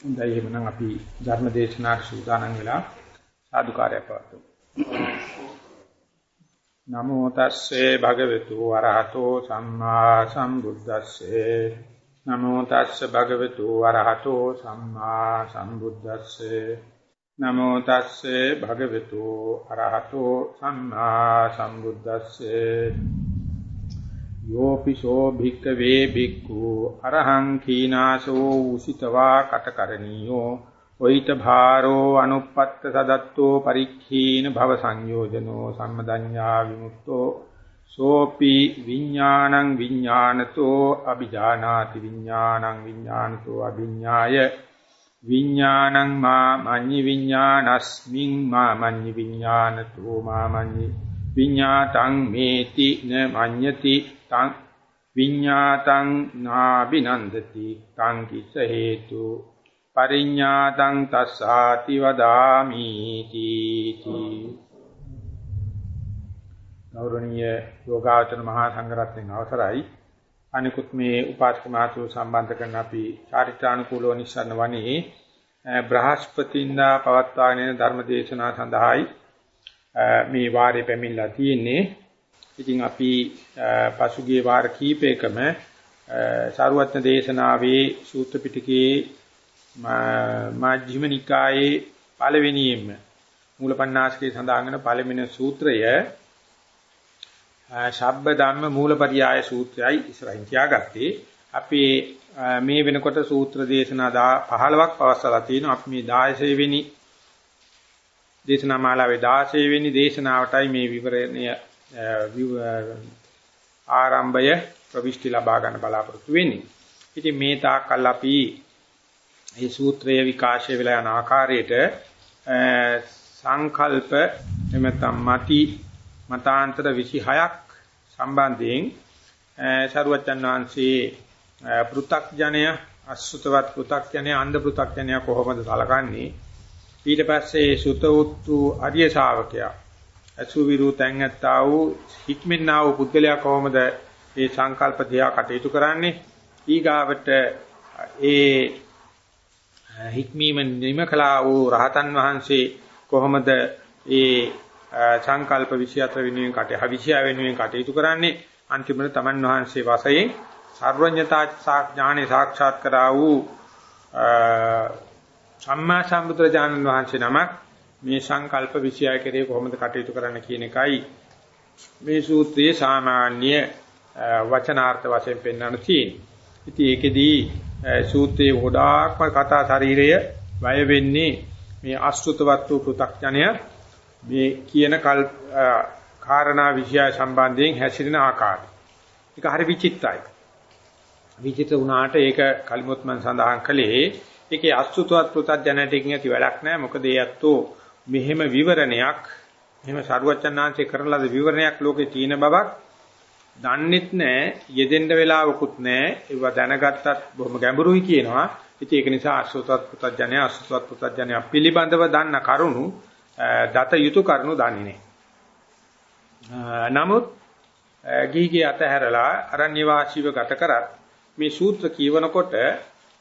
හොඳයි. එහෙනම් අපි ධර්ම දේශනාවට සූදානම් වෙලා සාදුකාරය පවත්වමු. නමෝ තස්සේ භගවතු වරහතෝ සම්මා සම්බුද්දස්සේ. නමෝ තස්සේ භගවතු වරහතෝ සම්මා සම්බුද්දස්සේ. නමෝ තස්සේ භගවතු අරහතෝ සම්මා සම්බුද්දස්සේ. යෝපිසෝ භික්කවේ භික්ඛු අරහං කීනාසෝ උසිතවා කටකරණීයෝ ඔයිත භාරෝ අනුප්පත්ත සදත්තෝ පරික්ඛීන භව සංයෝජනෝ සම්මදඤ්ඤා විමුක්තෝ සෝපි විඥානං විඥානතෝ අபிජානාති විඥානං විඥානතෝ අභිඥාය විඥානං මා මඤ්ඤි විඥානස්මින් මා මඤ්ඤි විඥානතෝ මා මඤ්ඤි විඤ්ඤාතං මේති න මඤ්ඤති තං විඤ්ඤාතං නාබිනන්දති තං කිස හේතු පරිඤ්ඤාතං තස්සාති වදාමි තීති ගෞරවනීය යෝගාචර මහා සංඝරත්නයන් අවසරයි. අනිකුත් මේ උපාසක මහතු සම්බන්ධ කරන අපි චාරිත්‍රානුකූලව නිස්සරණ වනේ බ්‍රහස්පතින්දා පවත්වාගෙන ධර්ම දේශනා සඳහායි මේ වාරේ පැමිණලා තියෙන්නේ. ඉතින් අපි පසුගිය වාර කීපයකම සාරවත්න දේශනාවේ සූත්‍ර පිටකයේ මාජ්ක්‍ධිම නිකායේ පළවෙනියෙන්ම මූලපණ්ණාසකේ සඳහන් වෙන පළවෙනි සූත්‍රය ශබ්බ ධම්ම මූලපරියාය සූත්‍රයයි ඉස්සරහින් තියාගත්තේ. අපි මේ වෙනකොට සූත්‍ර දේශනා 15ක් පවස්සලා තිනවා. අපි මේ 16 වෙනි දේශනා මාලාවේ 16 වෙනි දේශනාවටයි මේ විවරණය ආරම්භය ප්‍රවිෂ්ටි ලබා ගන්න බලාපොරොත්තු වෙන්නේ. ඉතින් මේ තාක්කල් අපි මේ සූත්‍රය විකාශය වෙලා යන ආකාරයට සංකල්ප එමෙතම් mati මතාන්තර 26ක් සම්බන්ධයෙන් ශරුවචන් වහන්සේ පෘ탁ජනය අසුතවත් පෘ탁ජනය අන්ධ පෘ탁ජනය කොහොමද සලකන්නේ ඊට පස්සේ සුත උත්තු අරිය ශාවකයා අසුවිරු තැන්ගත්තා වූ හික්මෙන්නා වූ පුද්ගලයා කොහොමද මේ සංකල්ප දිහා කටයුතු කරන්නේ? ඊගාවට ඒ හික්මීම නිමකලා වූ රහතන් වහන්සේ කොහොමද ඒ සංකල්ප 24 වෙනුවෙන් කට 26 වෙනුවෙන් කටයුතු කරන්නේ? අන්තිමට තමන් වහන්සේ වශයෙන් සර්වඥතා ඥානෙ සාක්ෂාත් කරා වූ සම්මා සම්බුදුරජාණන් වහන්සේ නමක් මේ සංකල්ප 26 කෙරේ කොහොමද කටයුතු කරන්න කියන එකයි මේ සූත්‍රයේ සාමාන්‍ය වචනාර්ථ වශයෙන් පෙන්වන්න තියෙන්නේ. ඉතින් ඒකෙදී සූත්‍රයේ ගොඩාක්ම කතා ශරීරය වැය වෙන්නේ මේ අසුතවත් වූ පෘ탁ඥය මේ කියන කල් කාරණා විෂය සම්බන්ධයෙන් හැසිරෙන ආකාරය. ඒක හරි විචිත්තයි. විචිත්‍ර වුණාට ඒක කලිමුත් මම සඳහන් කළේ ඒකේ අසුතවත් පෘ탁ඥයටින් ඇති වැඩක් නැහැ. මොකද ඒ ඇත්තෝ මෙහෙම විවරණයක් මෙහෙම සරුවචනාංශේ කරන ලද විවරණයක් ලෝකේ තියෙන බවක් දන්නෙත් නැහැ යෙදෙන්න වෙලාවකුත් නැහැ ඒව දැනගත්තත් බොහොම ගැඹුරුයි කියනවා. ඉතින් ඒක නිසා අසුතවත් පුතඥය අසුතවත් පුතඥය පිළිබඳව දන්න කරුණු දත යුතු කරුණු දන්නේ නැහැ නමුත් ගීගේ අතහැරලා අරණ්‍ය වාසීව ගත කරත් මේ සූත්‍ර කියවනකොට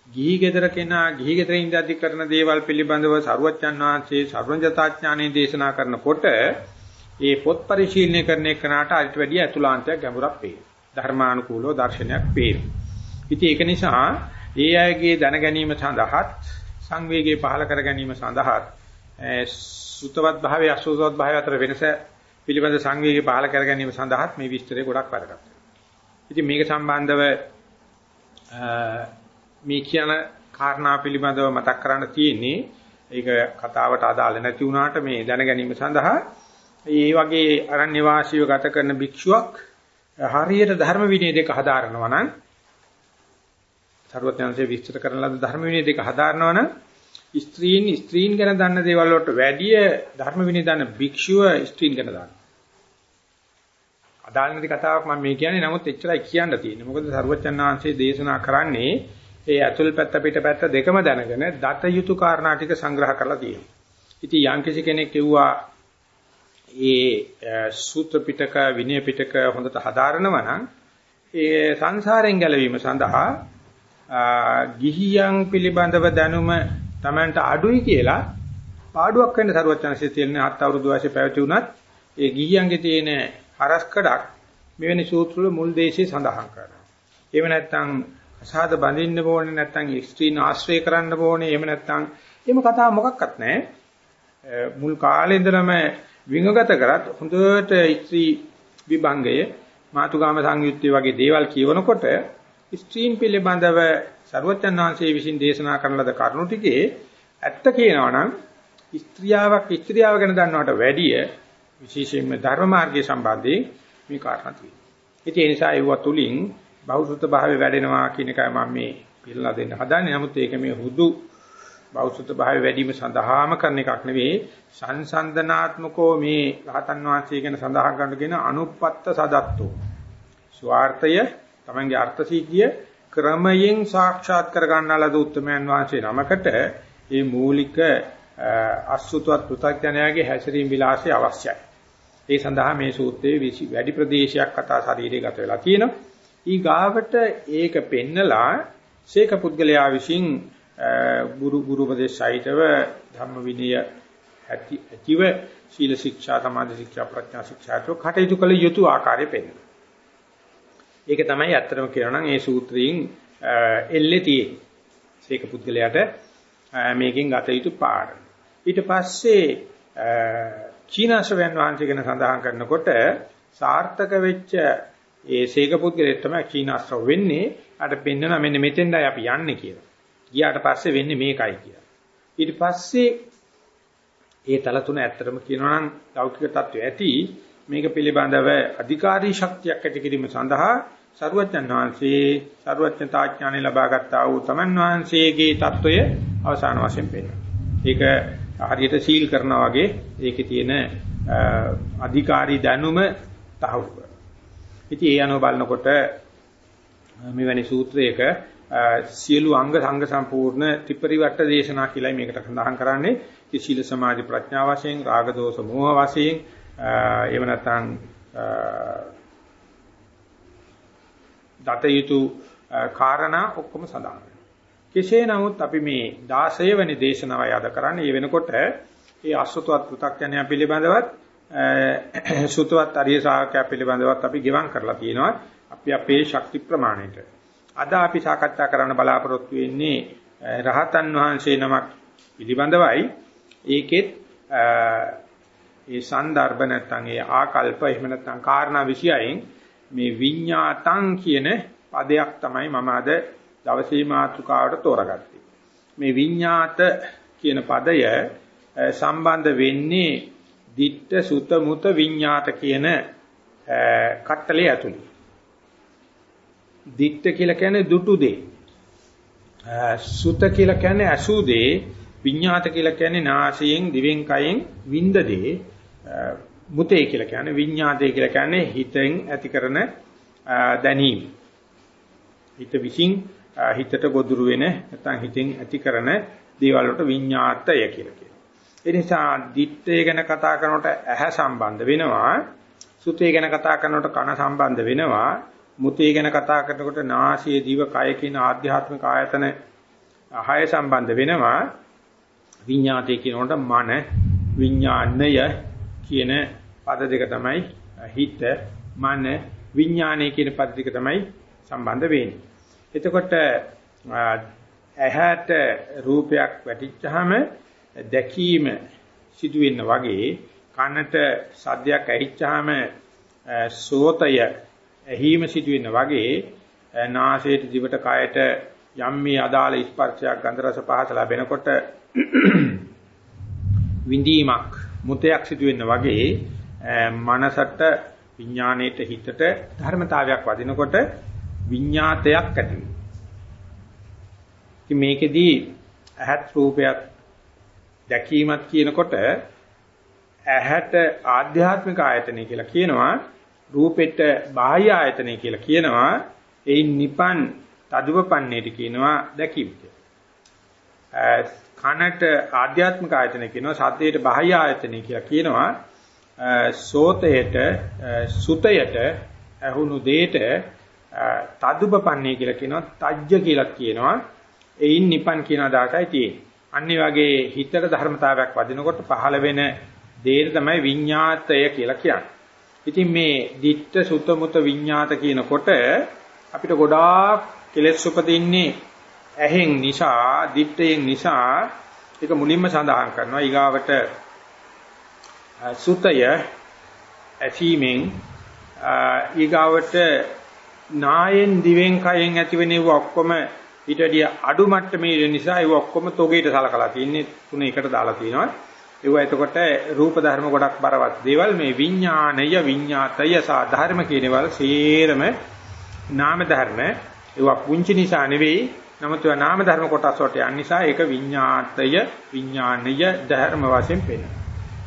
ගිහි ගෙදර කෙනා ගිහි ගෙදර ඉඳදී කරන දේවල් පිළිබඳව සරුවච්චන් වහන්සේ සර්වඥතාඥානෙ දේශනා කරනකොට ඒ පොත් පරිශීලනය කරන එකනට අරිට වැඩිය අතුලාන්තයක් ගැඹුරක් පේනවා. ධර්මානුකූලව දර්ශනයක් පේනවා. ඉතින් ඒක නිසා ඒ අයගේ දැන ගැනීම සඳහාත් සංවේගය පහල කර ගැනීම සඳහාත් සුතවත් භාවයේ අසුතවත් භාවය අතර වෙනස පිළිබඳ සංවේගය පහල කර ගැනීම සඳහාත් මේ විස්තරය ගොඩක් වැදගත්. ඉතින් මේක සම්බන්ධව මේ කියන කාරණා පිළිබඳව මතක් කරන්න තියෙන්නේ ඒක කතාවට අදාළ නැති වුණාට මේ දැන ගැනීම සඳහා ඒ වගේ අරණ්‍ය වාසීව ගත කරන භික්ෂුවක් හරියට ධර්ම විනය දෙක හදාරනවා නම් සර්වඥාන්සේ විස්තර කරන ලද ධර්ම විනය දෙක හදාරනවා නම් ස්ත්‍රීන් ස්ත්‍රීන් ගැන දන්න දේවල් වලට වැඩිය ධර්ම විනය දන්න භික්ෂුව ස්ත්‍රීන් ගැන දන්නවා. අදාළ නැති කතාවක් මම මේ කියන්නේ නමුත් එච්චරයි කියන්න තියෙන්නේ. මොකද සර්වඥාන්සේ දේශනා කරන්නේ ඒ ඇතුල් පැත්ත පිට පැත්ත දෙකම දැනගෙන දත යුතු කාරණා ටික සංග්‍රහ කරලා තියෙනවා. ඉතින් යම්කිසි කෙනෙක් කිව්වා ඒ සූත්‍ර පිටක විනය පිටක හොඳට හදාරනවා නම් ඒ සංසාරයෙන් ගැලවීම සඳහා ගිහියන් පිළිබඳව දැනුම Tamanට අඩුයි කියලා පාඩුවක් වෙන්න සරුවචනසේ තියෙන හත් අවුරුදු වයසේ පැවති වුණත් ඒ ගිහියන්ගේ තියෙන හරස්කඩක් මෙවැනි සූත්‍ර වල මුල් දේශේ සඳහන් කරනවා. එහෙම නැත්නම් අසාද බඳින්න ඕනේ නැත්නම් ස්ත්‍රීන් ආශ්‍රය කරන්න ඕනේ එහෙම නැත්නම් එහෙම කතා මොකක්වත් නැහැ. මුල් කාලේ ඉඳලම විංගගත කරත් හොඳට ස්ත්‍රී විභංගය මාතුගාම සංයුත්තේ වගේ දේවල් කියවනකොට ස්ත්‍රීන් පිළිබඳව ਸਰවචන් වහන්සේ විසින් දේශනා කරන ලද කරුණු ටිකේ ඇත්ත කියනවා නම් ස්ත්‍රියාවක් ස්ත්‍රියාව ගැන දන්නවට වැඩිය විශේෂයෙන්ම ධර්ම මාර්ගයේ සම්බන්ධයෙන් මේ කාරණා තියෙනවා. ඉතින් ඒ නිසා ඒව තුලින් බෞද්ධ භාවය වැඩෙනවා කියන එකයි මම මේ පිළිලා දෙන්න හදන්නේ. නමුත් ඒක මේ හුදු බෞද්ධ භාවය වැඩි වීම සඳහාම කරන එකක් නෙවෙයි. සංසන්දනාත්මකෝ මේ රහතන් වහන්සේ ගැන සඳහන් කරනගෙන අනුපත්ත සදත්තෝ. ස්වార్థය තමන්ගේ අර්ථ සීගිය ක්‍රමයෙන් සාක්ෂාත් කර ගන්නාලද උත්තමයන් වහන්සේ නමකට මේ මූලික අසුතවත් පෘථග්ජනයාගේ හැසිරීම විලාසය අවශ්‍යයි. ඒ සඳහා මේ සූත්‍රයේ වැඩි ප්‍රදේශයක් කතා ශරීරය ගත වෙලා තියෙනවා. ඊ ගාවට ඒක පෙන්නලා ශේක පුද්ගලයා විසින් ගුරු ගුරු උපදේශයිතව ධම්ම විනය ඇති ඇතිව සීල ශික්ෂා සමාධි ශික්ෂා ප්‍රඥා ශික්ෂාට කටයුතු කළ යුතු ආකාරය පෙන්වනවා. ඒක තමයි අත්‍තරම කියනවා නම් ඒ සූත්‍රයෙන් එල්ලේ තියෙන්නේ. ශේක පුද්ගලයාට මේකෙන් ගත යුතු පාඩම. ඊට පස්සේ චීනසවයන් වහන්සේ ගැන සඳහන් කරනකොට සාර්ථක වෙච්ච ඒ සීක පුද්ගලයෙක් තමයි ක්ෂීණාශ්‍රව වෙන්නේ. අර පෙන්නන මෙන්න මෙතෙන්දයි අපි යන්නේ කියලා. ගියාට පස්සේ වෙන්නේ මේකයි කියලා. ඊට පස්සේ ඒ තල තුන ඇත්තටම කියනවා නම් ලෞකික தত্ত্বය ඇති මේක පිළිබඳව අධිකාරී ශක්තියක් ඇති කිරීම සඳහා සරුවත්යන් වහන්සේ සරුවත්නතා ඥානෙ ලබා ගත්තා වූ තමන් වහන්සේගේ தত্ত্বය අවසාන වශයෙන් පෙන්නනවා. ඒක හරියට සීල් කරනවා වගේ ඒකේ තියෙන අධිකාරී දැනුම තහවුරු ඉතින් ඒ අනුව බලනකොට මෙවැනි සූත්‍රයක සියලු අංග සංඝ සම්පූර්ණ ත්‍රිපරිවට්ට දේශනා කියලායි මේකට සඳහන් කරන්නේ. ඒ සීල සමාධි ප්‍රඥා වශයෙන්, රාග දෝෂ මෝහ වශයෙන්, එහෙම නැත්නම් දතයුතු කාරණා ඔක්කොම සඳහන් කෙසේ නමුත් අපි මේ 16 වෙනි දේශනාවයි අද කරන්නේ. ඒ වෙනකොට ඒ අසුතවත් පෘ탁ඥය පිළිබඳවත් සුතවත් අරිය ශාවකයා පිළිබඳවත් අපි ගෙවම් කරලා තියෙනවා. අපි අපේ ශක්ති ප්‍රමාණයට. අද අපි සාකච්ඡා කරන්න බලාපොරොත්තු වෙන්නේ රහතන් වහන්සේ නමක් පිළිබඳවයි. ඒකෙත් ඒ සන්දර්භ නැත්නම් ඒ ආකල්ප එහෙම නැත්නම් කාරණා විශයයෙන් මේ විඤ්ඤාතං කියන පදයක් තමයි මම අද දවසේ මාතෘකාවට තෝරගත්තේ. මේ විඤ්ඤාත කියන පදය සම්බන්ධ වෙන්නේ ditta sutta muta විඤ්ඤාත කියන කට්ටලේ ඇතුළේ. ditta කියලා කියන්නේ දුටු දේ. සුත කියලා කියන්නේ අසු දේ. විඤ්ඤාත කියලා කියන්නේ නාසයෙන් දිවෙන් කයෙන් විඳ දේ. මුතේ කියලා කියන්නේ විඤ්ඤාතය කියලා කියන්නේ හිතෙන් ඇති කරන දැනීම. හිත විසින් හිතට ගොදුරු වෙන නැත්නම් හිතෙන් ඇති කරන දේවල් වලට විඤ්ඤාතය කියලා කියනවා. ඒ නිසා දිත්තේ ගැන කතා කරනකොට ඇහැ සම්බන්ධ වෙනවා. සුතේ ගැන කතා කරනකොට කන සම්බන්ධ වෙනවා. මුතේ ගැන කතා කරනකොට නාසය, දිව, කය කියන ආධ්‍යාත්මික ආයතන හය සම්බන්ධ වෙනවා. විඤ්ඤාතය කියනකොට මන, විඤ්ඤාණය කියන පද දෙක තමයි හිත, මන, විඥානය කියන පද දෙක තමයි සම්බන්ධ වෙන්නේ. එතකොට ඇහැට රූපයක් වැටිච්චාම දැකීම සිදු වෙන්න වගේ කනට සද්දයක් ඇහිච්චාම සෝතය ඇහිම සිදු වෙන්න වගේ නාසයට දිවට කයට යම් මේ අදාළ ස්පර්ශයක් ගන්ධ රස පහස ලැබෙනකොට විඳීමක් මුතයක් සිදු වෙන්න වගේ මනසට විඥාණයට හිතට ධර්මතාවයක් වදිනකොට විඤ්ඤාතයක් ඇති වෙනවා. මේකෙදී ඇහත් රූපයක් දැකීමත් කියනකොට ඇහැට ආධ්‍යාත්මික ආයතනය කියලා කියනවා රූපෙට බාහ්‍ය ආයතනය කියලා කියනවා එයින් නිපන් තදුවපන්නේට කියනවා දැකීම කනට ආධ්‍යාත්මික ආයතනය කියනවා සද්දයට බාහ්‍ය ආයතනය කියලා කියනවා සෝතයට සුතයට ඇහුණු දෙයට තදුපපන්නේ කියලා කියනවා, තජ්ජ කියලා කියනවා. එයින් නිපන් කියන අදහසයි තියෙන්නේ. අනිත් වගේ හිතට ධර්මතාවයක් වදිනකොට පහළ වෙන දේ තමයි විඤ්ඤාතය කියලා කියන්නේ. ඉතින් මේ ditta sutta mutta විඤ්ඤාත කියනකොට අපිට ගොඩාක් කෙලෙස් උපදින්නේ ඇහෙන් නිසා, දිත්තයෙන් නිසා ඒක මුලින්ම සඳහන් කරනවා ඊගාවට සුතය ඇසීමෙන් ඊගාවට නායෙන් දිවෙන් කයෙන් ඇතිවෙන ඒවා ඔක්කොම ඊට වැඩිය අඩු මට්ටමේ නිසා ඒවා ඔක්කොම තොගේට සලකලා තින්නේ තුන එකට දාලා තිනවා ඒවා එතකොට රූප ධර්ම ගොඩක් බරවත් දේවල්. මේ විඥාණය විඤ්ඤාතය සාධර්ම කියනවල සේරම නාම ධර්ම. ඒවා පුංචි නිසා නෙවෙයි. නමුත් ඒවා නාම ධර්ම කොටස් වලට යන නිසා ඒක විඤ්ඤාතය විඥාණය ධර්ම වශයෙන් පේනවා.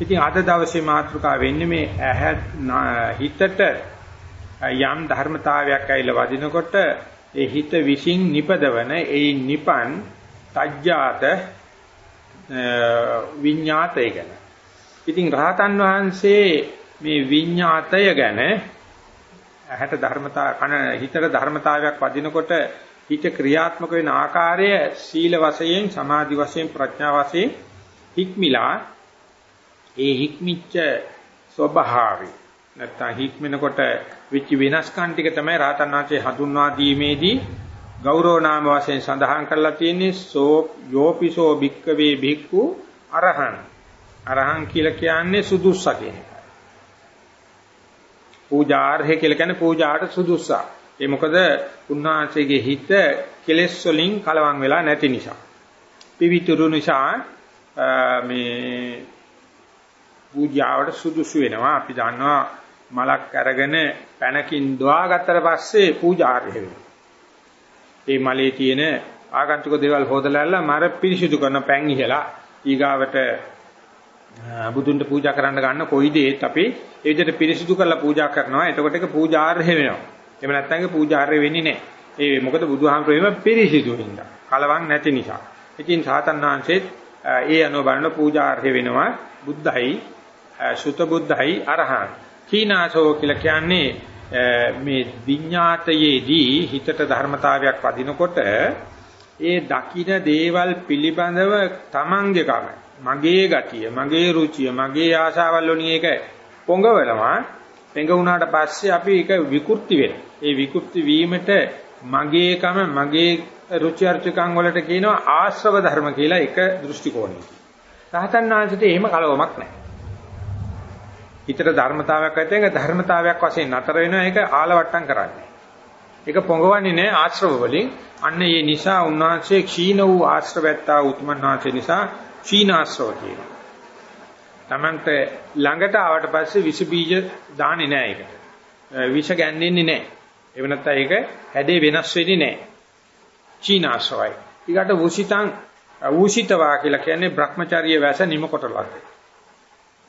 ඉතින් අද දවසේ මාතෘකාව වෙන්නේ මේ ඇහ හිතට යම් ධර්මතාවයක් ඇවිල්ලා වදිනකොට ඒ හිත විසින් නිපදවන ඒ නිපන් තජ්ජාත විඤ්ඤාතය ගැන. ඉතින් රහතන් වහන්සේ මේ විඤ්ඤාතය ගැන ඇහැට ධර්මතා කන හිතට ධර්මතාවයක් වදිනකොට හිත ක්‍රියාත්මක වෙන ආකාරය සීල වශයෙන් සමාධි වශයෙන් ප්‍රඥා වශයෙන් හික්මිලා ඒ හික්මිච්ච ස්වභාවය නැත්තම් හික්මනකොට වෙච්ච වෙනස්කම් ටික තමයි රාතන් වහන්සේ හඳුන්වා දීමේදී ගෞරව නාම වශයෙන් සඳහන් කරලා තියෙන්නේ සෝ යෝපිසෝ භික්කවේ භික්ඛු අරහං අරහං කියලා කියන්නේ සුදුස්සා කියන එක. පූජාර්හය කියලා කියන්නේ පූජාට සුදුස්සා. ඒ මොකද උන්වහන්සේගේ හිත කෙලෙස් වලින් කලවම් වෙලා නැති නිසා. පිවිතුරු නිසා මේ පූජාවට සුදුසු වෙනවා. අපි දන්නවා මලක් අරගෙන පැනකින් දොවාගත්තට පස්සේ පූජාර්ය වෙනවා. ඒ මලේ තියෙන ආගන්තුක දේවල් හොදලා මර පිරිසිදු කරන පැන් ඉහලා ඊගාවට බුදුන්ට පූජා කරන්න ගන්න කොයි දෙයක් අපි ඒ විදිහට පිරිසිදු කරලා පූජා කරනවා. එතකොට ඒක පූජාර්හ වෙනවා. එහෙම නැත්නම් ඒක පූජාර්හ වෙන්නේ නැහැ. ඒ මොකද බුදුහාමුදුරුවෝ පිරිසිදු හින්දා. කලවම් නැති නිසා. ඉතින් සාතන් වහන්සේත් ඒ අනුව බලන පූජාර්හ වෙනවා. බුද්ධයි, සුත බුද්ධයි, අරහං. කීනාසෝ කියලා කියන්නේ මේ විඤ්ඤාතයේදී හිතට ධර්මතාවයක් වදිනකොට ඒ දකින දේවල් පිළිබඳව තමන්ගේ කම මගේ ගතිය මගේ රුචිය මගේ ආශාවල් වලින් ඒක පොඟවනවා පෙඟ වුණාට පස්සේ අපි ඒක විකෘති වෙනවා ඒ විකෘති වීමට මගේකම මගේ රුචි අරුචිකම් වලට කියනවා ආශ්‍රව ධර්ම කියලා එක දෘෂ්ටි කෝණයකින්. රහතන් වහන්සේට එහෙම කලවමක් නැහැ. හිතට ධර්මතාවයක් ඇති එක ධර්මතාවයක් වශයෙන් නතර වෙනවා ඒක ආලවට්ටම් කරන්නේ. ඒක පොඟවන්නේ නැහැ ආශ්‍රව වලින්. අන්න ඒ නිසා උන්වහන්සේ ක්ෂීණ වූ ආශ්‍රවයත්තා උතුමන් වහන්සේ නිසා ක්ෂීණාශ්‍රව කියනවා. Tamante ළඟට ආවට පස්සේ විස බීජ දාන්නේ නැහැ ඒකට. විස ගැන්වෙන්නේ නැහැ. ඒ වෙනත් ඒක හැඩේ වෙනස් වෙන්නේ නැහැ. ක්ෂීණාශ්‍රවයි. ඊකට වූසිතං වූසිතවා කියලා කියන්නේ Brahmacharya වැස නිම කොටලක්.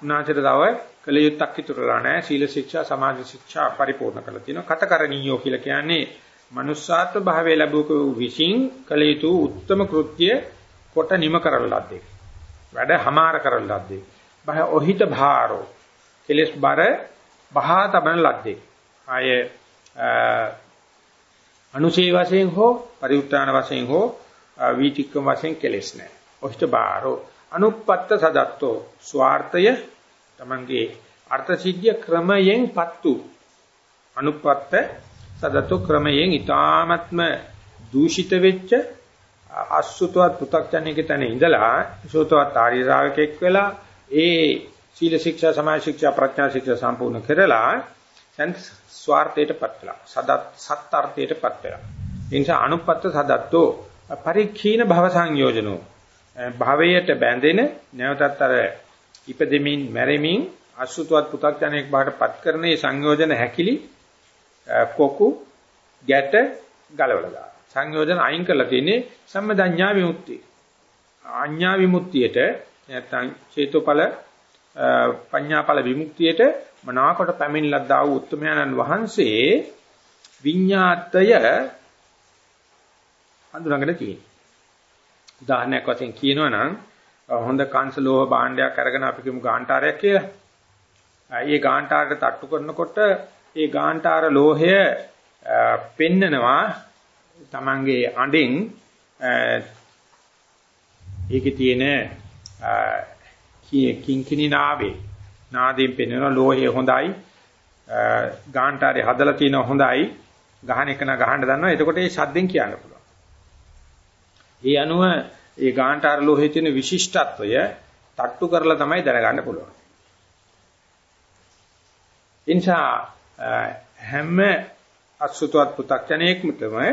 උන්වහන්සේට තව කලියුත්තක් ඉතුරුලා නැහැ. සීල ශික්ෂා, සමාධි ශික්ෂා පරිපූර්ණ කරලා තියෙනවා. කතකරණීයෝ කියලා කියන්නේ manussාත්ව භාවය ලැබුවක විශ්ින් කලියුතු උත්තම කෘත්‍ය කොට නිම කරලද්දේ. වැඩ හමාර කරලද්දේ. බහ ඔහිත භාරෝ. කෙලස් බර බහා තබන ලද්දේ. ආය අනුශේ වශයෙන් හෝ පරිඋත්තාන වශයෙන් හෝ වීතික්කම වශයෙන් කෙලස් නැහැ. ඔහිත භාරෝ අනුපත්ත සදත්තෝ ස්වార్థය තමන්ගේ අර්ථ සිද්ධිය ක්‍රමයෙන්පත්තු අනුපත්ත සදතෝ ක්‍රමයෙන් ඊ타ත්ම දූෂිත වෙච්ච අසුතවත් පු탁ජනකේ තැන ඉඳලා සෝතවත් ආර්ය ශ්‍රාවකෙක් වෙලා ඒ සීල ශික්ෂා සමාධි ශික්ෂා ප්‍රඥා ශික්ෂා සම්පූර්ණ කරලා දැන් ස්වార్థයටපත් වෙලා සදත් සත්‍ාර්ථයටපත් වෙලා. ඒ නිසා අනුපත්ත සදත්තෝ පරික්ඛීන භව සංයෝජනෝ. භවයට බැඳෙන නැවතත් අර ඉපදෙමින් මැරෙමින් අසුතවත් පු탁ජනයක් බවට පත් කරන මේ සංයෝජන හැකිලි කොකු ගැට ගලවලා දාන. සංයෝජන අයින් කරලා තියෙන්නේ සම්මදඤ්ඤා විමුක්තිය. අඤ්ඤා විමුක්තියට නැත්නම් චේතෝඵල පඤ්ඤාඵල විමුක්තියට මනාකොට පැමිණලක් දාව උත්තමයන්න් වහන්සේ විඤ්ඤාතය හඳුනාගෙන තියෙනවා. උදාහරණයක් වශයෙන් කියනවා නම් හොඳ කංශලෝහ භාණ්ඩයක් අරගෙන අපි කියමු ගාන්ටාරයක් කියලා. ඒ ගාන්ටාරට තට්ටු කරනකොට ඒ ගාන්ටාර ලෝහය පෙන්නනවා තමන්ගේ අඬෙන් ඒකේ තියෙන කිංකිණි නාවේ නාදයෙන් පෙන්වන ලෝහය හොඳයි ගාන්ටාරේ හදලා තියෙන හොඳයි ගහන එක නා ගහන්න දන්නවා එතකොට ඒ ශබ්දෙන් කියන්න පුළුවන්. ඒ අනුව ඒ ගාන්ටාර ලෝහයේ තියෙන විශිෂ්ටත්වය තට්ටු කරලා තමයි දැනගන්න පුළුවන්. ඉන්සා හැම අසුතවත් පු탁ජනෙක්ම තමයි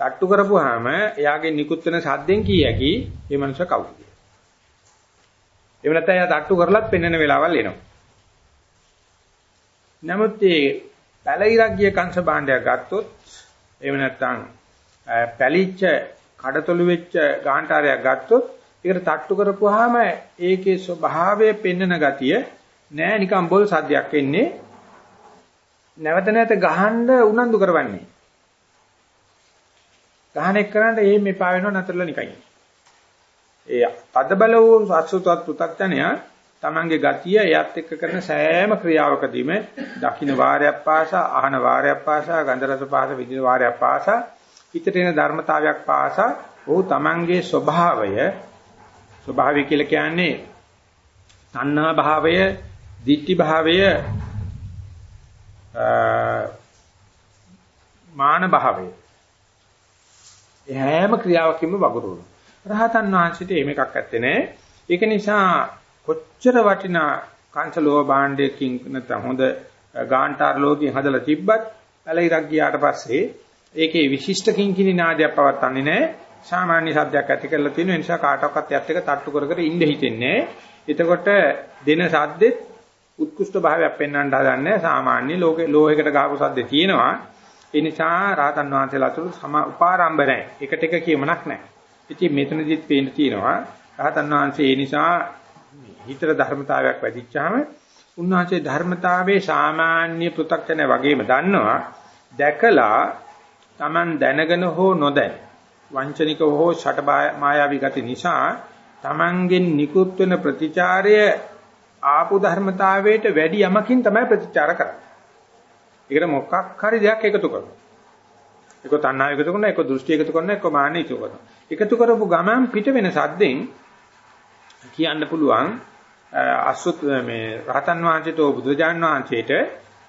තට්ටු කරපුවාම එයාගේ නිකුත් වෙන සද්දෙන් කීයකි මේ මනුස්ස කවුද කියලා. එහෙම නැත්නම් එයා තට්ටු කරලත් පෙන්වන වෙලාවල් එනවා. නමුත් මේ පැලිරක් ගිය කංශ භාණ්ඩයක් ගත්තොත් එහෙම නැත්නම් පැලිච්ච කඩතොළු වෙච්ච ගාන්ටාරයක් ගත්තොත් ඒකට තට්ටු කරපුවාම ඒකේ ස්වභාවය පෙන්වන ගතිය නෑ නිකන් බොල් සද්දයක් එන්නේ නැවත නැවත ගහන්න උනන්දු කරවන්නේ ගහන එක්කනට එහෙම එපා වෙනව නතරලා නිකන්. ඒ තද බල වූ අසුතවත් පු탁ජනය තමන්ගේ ගතිය එයත් එක්ක කරන සෑම ක්‍රියාවකදීම දකින්න වාරයක් පාසා අහන වාරයක් පාසා ගන්ධ රස පාස විදින වාරයක් පාසා හිතට එන ධර්මතාවයක් පාසා ඔහු තමන්ගේ ස්වභාවය ස්වභාවය කියලා කියන්නේ තණ්හා භාවය, ditthi භාවය, මාන භාවය හැම ක්‍රියාවකින්ම වගුරුවන. රහතන් වහන්සේට එහෙම එකක් ඇත්තේ නැහැ. ඒක නිසා කොච්චර වටිනා කාංශලෝහ භාණ්ඩයකින් නැත්නම් හොඳ ගාන්ටාර ලෝකයෙන් හදලා තිබ්බත් පැලිරක් ගියාට පස්සේ ඒකේ විශිෂ්ට කිංකිණි නාදයක් පවත්න්නේ නැහැ. සාමාන්‍ය සද්දයක් ඇති කරලා තියෙන නිසා කාටවත් යත් එක තට්ටු කර කර ඉන්න හිතෙන්නේ එතකොට දෙන සද්දෙත් උත්කෘෂ්ඨ භාවයක් පෙන්වන්න හදන්නේ සාමාන්‍ය ලෝකේ ලෝහයකට ගහපු සද්දේ තියෙනවා ඒ නිසා රාතන් වහන්සේලා අතුරු සම උපාරම්භ නැහැ. එකට එක කියමනක් නැහැ. ඉතින් මෙතනදිත් පේන්න තියෙනවා රාතන් වහන්සේ ඒ නිසා හිතට ධර්මතාවයක් වැඩිච්චාම උන්වහන්සේ ධර්මතාවයේ සාමාන්‍ය පෘථග්ජන වගේම දන්නවා දැකලා Taman දැනගෙන හෝ නොදැන වංචනික හෝ ෂට මායාවී ගති නිසා Tamanගෙන් නිකුත් වෙන ප්‍රතිචාරය ආපු ධර්මතාවයට වැඩි යමකින් තමයි ප්‍රතිචාර කරන්නේ ඒකට මොකක් හරි දෙයක් එකතු කරනවා. එක තණ්හාව එකතු කරනවා, එක දෘෂ්ටි එකතු කරනවා, එක මාන එකතු කරනවා. එකතු කරපු ගමන් පිට වෙන සද්දෙන් කියන්න පුළුවන් අසුත් මේ රහතන් වහන්සේට බුදුජාන් වහන්සේට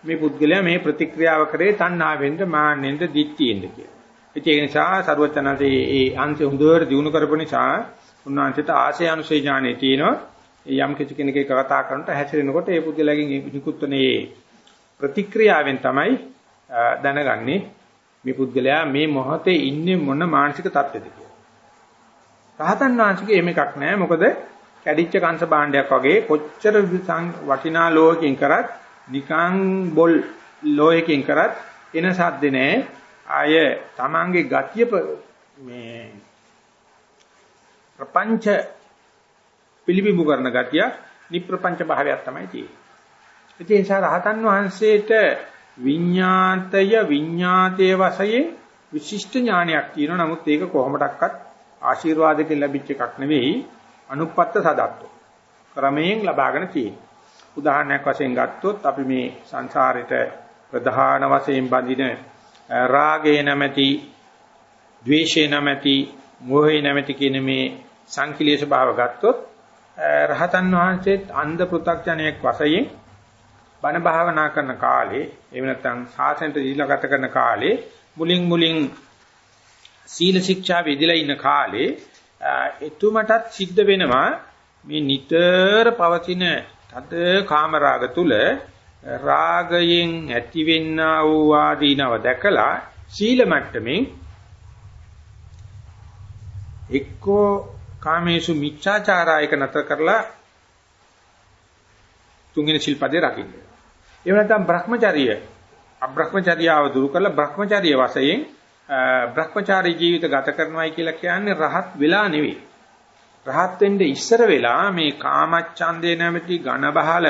මේ පුද්ගලයා මේ ප්‍රතික්‍රියාව කරේ තණ්හාවෙන්ද මාන්නෙන්ද දිට්ඨියෙන්ද කියලා. ඒ නිසා සරුවචනන්සේ ඒ අංශය හොඳට දිනු කරපු නිසා උන්වහන්සේට ආශය අනුසය ඥානෙ තියෙනවා. යම් කිසි කෙනෙක්ගේ කතා කරනට හැසිරෙනකොට ඒ පුද්ගලයාගෙන් නිකුත් වෙන ඒ ප්‍රතික්‍රියාවෙන් තමයි දැනගන්නේ මේ පුද්ගලයා මේ මොහොතේ ඉන්නේ මොන මානසික තත්ත්වෙද කියලා. රහතන් වහන්සේගේ එහෙම එකක් නැහැ. මොකද කැඩිච්ච කංශ භාණ්ඩයක් වගේ කොච්චර වටිනා ලෝකකින් කරත් නිකං බොල් ලෝයකින් කරත් එන සද්ද නැහැ. ආය තමන්ගේ ගතිය මේ ප්‍රපංච පිළිබිඹු කරන ගතිය නිප්‍රපංච භාවයක් තමයි තියෙන්නේ. ඒ නිසා රහතන් වහන්සේට විඤ්ඤාතය විඤ්ඤාතයේ වශයෙන් විශිෂ්ට ඥානයක් තියෙනවා. නමුත් ඒක කොහොමඩක්වත් ආශිර්වාදයෙන් ලැබිච්ච එකක් නෙවෙයි. අනුපත්ත සදත්ව. ක්‍රමයෙන් ලබාගෙන තියෙනවා. උදාහරණයක් වශයෙන් ගත්තොත් අපි මේ සංසාරෙට ප්‍රධාන වශයෙන් බඳින රාගේ නැමැති, ද්වේෂේ නැමැති, මෝහේ නැමැති කියන මේ සංකලීය ස්වභාව ගත්තොත් රහතන් වහන්සේත් අන්ධ පෘ탁ජනයක් වශයෙන් බණ භාවනා කරන කාලේ එහෙම නැත්නම් සාසනයට දීලා ගත කරන කාලේ මුලින් මුලින් සීල ශික්ෂා වේදිලා ඉන්න කාලේ එතුමටත් සිද්ධ වෙනවා මේ නිතර පවතින තද කාමරාග තුල රාගයෙන් ඇතිවෙන්නා වූ ආදීනව දැකලා සීල මට්ටමින් එක්කෝ කාමේසු මිච්ඡාචාරායක නතර කරලා තුන්වෙනි ශිල්පදේ රකින්න. එහෙම නැත්නම් Brahmacharya අබ්‍රහ්මචර්යාව දුරු කරලා Brahmacharya වශයෙන් Brahmachari ජීවිත ගත කරනවායි කියලා කියන්නේ රහත් වෙලා නෙවෙයි. රහත් වෙන්න ඉස්සර වෙලා මේ කාමච්ඡන්දේ නැමැති ඝන බහල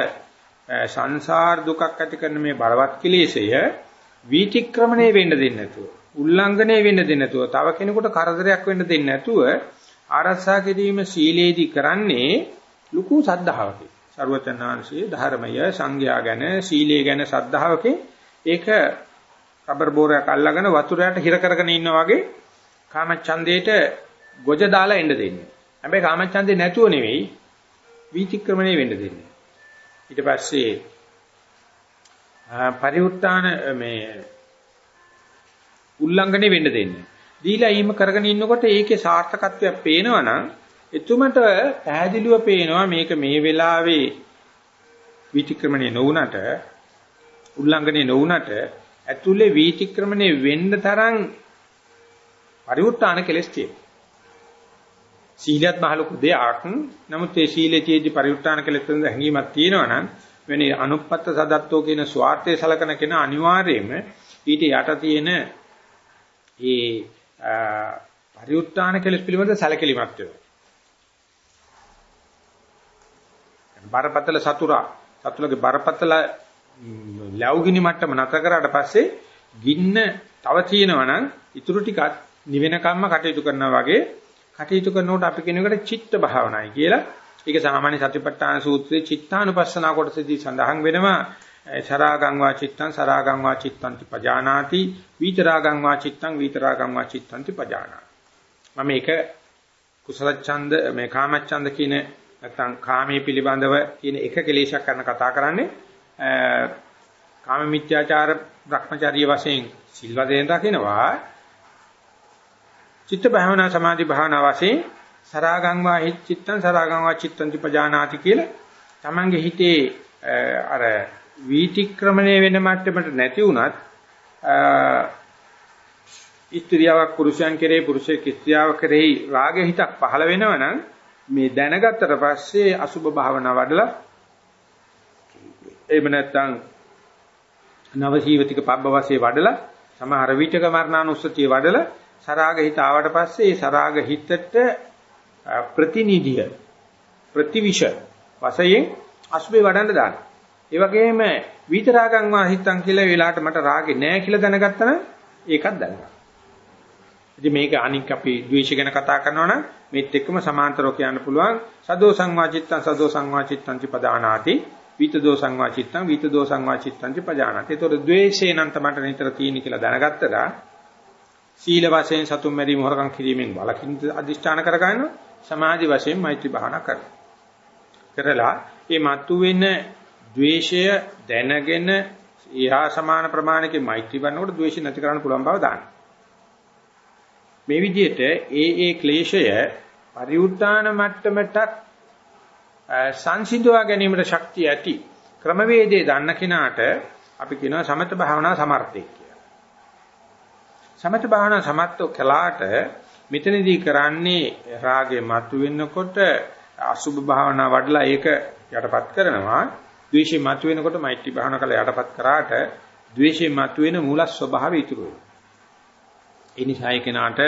සංසාර දුකක් ඇති කරන මේ බලවත් කිලේශය වීතික්‍රමණය වෙන්න දෙන්නේ නැතුව උල්ලංඝනය වෙන්න දෙන්නේ නැතුව තව කෙනෙකුට කරදරයක් වෙන්න දෙන්නේ නැතුව ආරක්ෂා කිරීම සීලේදී කරන්නේ ලুকু සද්ධාවකයි. සරුවචනාංශයේ ධර්මය සංඝයා ගැන සීලය ගැන සද්ධාවකේ ඒක රබර් බෝරයක් අල්ලගෙන වතුරයට හිර කරගෙන ඉන්නා වගේ කාමච්ඡන්දේට ගොජ දාලා එන්න දෙන්නේ. හැබැයි කාමච්ඡන්දේ නැතුව නෙවෙයි වීතික්‍රමණය වෙන්න දෙන්නේ. ඊට පස්සේ පරිඋත්තාන මේ උල්ලංඝනය වෙන්න දෙන්නේ. දීලා ඊම කරගෙන ඉන්නකොට ඒකේ සාර්ථකත්වයක් පේනවනම් එතුමට පැහැදිලිව පේනවා මේක මේ වෙලාවේ වීතික්‍රමණය නොවුනට උල්ලංඝනය නොවුනට ඇතුලේ වීතික්‍රමණය වෙන්න තරම් පරිඋත්තාන කෙලස් තියෙනවා. සීලයත් මහලුකු දෙයක්. නමුත් ඒ සීලයේදී පරිඋත්තාන කෙලස් වෙන හැඟීමක් තියෙනවා නම් වෙන අනුපත්ත සදත්තෝ කියන ස්වార్థය සලකන කෙනා අනිවාර්යයෙන්ම ඊට යට තියෙන ඒ පරිඋත්තාන කෙලස් පිළිබඳ සැලකිලිමත් වෙනවා. බරපතල සතුරා සතුලගේ බරපතල ලැබුගිනි මට්ටම නැතර කරාට පස්සේ ගින්න තව තියෙනවා නම් ඊටු ටිකක් නිවෙනකම්ම කටයුතු කරනවා වගේ කටයුතු කරනකොට අපි කියනකට චිත්ත භාවනායි කියලා. ඒක සාමාන්‍ය සතිපට්ඨාන සූත්‍රයේ චිත්තානුපස්සනා කොටසදී සඳහන් වෙනවා. සරාගං වා චිත්තං සරාගං වා චිත්තං පජානාති විතරාගං වා චිත්තං විතරාගං වා චිත්තං පජානාති. මම මේක කුසල ඡන්ද මේ කාම ඡන්ද කියන නැත්නම් කාමයේ පිළිබඳව කියන එක කෙලේශයක් කරන කතා කරන්නේ කාම මිත්‍යාචාර භ්‍රමචාරී වශයෙන් සිල්වදෙන් රකින්නවා චිත්ත භාවනා සමාධි භාවනා වශයෙන් සරාගං වා චිත්තං සරාගං වා චිත්තං පජානාති කියලා තමන්ගේ හිතේ අර වීතික්‍රමණය වෙන මට්ටමට නැති වුණත් ස්ත්‍රියාවක් පුරුෂයන් කෙරෙහි පුරුෂයෙක් ස්ත්‍රියාව කෙරෙහි රාග හිතක් පහළ වෙනවනම් මේ දැනගත්තට පස්සේ අසුබ භාවනා වඩලා එහෙම නැත්නම් නවසීවතික පබ්බ වශයෙන් වඩලා සමහර විචක මරණානුස්සතිය වඩලා සරාග හිත ආවට පස්සේ ඒ සරාග හිතට ප්‍රතිනිධිය ප්‍රතිවිෂ වශයෙන් අසුබේ වඩන්න දාන්න. ඒ වගේම විතරාගං වාහිතං කියලා වෙලාවට මට රාගේ නැහැ කියලා දැනගත්තා නම් ඒකත් දැනගන්න. ඉතින් මේක අනික් අපි ද්වේෂ ගැන කතා කරනවා නම් මේත් එක්කම සමාන්තරව කියන්න පුළුවන් සදෝ සංවාචිත්තං සදෝ සංවාචිත්තං චපදානාති විතදෝ සංවාචිත්තං විතදෝ සංවාචිත්තං චපජානාති. ඒතකොට ද්වේෂේ නම් තමයි නිතර තියෙන කියලා දැනගත්තලා සීල වශයෙන් සතුම් මැරීම හොරකම් කිරීමෙන් වළකින්න අදිෂ්ඨාන කරගන්නවා. සමාධි වශයෙන් මෛත්‍රී භාවනා කරනවා. කරලා මේ මතුවෙන ද්වේෂය දැනගෙන ඊහා සමාන ප්‍රමාණයක මෛත්‍රී වන්නකොට ද්වේෂය නැති කරන්න පුළුවන් බව දාන්න. මේ විදිහට ඒ ඒ ක්ලේශය පරිඋත්තාන මට්ටමට සංසිඳවා ගැනීමට ශක්තිය ඇති ක්‍රමවේදයේ දන්න කෙනාට අපි කියනවා සමත භාවනා සමර්ථය කියලා. සමත භාවනා සමර්ථෝ කලාට මෙතනදී කරන්නේ රාගේ මතුවෙනකොට අසුභ භාවනා වඩලා ඒක යටපත් කරනවා. ද්වේෂේ මතුවෙනකොට මෛත්‍රී භාවනා කළා යටපත් කරාට ද්වේෂේ මතුවෙන මූල ස්වභාවය ඉතුරු වෙනවා. ඒ නිසා ඒ කෙනාට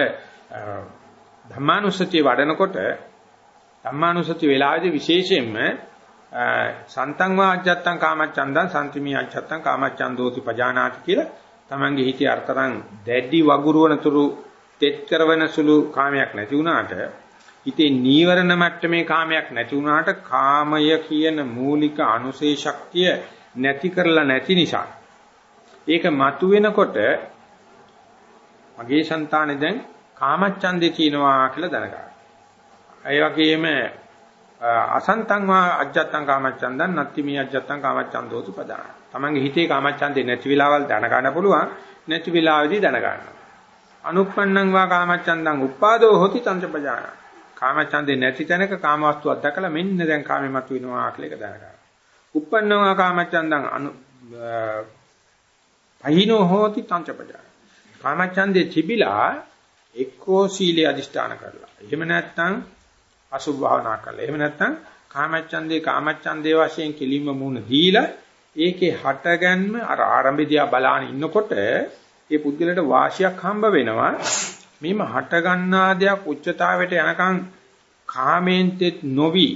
ධම්මානුස්සතිය වඩනකොට ධම්මානුස්සතිය වෙලාවේදී විශේෂයෙන්ම සන්තං වාජ්ජත්තං කාමච්ඡන්දං සම්තිමි අච්ඡත්තං කාමච්ඡන්දෝති පජානාති කියලා තමන්ගේ හිතේ අර්ථරන් දැඩි වගුරුවනතුරු තෙත් කරවන සුළු කාමයක් නැති වුණාට හිතේ නීවරණ මට්ටමේ කාමයක් නැති වුණාට කාමය කියන මූලික අනුසේ ශක්තිය නැති කරලා නැති නිසා ඒක මතුවෙනකොට මගේ సంతානේ දැන් කාමච්ඡන්දේ කියනවා කියලා දැනගන්න. ඒ වගේම අසන්තං වා අජ්ජත්තං කාමච්ඡන්දං නත්ති මේ අජ්ජත්තං කාමච්ඡන්දෝතු පදාන. තමන්ගේ හිතේ කාමච්ඡන්දේ නැති වෙලාවල් දැනගන්න පුළුවන් නැති වෙලාවෙදී දැනගන්න. අනුප්පන්නං වා කාමච්ඡන්දං උප්පාදෝ හොති තංචපජාන. කාමච්ඡන්දේ නැති තැනක කාමවස්තුවක් දැකලා මෙන්න දැන් කාමෙමත් වෙනවා කියලා එක දැනගන්න. උප්පන්නං වා කාමච්ඡන්දං අනු පහිනෝ හෝති තංචපජාන. කාමච්ඡන්දේ තිබිලා එක්කෝ සීලේ අදිෂ්ඨාන කරලා. එහෙම නැත්නම් අසුභ භාවනා කරලා. එහෙම නැත්නම් කාමච්ඡන්දේ කාමච්ඡන්දේ වශයෙන් කෙලින්ම මුණ දීලා ඒකේ හටගන්ම අර ආරම්භයේදී බලාන ඉන්නකොට ඒ පුද්ගලට වාසියක් හම්බ වෙනවා. මේම හට ගන්නා දෙයක් උච්චතාවයට යනකම් කාමෙන්තෙත් නොවි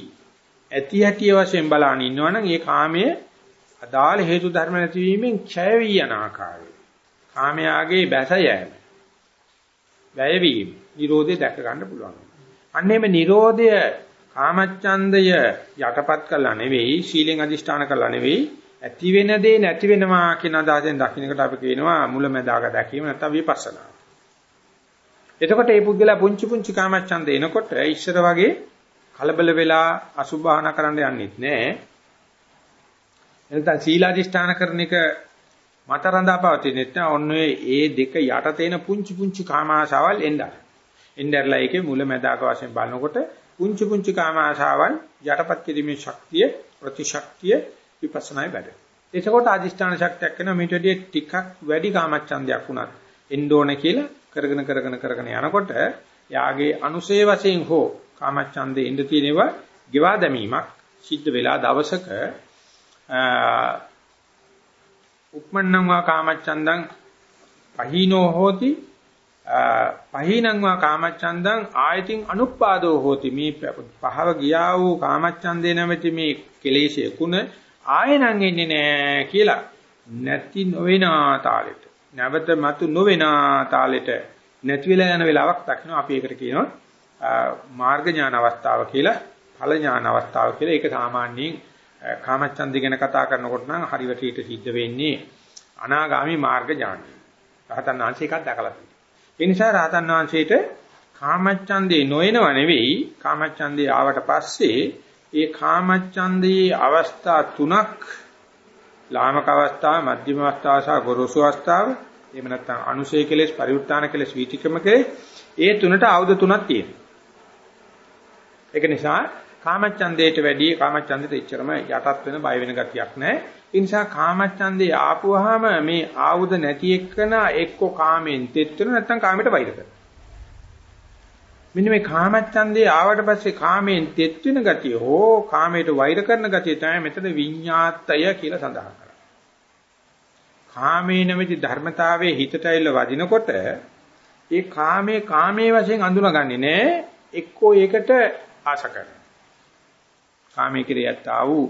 ඇති හැටි වශයෙන් බලාන ඉන්නවනම් ඒ කාමයේ අදාළ හේතු ධර්ම නැතිවීමෙන් ක්ෂය වී යන ආකාරය. කාමයාගේ බැස යෑම. වැයවීම, Nirodhe දැක ගන්න පුළුවන්. අන්නේම Nirodha කාමච්ඡන්දය යටපත් කළා නෙවෙයි, සීලෙන් අදිෂ්ඨාන කළා නෙවෙයි, ඇති වෙන දේ නැති වෙනවා කියන අදහසෙන් දකින්නකට අපි කියනවා මුලැමැදාක දැකීම නැත්නම් විපස්සනා. එතකොට මේ පුද්ගලයා පුංචි පුංචි කාමච්ඡන්ද එනකොට ඉස්සර වගේ කලබල වෙලා අසුභාන කරන්න යන්නෙත් නෑ. එනතන සීලාදිෂ්ඨාන කරන එක මත රඳාපවතිනෙත් නෑ. ඔන්න ඒ දෙක යට තේන පුංචි පුංචි කාම ආශාවල් එන්න. එන්නර්ලා ඒකේ මුලැමැදාක වශයෙන් බලනකොට පුංචි පුංචි කාම ආශාවන් යටපත් කිරීමේ ශක්තිය ප්‍රතිශක්තිය විපස්සනායි වැඩ. එතකොට අදිෂ්ඨාන ශක්තියක් වෙනවා. මේට වැඩිය ටිකක් වැඩි කාමච්ඡන්දයක් වුණත් එන්න ඕනේ කියලා කරගෙන කරගෙන කරගෙන යනකොට යාගේ අනුසේ වශයෙන් හෝ කාමච්ඡන්දේ ඉඳ තියෙනවා ගෙවා දැමීමක් සිද්ධ වෙලා දවසක උප්මන්නං වා කාමච්ඡන්දං පහීනෝ හෝති. පහීනං වා කාමච්ඡන්දං ආයතින් අනුප්පාදෝ හෝති. මේ පහව ගියා වූ කාමච්ඡන්දේ නැමැති මේ කෙලෙෂය කුණ ආයෙනම් එන්නේ නැහැ කියලා නැති නොවෙනා තාලෙට නැවත මතු නොවෙනා තාලෙට නැති වෙලා යන වෙලාවක් දක්නවා අපි ඒකට කියනවා මාර්ග ඥාන අවස්ථාව කියලා ඵල ඥාන අවස්ථාව කියලා ඒක සාමාන්‍යයෙන් කාමච්ඡන්ද ගැන කතා කරනකොට නම් හරිවටීට සිද්ධ වෙන්නේ අනාගාමි මාර්ග ඥානය. රහතන් වහන්සේ එකක් දැකලා තියෙනවා. ඒ නිසා රහතන් වහන්සේට කාමච්ඡන්දේ නොයනව නෙවෙයි කාමච්ඡන්දේ ආවට පස්සේ ඒ කාමච්ඡන්දේ අවස්ථා තුනක් ලාමක අවස්ථාව, මධ්‍යම අවස්ථාව සහ ගොරෝසු අවස්ථාව, එහෙම නැත්නම් අනුසය කෙලෙස්, පරිඋත්තාන කෙලෙස්, වීතිකම කෙලෙස්, ඒ තුනට ආයුධ තුනක් තියෙනවා. ඒක නිසා කාමච්ඡන්දයට වැඩි කාමච්ඡන්දෙට එච්චරම යටත් වෙන බය වෙන ගතියක් නැහැ. ඒ නිසා කාමච්ඡන්දේ ආපුවාම මේ ආයුධ නැති එක්කන එක්ක කාමෙන් තෙත් වෙන නැත්නම් කාමයට වෛර කරනවා. මෙන්න මේ කාමච්ඡන්දේ ආවට පස්සේ කාමයෙන් තෙත් වෙන ගතිය හෝ කාමයට වෛර කරන ගතිය තමයි මෙතන විඤ්ඤාතය කියලා සඳහන් කරන්නේ. කාමේ නැමැති ධර්මතාවයේ හිතට ඇවිල්ලා වදිනකොට ඒ කාමේ කාමයේ වශයෙන් අඳුනගන්නේ නෑ එක්කෝ ඒකට ආශ කරනවා. කාමයේ කිරියත් ආ වූ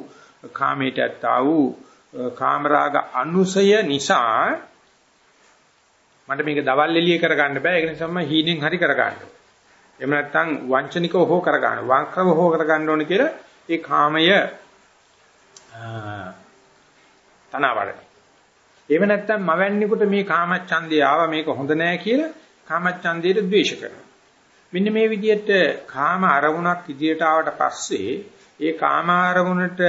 කාමයට ආ වූ කාමරාග අනුසය නිසා මට මේක දවල් එළිය කරගන්න බෑ ඒක නිසා මම හීනෙන් හරි කරගන්න ඕනේ. එහෙම නැත්නම් වංචනිකව හෝ කරගන්න වංකව හෝ කරගන්න ඕනේ කියලා ඒ කාමය තනවාරයි. එහෙම නැත්නම් මවන්නේකට මේ කාමච්ඡන්දය ආව මේක හොඳ නෑ කියලා කාමච්ඡන්දයට ද්වේෂ කරනවා. මෙන්න මේ විදිහට කාම අරමුණක් ඉදිරියට ආවට පස්සේ ඒ කාම අරමුණට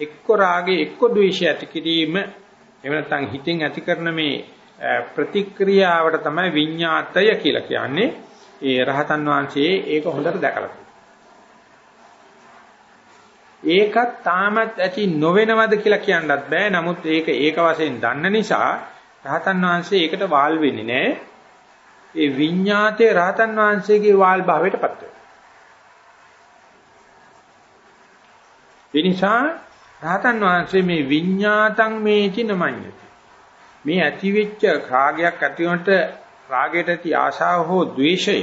එක්ක රාගේ එක්ක ද්වේෂය ඇති කිරීම එහෙම නැත්නම් හිතෙන් ඇති කරන මේ ප්‍රතික්‍රියාවට තමයි විඤ්ඤාතය කියලා කියන්නේ. ඒ රහතන් වහන්සේ ඒක හොඳට දැකලා ඒකත් තාමත් ඇති නොවෙනවද කියලා කියන්නත් බෑ. නමුත් ඒක ඒක වශයෙන් දන්න නිසා රහතන් වහන්සේ ඒකට වාල් වෙන්නේ නෑ. ඒ විඤ්ඤාතේ රහතන් වහන්සේගේ වාල් භාවයටපත් වෙනවා. ඒ නිසා රහතන් වහන්සේ මේ විඤ්ඤාතං මේචි නමඤ්ඤති. මේ ඇතිවෙච්ච රාගයක් ඇතිවන්ට රාගයට ඇති ආශාව හෝ ද්වේෂය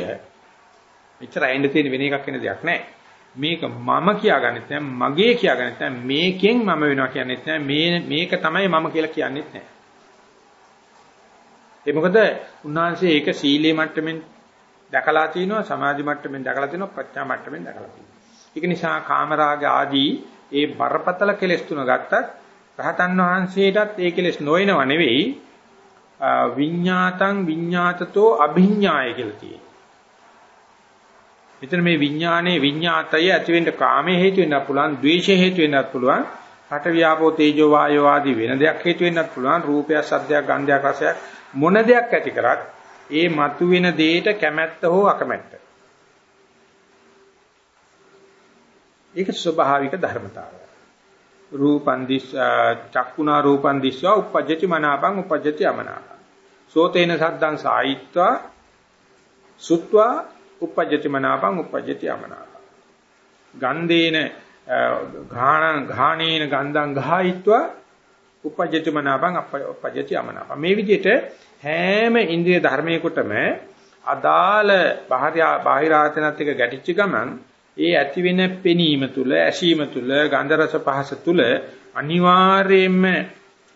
මෙච්චර ඇයින්ද තියෙන වෙන එකක් වෙන දෙයක් නැහැ. මේක මම කියාගන්නෙත් නැහැ, මගේ කියාගන්නෙත් නැහැ, මේකෙන් මම වෙනවා කියන්නෙත් නැහැ, මේ මේක තමයි මම කියලා කියන්නෙත් නැහැ. ඒ මොකද උන්වහන්සේ ඒක සීලේ මට්ටමින් දැකලා තිනවා, සමාධි මට්ටමින් දැකලා තිනවා, ප්‍රඥා මට්ටමින් දැකලා තිනවා. ඒක නිසා කාමරාග ආදී ඒ බරපතල කෙලෙස් තුන ගත්තත් රහතන් වහන්සේටත් ඒ කෙලෙස් නොයනව නෙවෙයි විඤ්ඤාතං විඤ්ඤාතතෝ අභිඤ්ඤාය කියලා තියෙනවා. මෙතන මේ විඥානයේ විඤ්ඤාතය ඇති වෙන්න කාමයේ හේතු වෙන්නත් පුළුවන්, ද්වේෂයේ හේතු වෙන්නත් පුළුවන්, හට ව්‍යාපෝ තේජෝ වායෝ ආදී වෙන දෙයක් හේතු වෙන්නත් පුළුවන්, රූපයක්, සද්දයක්, ගන්ධයක්, රසයක් මොන දෙයක් ඇති කරත් ඒ මතුවෙන දෙයට කැමැත්ත හෝ අකමැත්ත. ඒක ස්වභාවික ධර්මතාවය. රූපං දිස් චක්කුණා රූපං දිස්වා uppajjati මනාපං uppajjati අමනාපං සෝතේන සද්දං සායිත්වා සුත්වා uppajjati මනාපං uppajjati අමනාපං ගන්ධේන ඝාණ ඝාණේන ගන්ධං ගහයිත්වා uppajjati මනාපං uppajjati අමනාපං මේ විදිහට හැම ඉන්ද්‍රිය ධර්මයකටම අදාළ බාහිර ආයතනත් එක්ක ගැටිච්ච ගමන් ඒ ඇති වෙන පෙනීම තුල ඇසීම තුල ගන්ධ රස පහස තුල අනිවාර්යයෙන්ම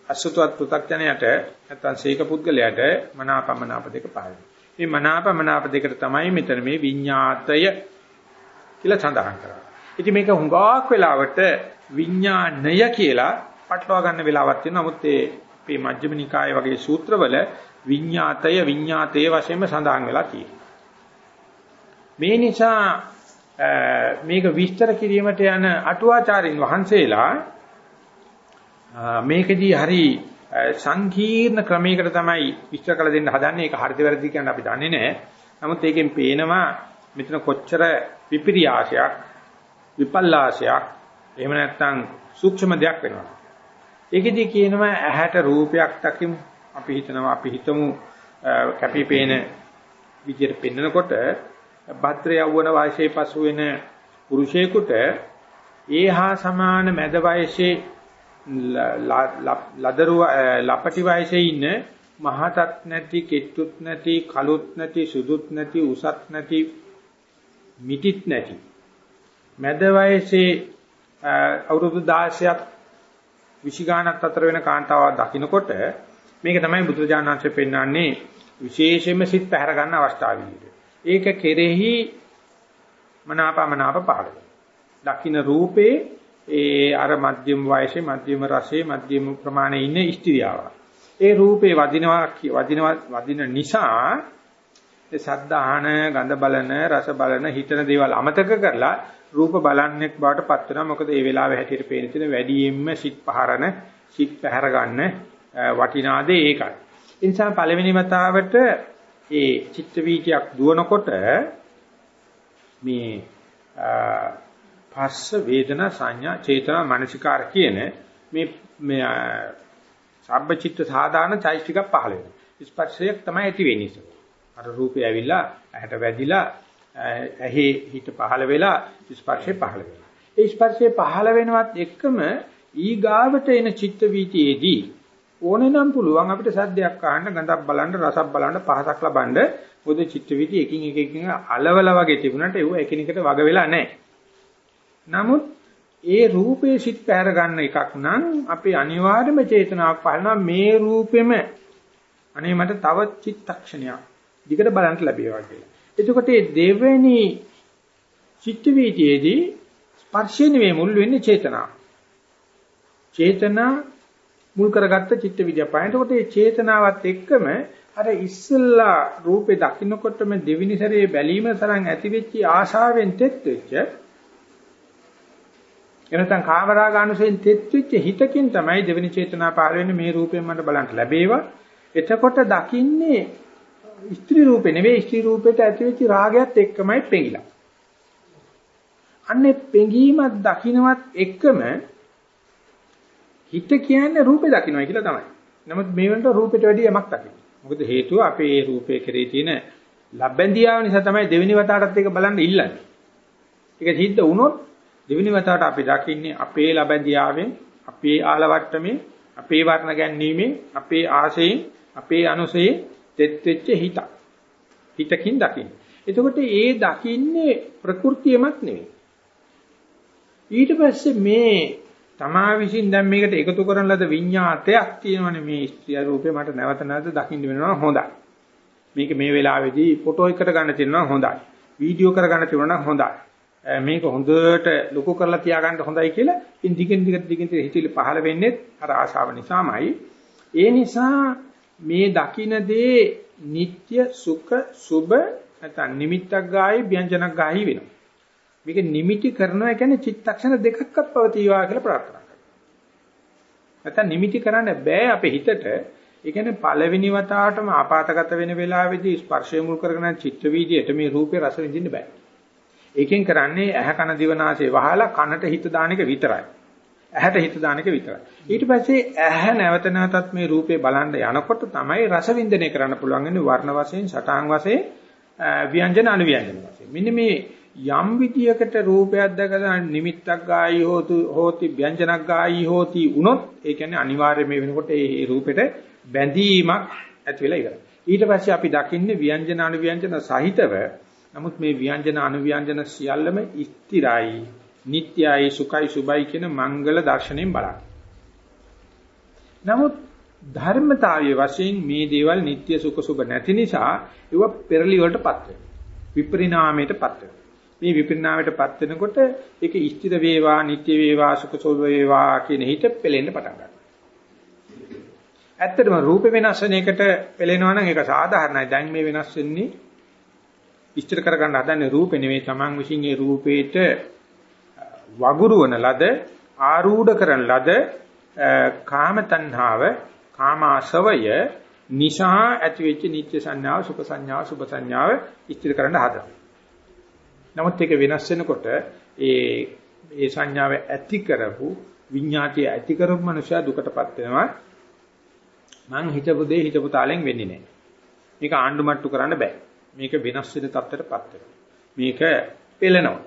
අසුතවත් පෘථග්ජනයට නැත්නම් සීක පුද්ගලයාට මනාපමනාප දෙක පහළ මේ මනාපමනාප දෙකට තමයි මෙතන මේ විඤ්ඤාතය කියලා සඳහන් කරන්නේ. ඉතින් මේක හුඟක් වෙලාවට විඥාණය කියලා පටලවා ගන්න වෙලාවක් තියෙනවා. නමුත් ඒ මේ මජ්ක්‍ධිම නිකාය වගේ සූත්‍රවල විඤ්ඤාතය විඤ්ඤාතයේ වශයෙන්ම සඳහන් වෙලා තියෙනවා. මේ නිසා මේක විස්තර කිරීමට යන අටුවාචාරින් වහන්සේලා මේකදී හරි සංකීර්ණ ක්‍රමයකට තමයි විස්තර කළ දෙන්න හදන්නේ. ඒක හරිද වැරදිද කියන අපි දන්නේ නැහැ. නමුත් ඒකෙන් පේනවා මෙතන කොච්චර විපිරියාශයක් විපල්ලාශයක් එහෙම නැත්නම් සූක්ෂම දෙයක් වෙනවා. ඒකෙදි කියනවා ඇහැට රූපයක් දකිමු. අපි හිතනවා අපි හිතමු කැපිපේන විදියට පෙන්නකොට භද්‍ර යවවන වයසේ පසු වෙන පුරුෂයෙකුට ඒහා සමාන මැද වයසේ ලදරු ලපටි වයසේ ඉන්න මහතත් නැති කෙට්ටුත් නැති කළුත් නැති සුදුත් නැති උසත් නැති මිටිත් නැති. මැද වයසේ අවුරුදු 16ක් විශිගානක් අතර වෙන කාන්තාවක් දකින්නකොට මේක තමයි බුදුරජාණන් වහන්සේ පෙන්වන්නේ විශේෂයෙන්ම සිත් පැහැර ගන්න අවස්ථාව ඒක කෙරෙහි මනාපමනාප පහළ දකින්න රූපේ ඒ අර මධ්‍යම වයසේ මධ්‍යම රසයේ මධ්‍යම ප්‍රමාණයේ ඉන්න ස්ත්‍රියාව. ඒ රූපේ වදිනවා වදිනවා වදින නිසා ඒ සද්ද අහන ගඳ බලන රස බලන හිතන දේවල් අමතක කරලා රූප බලන්නෙක් බවට පත් වෙනවා. මොකද ඒ වෙලාවේ හැටියට පේන තියෙන වැඩියෙන්ම සිත් පහරන සිත් පැහැර ගන්න වටිනා දේ ඒකයි. ඒ නිසා පළවෙනි වතාවට ඒ චිත්ත වීතියක් දුවනකොට මේ පස්ස වේදනා සංඥා චේතනා මනසිකාර කියන මේ මේ සබ්බචිත්ත සාධාරණ චෛත්‍යික පහළ වෙනවා. ස්පර්ශයක් තමයි ඇති වෙන්නේ. අර රූපය ඇවිල්ලා ඇහැට වැදිලා ඇහි හිත පහළ වෙලා ස්පර්ශය පහළ වෙනවා. ඒ ස්පර්ශය පහළ වෙනවත් එක්කම ඊගාවට එන චිත්ත වීතියේදී ඕනේ නම් පුළුවන් අපිට සද්දයක් අහන්න, ගඳක් බලන්න, රසක් බලන්න, පහසක් ලබන්න. මොකද චිත්ත වීති එකින් එක එකින් අලවල වගේ තිබුණාට ඒව එකිනෙකට වග වෙලා නැහැ. නමුත් ඒ රූපේ සිත් පැහැර ගන්න එකක් නම් අපි අනිවාර්යම චේතනාවක් පහළනවා මේ රූපෙම අනේ මට තව චිත්තක්ෂණයක් දිගට බලන්න ලැබේවා කියලා. එතකොට මේ දෙවෙනි චිත්ත වීතියේදී ස්පර්ශය නෙවෙයි මුල් වෙන්නේ චේතනාව. චේතනා මුල් කරගත්ත චිත්ත විද්‍යාව. එතකොට මේ චේතනාවත් එක්කම අර ඉස්සල්ලා රූපේ දකින්නකොටම දෙවිනි සැරේ බැලීම තරම් ඇතිවෙච්ච ආශාවෙන් තෙත් වෙච්ච එනතන් කාමරාගානුසයෙන් තෙත් වෙච්ච හිතකින් තමයි දෙවෙනි චේතනා පහළ වෙන්නේ මේ රූපයෙන් මට බලන්න ලැබේවා. එතකොට දකින්නේ ස්ත්‍රී රූපේ නෙවෙයි ස්ත්‍රී රූපෙට ඇතිවෙච්ච රාගයත් එක්කමයි පෙඟිලා. අන්නේ පෙඟීමක් දකින්නවත් එක්කම හිත කියන්නේ රූපේ දකින්නයි කියලා තමයි. නමුත් මේ වෙනට රූපෙට වැඩිය යමක් දකින්න. මොකද හේතුව අපේ රූපේ කෙරේ තියෙන ලබ්බැඳියාව නිසා තමයි දෙවෙනි වතාවටත් ඒක බලන්න ඉල්ලන්නේ. ඒක සිද්ධ වුණොත් දෙවෙනි වතාවට අපි දකින්නේ අපේ ලබැඳියාවෙන්, අපේ ආලවට්ටමේ, අපේ වර්ණ ගැනීමෙන්, අපේ ආශයෙන්, අපේ අනුසයෙන් තෙත් වෙච්ච හිත. හිතකින් දකින්න. එතකොට ඒ දකින්නේ ප්‍රകൃතියමක් නෙවෙයි. ඊට පස්සේ මේ තමා විසින් දැන් මේකට එකතු කරන ලද විඤ්ඤාතයක් තියෙනවනේ මේ ස්ත්‍රී රූපේ මට නැවත නැවත දකින්න වෙනවා හොඳයි. මේක මේ වෙලාවේදී ෆොටෝ එකකට ගන්න තියෙනවා හොඳයි. වීඩියෝ කර ගන්න තියෙනවා හොඳයි. මේක හොඳට ලොකු කරලා තියාගන්න හොඳයි කියලා ඉතින් දිගින් දිගට දිගින් දිගට හිතිලි පහළ වෙන්නේ අර ආශාව නිසාමයි. ඒ නිසා මේ දකින්නේ නিত্য සුඛ සුබ නැත්නම් නිමිත්තක් ගායි ව්‍යංජනක් ගායි වෙනවා. මේක නිමිටි කරනවා කියන්නේ චිත්තක්ෂණ දෙකක්වත් පවතිවා කියලා ප්‍රාර්ථනා කරනවා. නැත්නම් නිමිටි කරන්න බෑ අපේ හිතට. ඒ කියන්නේ පළවෙනි වතාවටම ආපాతගත වෙන වෙලාවේදී ස්පර්ශය මුල් කරගෙන චිත්ත වීදියට මේ රූපේ රස විඳින්න බෑ. ඒකෙන් කරන්නේ ඇහ කන දිව නාසය වහලා කනට හිත දාන එක විතරයි. ඇහැට හිත දාන එක විතරයි. ඊට පස්සේ ඇහැ නැවත නැවතත් මේ රූපේ බලන්න යනකොට තමයි රස වින්දනය කරන්න පුළුවන් වෙන්නේ වර්ණ වශයෙන්, සටහන් වශයෙන්, ව්‍යංජන අනුව්‍යංජන වශයෙන්. මෙන්න මේ යම් විදියකට රූපයක් දැකලා නිමිත්තක් ගායි හෝතු හෝති ව්‍යංජනක් ගායි හෝති උනොත් ඒ කියන්නේ අනිවාර්යයෙන් මේ වෙනකොට ඒ රූපෙට බැඳීමක් ඇති වෙලා ඉවරයි. ඊට පස්සේ අපි දකින්නේ ව්‍යංජන අනුව්‍යංජන සහිතව නමුත් මේ ව්‍යංජන අනුව්‍යංජන සියල්ලම ස්ථිරයි, නිට්ටයයි, සුඛයි, සුබයි කියන මංගල දර්ශනයෙන් බලන්න. නමුත් ධර්මතාවයේ වශයෙන් මේ දේවල් නිට්ටය සුඛ සුබ නැති නිසා ඒව පෙරලි වලටපත් වෙනවා. විපරිණාමයටපත් වෙනවා. මේ විපරිණාමයටපත් වෙනකොට ඒක ස්ථිර වේවා, නිට්ටය වේවා, සුඛසෝභ වේවා කියන හිත පෙලෙන්න පටන් ගන්නවා. ඇත්තටම රූප වෙනස් වෙන එකට පෙලෙනවා නම් ඒක සාධාරණයි. දැන් මේ වෙනස් වෙන්නේ විස්තර කරගන්න හදන්නේ රූපේ නෙවෙයි Taman විසින් ඒ රූපේට වගුරුවන ලද ආරූඪ කරන ලද කාම තණ්හාව කාම ආශවය නිසා ඇතිවෙච්ච නිත්‍ය සංඥාව සුඛ සංඥාව සුභ සංඥාව ඉස්තිර කරන්න හදනවා. නමුත් ඒක වෙනස් වෙනකොට ඒ ඒ සංඥාව ඇති කරපු විඤ්ඤාතිය ඇති කරපු මනුෂයා දුකටපත් වෙනවා. මං හිතපු දේ හිතපු තාලෙන් වෙන්නේ නැහැ. මේක ආණ්ඩු මට්ටු කරන්න බෑ. මේක වෙනස් වෙන තත්ත්වයටපත් වෙනවා. මේක පෙළෙනවා.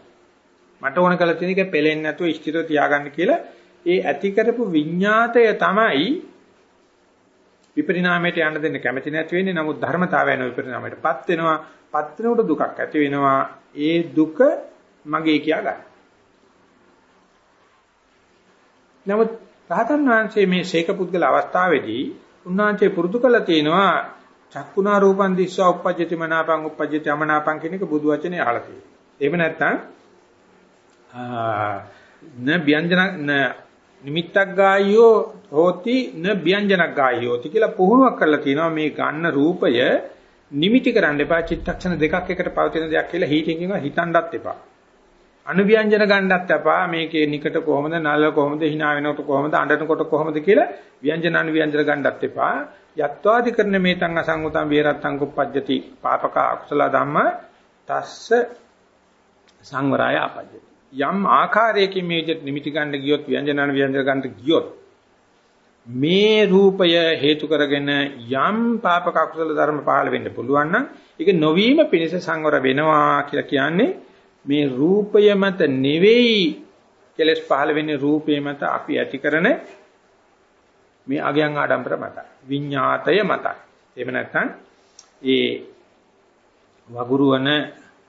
මට ඕන කරලා තියෙන එක පෙලෙන්නේ නැතුව ස්ථිරව තියාගන්න කියලා ඒ ඇති කරපු විඤ්ඤාතය තමයි විපරිණාමයට යන්න දෙන්න කැමති නැති වෙන්නේ නමුත් ධර්මතාවයන විපරිණාමයටපත් වෙනවා පත් වෙනකොට දුකක් ඇති වෙනවා ඒ දුක මගේ කියා ගන්න. නමුත් රහතන් වහන්සේ මේ ශේක පුද්ගල අවස්ථාවේදී උන්වහන්සේ පුරුදු කළා තියෙනවා චක්කුණා රූපං දිස්වා uppajjati මනාපං uppajjati අමනාපං කියන එක බුදු වචනේ අහලා තියෙනවා. එහෙම නැත්නම් න ව්‍යංජන න නිමිත්තක් ගායෝ හෝති න ව්‍යංජනක් ගායෝ හෝති කියලා පුහුණුවක් කරලා තියෙනවා. මේ ගන්න රූපය නිමිටි කරන්න එපා. චිත්තක්ෂණ දෙකක් එකට පවතින දෙයක් කියලා හීටින් කියනවා හිතන්නත් එපා. අනුව්‍යංජන ගන්නත් එපා. මේකේ නිකට කොහොමද නල කොහොමද hina වෙනකොට කොහොමද අඬනකොට කොහොමද කියලා ව්‍යංජන අනුව්‍යංජන ගන්නත් එපා. යත්වාදි කරන මේතං අසංගතං විහෙරත්තං කුප්පජ්ජති. පාපක අකුසල ධම්ම තස්ස සංවරය අපජ්ජති යම් ආකාරයකින් මේ විදිහට නිමිති ගන්න ගියොත් ව්‍යංජනන ව්‍යංජන ගන්න ගියොත් මේ රූපය හේතු කරගෙන යම් පාපක අකුසල ධර්ම පහළ වෙන්න පුළුවන් නම් ඒක නොවීම පිණිස සංවර වෙනවා කියලා කියන්නේ මේ රූපය මත නෙවෙයි කෙලස් පහළ වෙන්නේ රූපය මත අපි ඇති කරන මේ අගයන් ආඩම්බර මත විඤ්ඤාතය මත එහෙම නැත්නම් ඒ වගුරුවන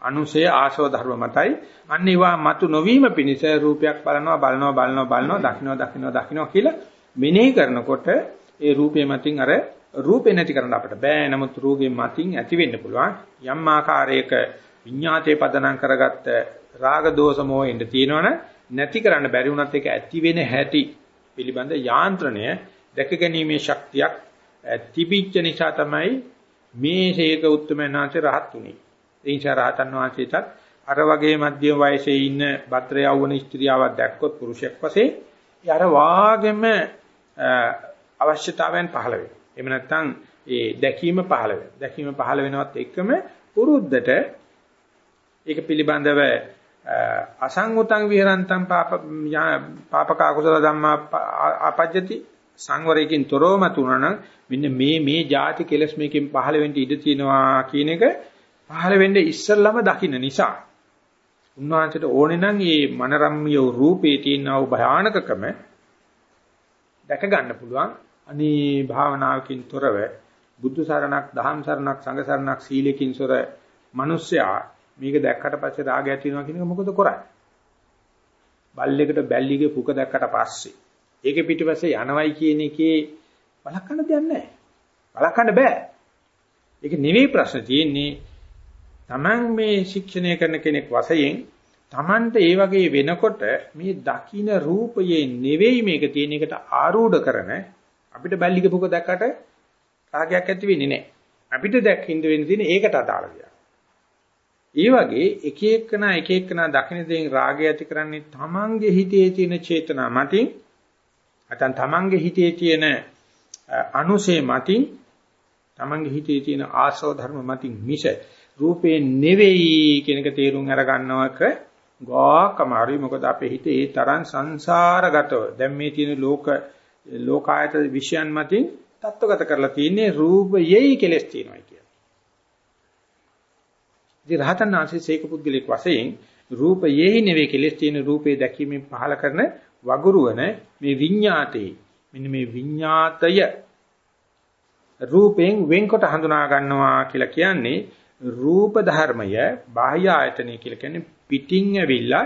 අනුසය ආශව ධර්ම මතයි. අන්න ඒවා මතු නොවීම පිණිස රූපයක් බලනවා බලනවා බලනවා බලනවා දකින්නවා දකින්නවා දකින්නවා කියලා මෙනෙහි කරනකොට ඒ රූපේ මතින් අර රූපේ නැති කරන්න අපිට බෑ. නමුත් රූපේ මතින් ඇති වෙන්න පුළුවන්. යම් ආකාරයක විඤ්ඤාතේ පදනම් කරගත්ත රාග දෝෂ මොහෙන්ද තියෙනවනේ නැති කරන්න බැරි වුණත් ඒක ඇති වෙන හැටි පිළිබඳ යාන්ත්‍රණය දැක ගැනීමේ ශක්තියක් තිබිච්ච නිසා තමයි මේ ශේක උත්තමනාච රහත් උනේ ඒ නිසා රහතන් වහන්සේටත් අර වගේ මධ්‍යම වයසේ ඉන්න භද්‍ර යවුන ස්ත්‍රියාවක් දැක්කොත් පුරුෂයෙක් වශයෙන් ඒ අර වාගෙම අවශ්‍යතාවයන් පහළ වෙනවා. එහෙම නැත්නම් ඒ දැකීම පහළ වෙනවා. දැකීම පහළ වෙනවත් එක්කම පුරුද්දට ඒක පිළිබඳව අසංගතං විහරන්තං පාප පාපක අකුසල ධම්මා අපජ්ජති සංවරයෙන් තොරවම තුනන මෙන්න මේ මේ ಜಾති කෙලස් මේකෙන් පහළ වෙන්න ඉඩ තියෙනවා කියන එක පහළ වෙන්නේ ඉස්සල්ලාම දකින්න නිසා උන්වහන්සේට ඕනේ නම් මේ මනරම්මිය රූපේ තියෙනා වූ භයානකකම දැක ගන්න පුළුවන්. අනී භාවනාවකින් තොරව බුද්ධ සරණක් දහම් සරණක් සංඝ සරණක් සීලකින් සොර මිනිස්සයා මේක දැක්කට පස්සේ රාගය ඇති වෙනවා කියන එක මොකද කරන්නේ? බල්ලෙකුට බැල්ලිගේ පුක දැක්කට පස්සේ. ඒකේ පිටිපස්සේ යනවයි කියන එකේ බලකන්න දෙයක් නැහැ බලකන්න බෑ ඒක නෙවෙයි ප්‍රශ්න තියෙන්නේ Taman මේ ශික්ෂණය කරන කෙනෙක් වශයෙන් Tamanට ඒ වගේ වෙනකොට මේ දකින්න රූපයේ නෙවෙයි මේක තියෙන එකට ආරූඪ කරන අපිට බැල්ලික පුක දැක්කට රාගයක් ඇති වෙන්නේ නැහැ. අපිට දැක්කින්ද වෙන්න තියෙන ඒකට අදාළ දෙයක්. ඒ වගේ එක එකනා එක එකනා දකින්න දෙයින් රාගය ඇති කරන්නේ Tamanගේ හිතේ තියෙන චේතනා මතින් නැත්නම් Tamanගේ හිතේ තියෙන අනුසේ මතින් Tamanගේ හිතේ තියෙන ආශෝ ධර්ම මතින් මිස රූපේ නෙවෙයි කියන එක තේරුම් අර ගන්නවක ගාක් අමාරුයි මොකද අපේ හිතේ ඒ තරම් සංසාරගතව දැන් මේ තියෙන ලෝක ලෝකායත විෂයන් මතින් තත්වගත කරලා තියෙන්නේ රූපයෙහි කෙලස් තියෙනවා කියලා. ඉතින් රහතන් වහන්සේ සීක පුද්ගලික වශයෙන් රූපයෙහි නෙවෙයි කෙලස් තියෙන රූපේ දැකීමෙන් පහල කරන වගුරුවන මේ විඤ්ඤාතේ මෙන්න මේ විඤ්ඤාතය රූපයෙන් වෙන්කොට හඳුනා ගන්නවා කියලා කියන්නේ රූප ධර්මය බාහ්‍ය ආයතනය කියලා කියන්නේ පිටින් ඇවිල්ලා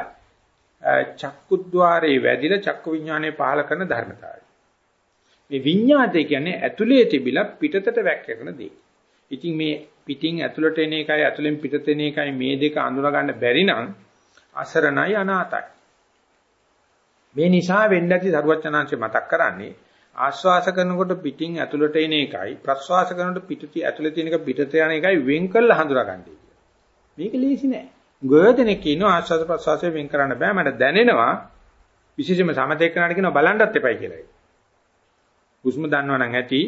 චක්කුද්්වාරේ වැදිලා චක්කු විඥානය පහල කරන ධර්මතාවය. මේ විඤ්ඤාතය කියන්නේ ඇතුලේ තිබිලා පිටතට වැක්කෙන දේ. ඉතින් මේ පිටින් ඇතුළට එන එකයි ඇතුළෙන් පිටට එන එකයි මේ දෙක අඳුර ගන්න බැරි නම් අසරණයි අනාතයි. මේ නිසා වෙන්න ඇති සරුවචනාංශය මතක් කරන්නේ ආශ්වාස කරනකොට පිටින් ඇතුළට එන එකයි ප්‍රශ්වාස කරනකොට පිටුති ඇතුළේ තියෙන එක පිටට යන එකයි වෙන් කරලා හඳුනාගන්නේ. මේක ලේසි නෑ. ගොඩනෙක් කියනවා ආශ්වාස ප්‍රශ්වාසය වෙන් කරන්න බෑ මට දැනෙනවා විශේෂයෙන්ම සමතේකනාට කියනවා බලන්නත් එපයි කියලා. හුස්ම දන්නවා නම් ඇති.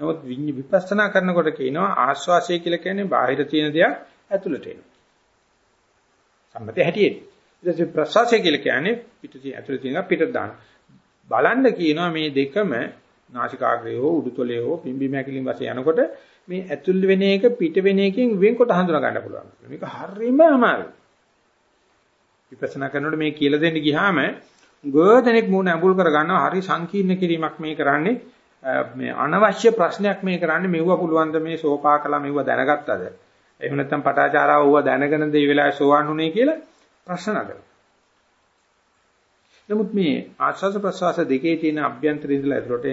නමුත් විපස්සනා කරනකොට කියනවා ආශ්වාසය කියලා කියන්නේ බාහිර තියෙන දෙයක් ඇතුළට එනවා. සම්මතය හැටියෙන්නේ. ඊට පස්සේ ප්‍රශ්වාසය කියලා කියන්නේ පිටුති ඇතුළේ තියෙන එක පිටට දානවා. බලන්න කියනවා මේ දෙකම නාසිකාග්‍රය හෝ උඩුතලයේ හෝ පිම්බි මැකිලින් වශයෙන් යනකොට මේ ඇතුල් වෙන එක පිට වෙන එකෙන් වෙන්කොට හඳුනා ගන්න පුළුවන්. මේක හරියම අමාරුයි. විපස්සනා කරනකොට මේ කියලා දෙන්න ගියාම ගොඩනෙක් මූණ ඇඹුල් කර ගන්නවා හරි සංකීර්ණ කිරීමක් මේ කරන්නේ මේ අනවශ්‍ය ප්‍රශ්නයක් මේ කරන්නේ මෙව්ව පුළුවන් ද මේ සෝපාකලා මෙව්ව දැනගත්තද එහෙම නැත්නම් පටාචාරාව ඌව දැනගෙන දෙයි වෙලාවේ සෝවන් උනේ කියලා ප්‍රශ්න නගනවා නමුත් මේ ආස්වාස ප්‍රසවාස දෙකේ තියෙන අභ්‍යන්තරින් ඉඳලා ඇතුළට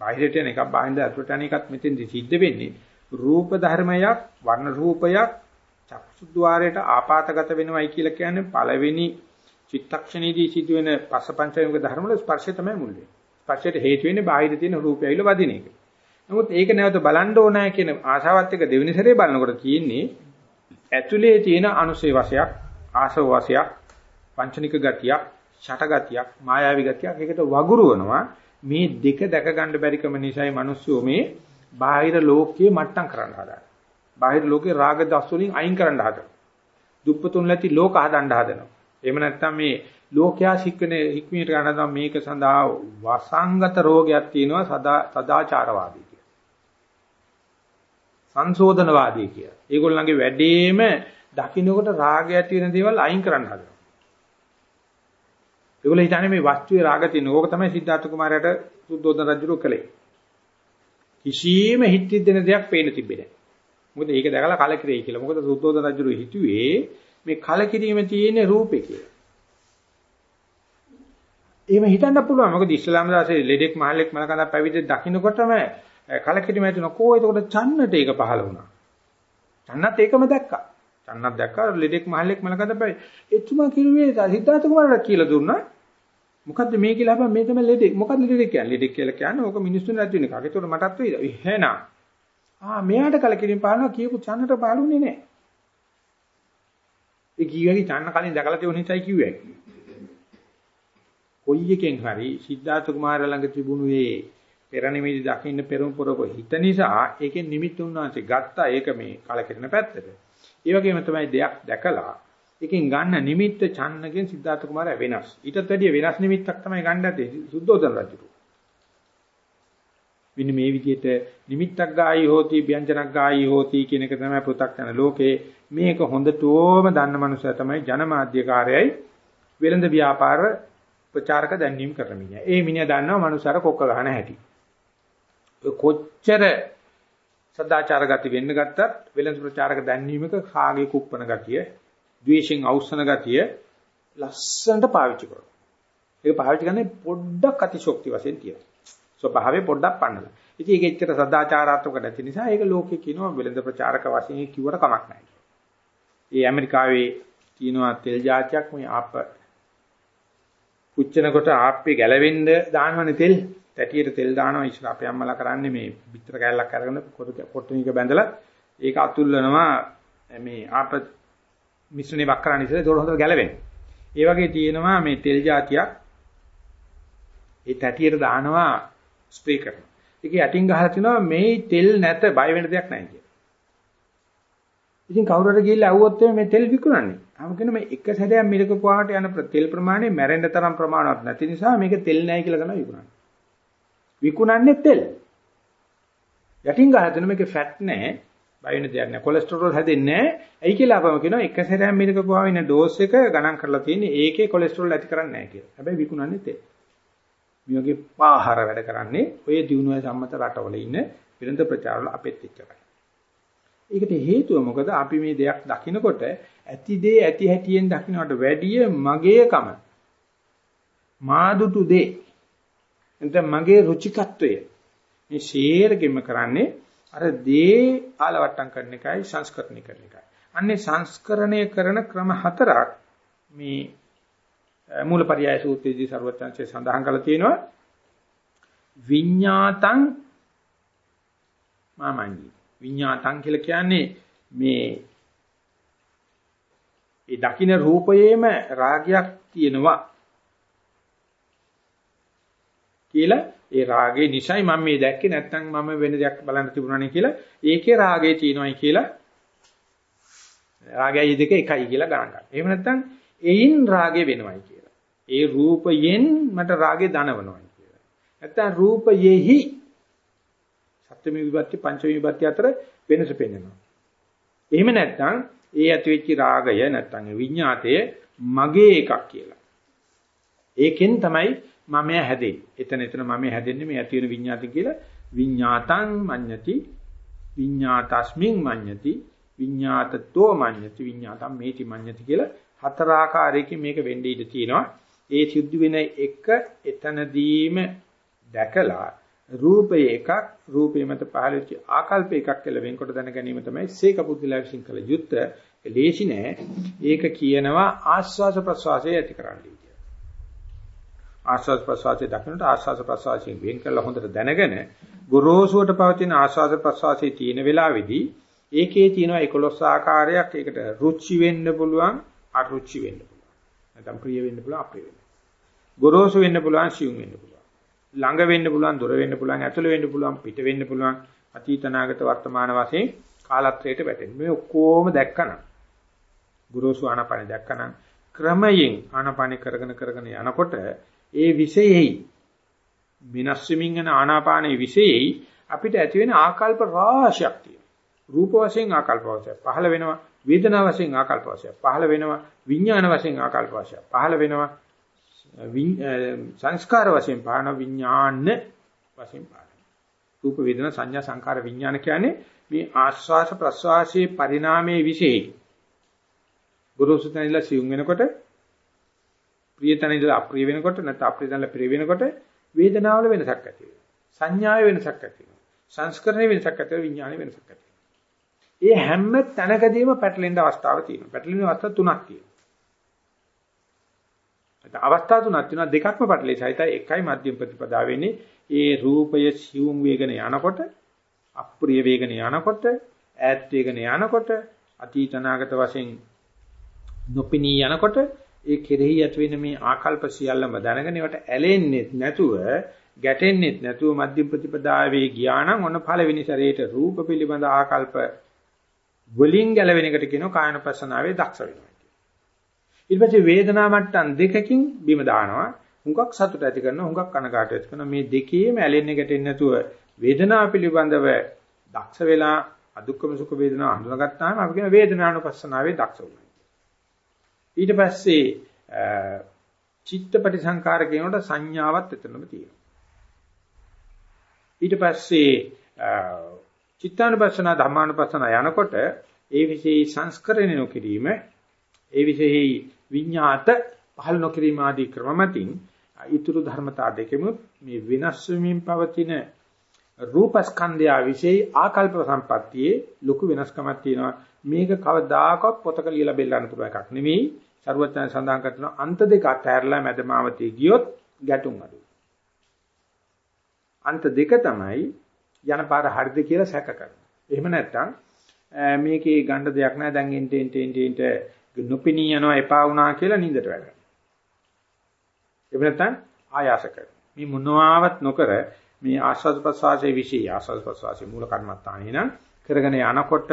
බාහිරට යන එකක් බාහිරින්ද ඇතුළට යන එකත් මෙතෙන්දි සිද්ධ වෙන්නේ රූප ධර්මයක් වර්ණ රූපයක් චක්සුද්්වාරයට ආපాతගත වෙනවයි කියලා කියන්නේ පළවෙනි චිත්තක්ෂණයේදී සිදුවෙන පස්සපංචයක ධර්ම වල ස්පර්ශය තමයි මුල් වෙන්නේ. ස්පර්ශයට හේතු වෙන්නේ බාහිර තියෙන රූපය ඇවිල්ලා වදින එක. නමුත් ඒක නැවත බලන්න ඕනෑ කියන ආශාවත් එක දෙවෙනි සැරේ බලනකොට තියෙන්නේ ඇතුලේ තියෙන අනුසේ වශයක් ආසව වශයක් පංචනික ගතියක් ෂටගතියක් මායාවි ගතියක් ඒකට වගුරුවනවා මේ දෙක දැක ගන්න බැරිකම නිසායි මිනිස්සු මේ බාහිර ලෝකයේ මට්ටම් කරන්න හදන්නේ. බාහිර ලෝකේ රාග දස් වලින් අයින් කරන්න හදනවා. දුප්පතුන් නැති ලෝක හදන්න හදනවා. එහෙම නැත්නම් මේ ලෝකයා සික්කනේ හික්මියට ගන්නවා මේක සඳහා වසංගත රෝගයක් තියෙනවා සදා සදාචාරවාදී කියලා. සංශෝධනවාදී කියලා. ඒගොල්ලන්ගේ වැඩේම දකින්නකොට රාගය ඇති වෙන දේවල් අයින් කරන්න හදනවා. ඒගොල්ලෝ හිතන්නේ මේ වස්තුවේ රාග තියෙන. ඕක තමයි සිද්ධාර්ථ කුමාරයාට සුද්ධෝදන රජුරු කළේ. කිසියම් හිත දෙන දෙයක් පේන්න තිබෙන්නේ නැහැ. මොකද ඒක දැකලා කලකිරෙයි කියලා. මොකද සුද්ධෝදන රජුරු හිතුවේ මේ කලකිරීම තියෙන රූපේ කියලා. එහෙම හිතන්න පුළුවන්. මොකද ඉස්ලාම දාසේ ලෙඩෙක් මහල්ලෙක් මලකඳක් පැවිදි දකින්නකොටම කලකිරීම ඇති වෙනවා. කෝ එතකොට චන්නට ඒක පහළ වුණා. චන්නත් ඒකම දැක්කා. චන්නත් දැක්කා ලෙඩෙක් මහල්ලෙක් මලකඳ පැවිදි. එතුමා කිව්වේ සිද්ධාර්ථ කුමාරට කියලා දුන්නා. මොකද්ද මේ කියලා අපා මේ තමයි ලෙඩෙක්. මොකද්ද ලෙඩෙක් කියන්නේ? ලෙඩෙක් කියලා කියන්නේ ඕක මිනිස්සුන් නැති වෙන එකක්. ඒතකොට මටත් වෙයිද? එහෙනම්. ආ මෙයාට කලකිරීම පානවා කියපු චන්නට පාළුනේ නැහැ. ඒ කීවගේ චන්න කලින් දැකලා තියෙන නිසායි කිව්වේ. කොයි එකෙන් හරි සිද්ධාර්ථ කුමාරයා ළඟ තිබුණු ඒ පෙර නිමිති දකින්න පෙරම් පොරක හිත නිසා ඒකෙන් නිමිත් උන්වහන්සේ ගත්තා ඒක මේ කලකිරෙන පැත්තට. ඒ වගේම තමයි දෙයක් දැකලා එකෙන් ගන්න නිමිත්ත ඡන්නගෙන් සිද්ධාර්ථ කුමාරයා වෙනස්. ඊටත් වැඩිය වෙනස් නිමිත්තක් තමයි ගන්න ඇත්තේ සුද්ධෝදන රජු. මෙන්න මේ විදිහට නිමිත්තක් ගායි හෝති ව්‍යංජනක් ගායි හෝති කියන එක තමයි පෘථග්ජන ලෝකේ මේක හොඳටම දන්න මනුස්සයා තමයි ජනමාධ්‍යකාරයයි වෙළඳ ව්‍යාපාර ප්‍රචාරක දැන්වීම කරන මිනිහා. ඒ මිනිහා දන්නවා මනුස්සයර කොක්ක ගන්න හැටි. කොච්චර සදාචාර ගති වෙන්න ගත්තත් වෙළඳ ප්‍රචාරක දැන්වීමක කාගේ කුප්පන ගතිය ද්වේෂෙන් අවසන ගතිය ලස්සනට පාවිච්චි කරනවා. ඒක පාවිච්චි කරන්නේ පොඩ්ඩක් අතිශෝක්ති වශයෙන් තියෙනවා. ස්වභාවය පොඩ්ඩක් පන්නලා. ඉතින් ඒක එච්චර සදාචාරාත්මක නැති නිසා ඒක ලෝකේ කියනවා වෙළඳ ප්‍රචාරක වශයෙන් කිව්වට කමක් නැහැ. ඒ ඇමරිකාවේ කියනවා තෙල් જાතියක් මේ ආප පුච්චනකොට ආප්පේ ගැලවෙන්න දානවනේ තෙල්. තැටියට තෙල් දානවා ඉස්සර අපේ අම්මලා කරන්නේ මේ පිටර කෑල්ලක් අරගෙන පොට්ටනික බැඳලා ඒක අතුල්ලනවා මේ ආප මිශ්‍රණය වක් කරන්න ඉස්සෙල්ලා ඒක හොඳට ගැලවෙන්නේ. ඒ වගේ තියෙනවා මේ තෙල් జాතියක් ඒ තැටියට දානවා ස්ප්‍රේ කරනවා. ඒකේ යටින් ගහලා තිනවා මේ තෙල් නැත බය වෙන දෙයක් නැහැ කියලා. ඉතින් කවුරු හරි ගිහිල්ලා අහුවොත් මේ තෙල් විකුණන්නේ. ආම කියන මේ එක සැරයක් මිලක පුවාට යන තෙල් ප්‍රමාණය මැරෙන්න තරම් ප්‍රමාණවත් නැති නිසා මේක තෙල් නැහැ කියලා තමයි විකුණන්නේ. විකුණන්නේ තෙල්. යටින් ගහලා තිනවා මේකේ ෆැට් නැහැ බය වෙන දෙයක් නෑ. කොලෙස්ටරෝල් හැදෙන්නේ නෑ. ඇයි කියලා අපම කියනවා එක සැරයක් මිලක පුවා වෙන ඩෝස් එක ගණන් කරලා තියෙන්නේ ඒකේ කොලෙස්ටරෝල් ඇති කරන්නේ නෑ කියලා. හැබැයි විකුණන්නේ තේ. මේ වගේ පාහර වැඩ කරන්නේ ඔය දිනුවේ සම්මත රටවල ඉන්න විරන්ද ප්‍රචාරවල අපෙත් එච්චරයි. ඒකට හේතුව මොකද අපි මේ දෙයක් දකිනකොට ඇති දේ ඇති හැටියෙන් දකින්නට වැඩිය මගේකම මාදුතු දේ එතන මගේ රුචිකත්වය මේ ෂේරගෙම කරන්නේ අර දේ ආලවට්ටම් කරන එකයි සංස්කරණය කරන එකයි. අන්නේ සංස්කරණය කරන ක්‍රම හතරක් මේ මූලපරියාය සූත්‍රයේදී ਸਰවඥාන්සේ සඳහන් කරලා තියෙනවා. විඤ්ඤාතං මාමංගි. විඤ්ඤාතං කියලා කියන්නේ මේ ඒ දකින්න රූපයේම රාගයක් තියෙනවා කියලා ඒ රාගේ නිසයි මම මේ දැක්කේ නැත්නම් මම වෙන දෙයක් බලන්න තිබුණානේ කියලා ඒකේ රාගේ තියෙනවායි කියලා රාගයයි දෙක එකයි කියලා ගණන් ගන්න. එහෙම නැත්නම් එයින් රාගේ වෙනවයි කියලා. ඒ රූපයෙන් මට රාගේ දනවනවයි කියලා. නැත්නම් රූපයෙහි සත්‍යමි විභක්ති පංචමි විභක්ති අතර වෙනස පෙන්වනවා. එහෙම නැත්නම් ඒ ඇතිවෙච්ච රාගය නැත්නම් විඤ්ඤාතය මගේ එකක් කියලා. ඒකෙන් තමයි මම හැදෙන්නේ. එතන එතන මම හැදෙන්නේ මේ ඇති වෙන විඤ්ඤාති කියලා. විඤ්ඤාතං මඤ්ඤති. විඤ්ඤාතස්මින් මඤ්ඤති. විඤ්ඤාතතෝ මඤ්ඤති. විඤ්ඤාතම් මේති මඤ්ඤති කියලා හතර ආකාරයකින් මේක වෙන්නේ ඉඳ තියෙනවා. ඒ සිද්ධ වෙන එක එතනදීම දැකලා රූපය එකක් රූපය මත පහළ වෙච්ච ආකල්ප එකක් කියලා වෙන්කොට දැන ගැනීම තමයි සීක බුද්ධිලා විශ්ින් කළ යුත්ත ලේසි නෑ. ඒක කියනවා ආස්වාස ප්‍රසවාසය ඇති කරන්නයි කියලා ආස්වාස ප්‍රසවාසය දකින්නට ආස්වාස ප්‍රසවාසයෙන් වෙන් කරලා හොඳට දැනගෙන ගොරෝසුවට පවතින ආස්වාස ප්‍රසවාසයේ තියෙන වෙලාවේදී ඒකේ තියෙනවා 11 ආකාරයක්. ඒකට රුචි වෙන්න පුළුවන් අරුචි වෙන්න පුළුවන්. නැත්නම් ප්‍රිය වෙන්න පුළුවන් අප්‍රිය වෙන්න ගොරෝසු වෙන්න පුළුවන් සියුම් වෙන්න පුළුවන්. ළඟ වෙන්න පුළුවන් දුර වෙන්න පුළුවන් ඇතුළ වෙන්න පුළුවන් පිට වෙන්න පුළුවන් අතීත අනාගත වර්තමාන වශයෙන් කාලත්‍රයට වැටෙන මේ ඔක්කොම දැක්කනම් ගුරුසු ආනපන දැක්කනම් ක්‍රමයෙන් ආනපන කරගෙන කරගෙන යනකොට ඒ විශේෂයි. විනාශ වෙමින් යන ආනාපානයේ විශේෂයි. අපිට ඇති වෙන ආකල්ප රාශියක් තියෙනවා. රූප වශයෙන් ආකල්ප වශයෙන් පහළ වෙනවා. වේදනා වශයෙන් ආකල්ප වශයෙන් පහළ වෙනවා. විඥාන වශයෙන් ආකල්ප වශයෙන් පහළ වෙනවා. සංස්කාර වශයෙන් පාන විඥාන වශයෙන් පාන. රූප වේදනා සංඥා සංකාර විඥාන කියන්නේ මේ ආස්වාස ප්‍රස්වාසයේ පරිණාමයේ විශේෂයි. ගුරුසුතන ඉඳලා සියුම් වෙනකොට ප්‍රියතන ඉඳලා අප්‍රිය වෙනකොට නැත්නම් අප්‍රියතන ඉඳලා ප්‍රිය වෙනකොට වේදනාවල වෙනසක් ඇති වෙනවා. සංඥාවේ වෙනසක් ඇති වෙනවා. සංස්කරණයේ වෙනසක් ඇති වෙනවා විඥානයේ වෙනසක් ඇති වෙනවා. ඒ හැම තැනකදීම පැටලෙන්න අවස්ථාවක් තියෙනවා. පැටලෙන අවස්ථා තුනක් තියෙනවා. අවස්ථා තුනක් තියෙනවා දෙකක්ම පැටලී සහිතයි එකයි මධ්‍යම ප්‍රතිපදාව වෙන්නේ ඒ රූපය සිවුම් වේගන යනකොට අප්‍රිය වේගන යනකොට ඈත් වේගන යනකොට අතීත අනාගත වශයෙන් නොපිනී යනකොට ඒ කෙරෙහි ඇති වෙන මේ ආකල්ප සියල්ලම දැනගෙන ඒවට ඇලෙන්නේ නැතුව ගැටෙන්නේ නැතුව මධ්‍යම ප්‍රතිපදාවේ ගියානම් ඔන්න පළවෙනි සැරේට රූප පිළිබඳ ආකල්ප වලින් ගැලවෙන එකට කියනවා කායනපසනාවේ දක්ෂ වෙනවා ඊට පස්සේ වේදනා මට්ටම් දෙකකින් බිම දානවා. හුඟක් සතුට ඇති කරනවා හුඟක් කනකාට ඇති කරනවා. මේ දෙකේම ඇලෙන්නේ ගැටෙන්නේ නැතුව වේදනාව පිළිබඳව දක්ෂ වෙලා අදුක්කම සුඛ වේදනාව හඳුනාගත්තාම අපි කියන වේදනානුපස්සනාවේ දක්ෂ වුණා. ඊට පස්සේ චිත්තපටි සංකාර කියනකොට සංඥාවක් එතනම තියෙනවා. ඊට පස්සේ චිත්තානුපස්සන ධම්මානුපස්සන යනකොට ඒ විශේෂ සංස්කරණය නොකිරීම ඒ විශේෂයි විඤ්ඤාත පහළ නොකිරීම ආදී ක්‍රම මතින් ඊතුරු ධර්මතා දෙකෙමුත් මේ විනස් වෙමින් පවතින රූපස්කන්ධය විශේෂයි ආකල්ප සම්පත්තියේ ලොකු වෙනස්කමක් තියෙනවා මේක කවදාකවත් පොතක ලියලා බෙල්ලන්න පුළුවන් එකක් නෙමෙයි ਸਰවඥයන් සඳහන් කරන අන්ත දෙක අතහැරලා මැදමාවතේ ගියොත් ගැටුම් අඩු අන්ත දෙක තමයි යන පාර හරිද කියලා සැක කරනවා එහෙම නැත්නම් මේකේ ගණ්ඩ දෙයක් නැහැ දැන් එන්ට එන්ට එන්ට නොපෙනී යනවා එපා වුණා කියලා නින්දට වැටෙනවා. එහෙම නැත්නම් ආයාස කරනවා. මේ මොනවාවත් නොකර මේ ආස්වාද ප්‍රසවාසයේ විශේෂ ආස්වාද ප්‍රසවාසයේ මූල කර්මත්තානේ නම් කරගෙන යනකොට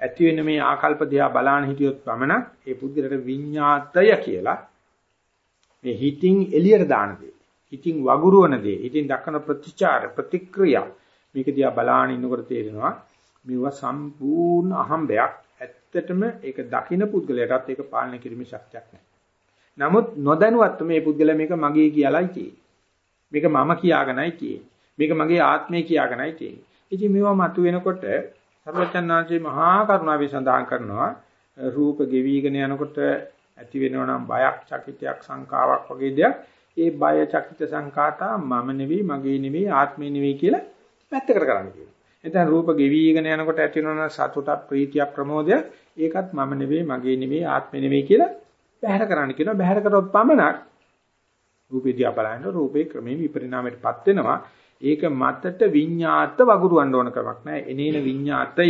ඇති වෙන මේ ආකල්ප දිහා බලාන හිටියොත් පමණක් ඒ පුද්ගලට විඤ්ඤාතය කියලා මේ හිතින් එළියට දාන දේ හිතින් වගුරුවන දේ හිතින් දක්වන ප්‍රතිචාර ප්‍රතික්‍රියා මේක දිහා බලාන ඉන්නකොට තේරෙනවා මේවා සම්පූර්ණ අහම්බයක් ඇත්තටම ඒක දකින්න පුද්ගලයාටත් ඒක පාලනය කිරීමේ ශක්තියක් නැහැ. නමුත් නොදැනුවත්ව මේ පුද්ගලයා මේක මගේ කියලායි තියෙන්නේ. මේක මම කියාගෙනයි තියෙන්නේ. මේක මගේ ආත්මය කියාගෙනයි තියෙන්නේ. ඉතින් මේවා මතු වෙනකොට සර්වචන්නාංශේ මහා කරුණාවේ සඳහන් කරනවා රූප ගෙවිගෙන යනකොට ඇති වෙනවා නම් බයක්, චකිතයක්, සංකාවක් වගේ දෙයක්. ඒ බය, චකිත, සංකාතා මම නෙවෙයි, මගේ නෙවෙයි, ආත්මේ නෙවෙයි කියලා පැත්තකට කරන්න කියනවා. එතන රූප ගෙවිගෙන යනකොට ඇති වෙන සතුටක් ප්‍රීතියක් ප්‍රමෝදයක් ඒකත් මම නෙවෙයි මගේ නෙවෙයි ආත්මෙ නෙවෙයි කියලා බැහැර කරන්න කියනවා. බැහැර කරොත් පමණක් රූපේ දිහා බලනකොට රූපේ ක්‍රමයෙන් විපරිණාමයටපත් වෙනවා. ඒක මතට විඤ්ඤාත වගුරුවන්න ඕන කමක් නැහැ. එනේන විඤ්ඤාතය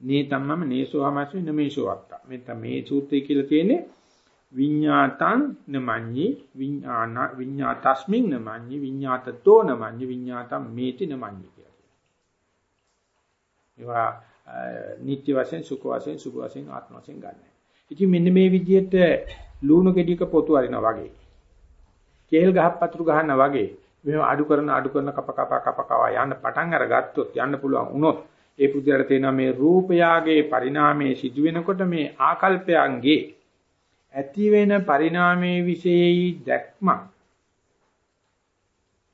මේ තමම නේසෝහමස් නමේසෝ අත්තා. මෙතන මේ සූත්‍රය කියලා තියෙන්නේ විඤ්ඤාතං නමඤ්ඤි විඤ්ඤාණ විඤ්ඤාතස්මින් නමඤ්ඤි විඤ්ඤාතතෝ නමඤ්ඤි විඤ්ඤාතම් මේති නමඤ්ඤි කියලා. ඒවා නිත්‍ය වශයෙන් සුඛ වශයෙන් සුභ වශයෙන් ආත්ම වශයෙන් ගන්න. ඉතින් මෙන්න මේ විදිහට ලුණු ගෙඩියක පොතු අරිනා වගේ. කේල් ගහක් පතුරු ගහනවා වගේ මෙහෙම අඩු කරන අඩු කරන කප කප කප කව යන්න පටන් අරගත්තොත් යන්න පුළුවන් වුණොත් ඒ පුද්ගලයාට තේනවා මේ රූපයාගේ පරිණාමයේ සිදු වෙනකොට මේ ආකල්පයන්ගේ ඇති වෙන පරිණාමයේ විශේෂයි දැක්ම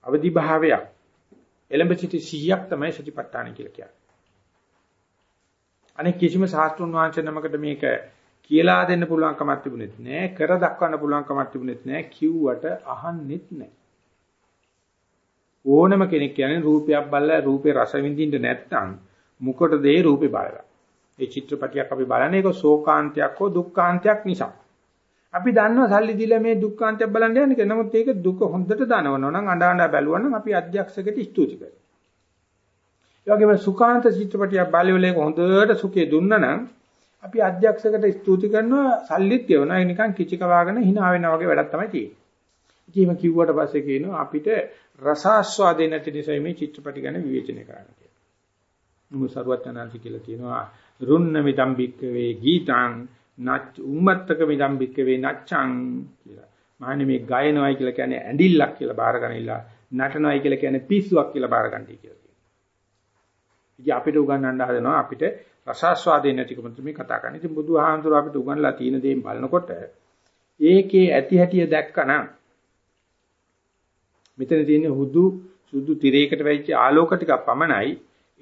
අවදි භාවයක්. එළඹ සිටි 100ක් තමයි සතිපට්ඨාන කියලා කියන්නේ. අනෙක් කිසිම ශාස්ත්‍රුන් වහන්සේ නමකට මේක කියලා දෙන්න පුළුවන් කමක් තිබුණෙත් නෑ කර දක්වන්න පුළුවන් කමක් තිබුණෙත් නෑ කිව්වට අහන්නෙත් නෑ. ඕනම කෙනෙක් කියන්නේ රූපයක් බලලා රූපේ රස විඳින්න නැත්නම් මොකටද ඒ රූපේ බලලා ඒ චිත්‍රපටියක් අපි බලන්නේ ඒක ශෝකාන්තයක් හෝ දුක්ඛාන්තයක් නිසා අපි දන්නවා සල්ලි දීලා මේ දුක්ඛාන්තයක් බලන්න යන්නේ කියලා. නමුත් ඒක දුක හොඳට දනවනවා නම් අඬ අඬ බැලුවා නම් අපි අධ්‍යක්ෂකට ස්තුති කරනවා. ඒ වගේම සුඛාන්ත චිත්‍රපටියක් බලවල ඒක හොඳට සුඛේ දුන්නා නම් අපි අධ්‍යක්ෂකට ස්තුති කරනවා සල්ලිත් ගෙවනවා. ඒ නිකන් කිචික වාගෙන hina වෙනා වගේ වැඩක් තමයි තියෙන්නේ. ඉතින් මේ කිව්වට පස්සේ කියනවා අපිට රසාස්වාදේ නැති නිසා මේ චිත්‍රපටි ගැන විවේචනය කරන්න කියලා. මොකද සරුවචනාංශ කියලා කියනවා රුන්න මිදම් බික්කවේ ගීතං නච් උම්මත්තක මිදම් බික්කවේ නච්ඡං කියලා. මහන්නේ මේ ගායනවයි කියලා කියන්නේ ඇඬිල්ලක් කියලා බාර ගන්නilla නටනවයි කියලා කියන්නේ පිස්සුවක් කියලා බාර ගන්නටි කියලා කියනවා. ඉතින් අපිට උගන්වන්න හදනවා අපිට රසාස්වාදේ නැතිකම මේ කතා කරන්නේ. ඉතින් බුදුහාමුදුරුවෝ අපිට උගන්ලා තියෙන දේ බලනකොට ඒකේ ඇති හැටිය දැක්කනම් මෙතන තියෙන හුදු සුදු තිරයකට වෙච්ච ආලෝක ටිකක් පමණයි.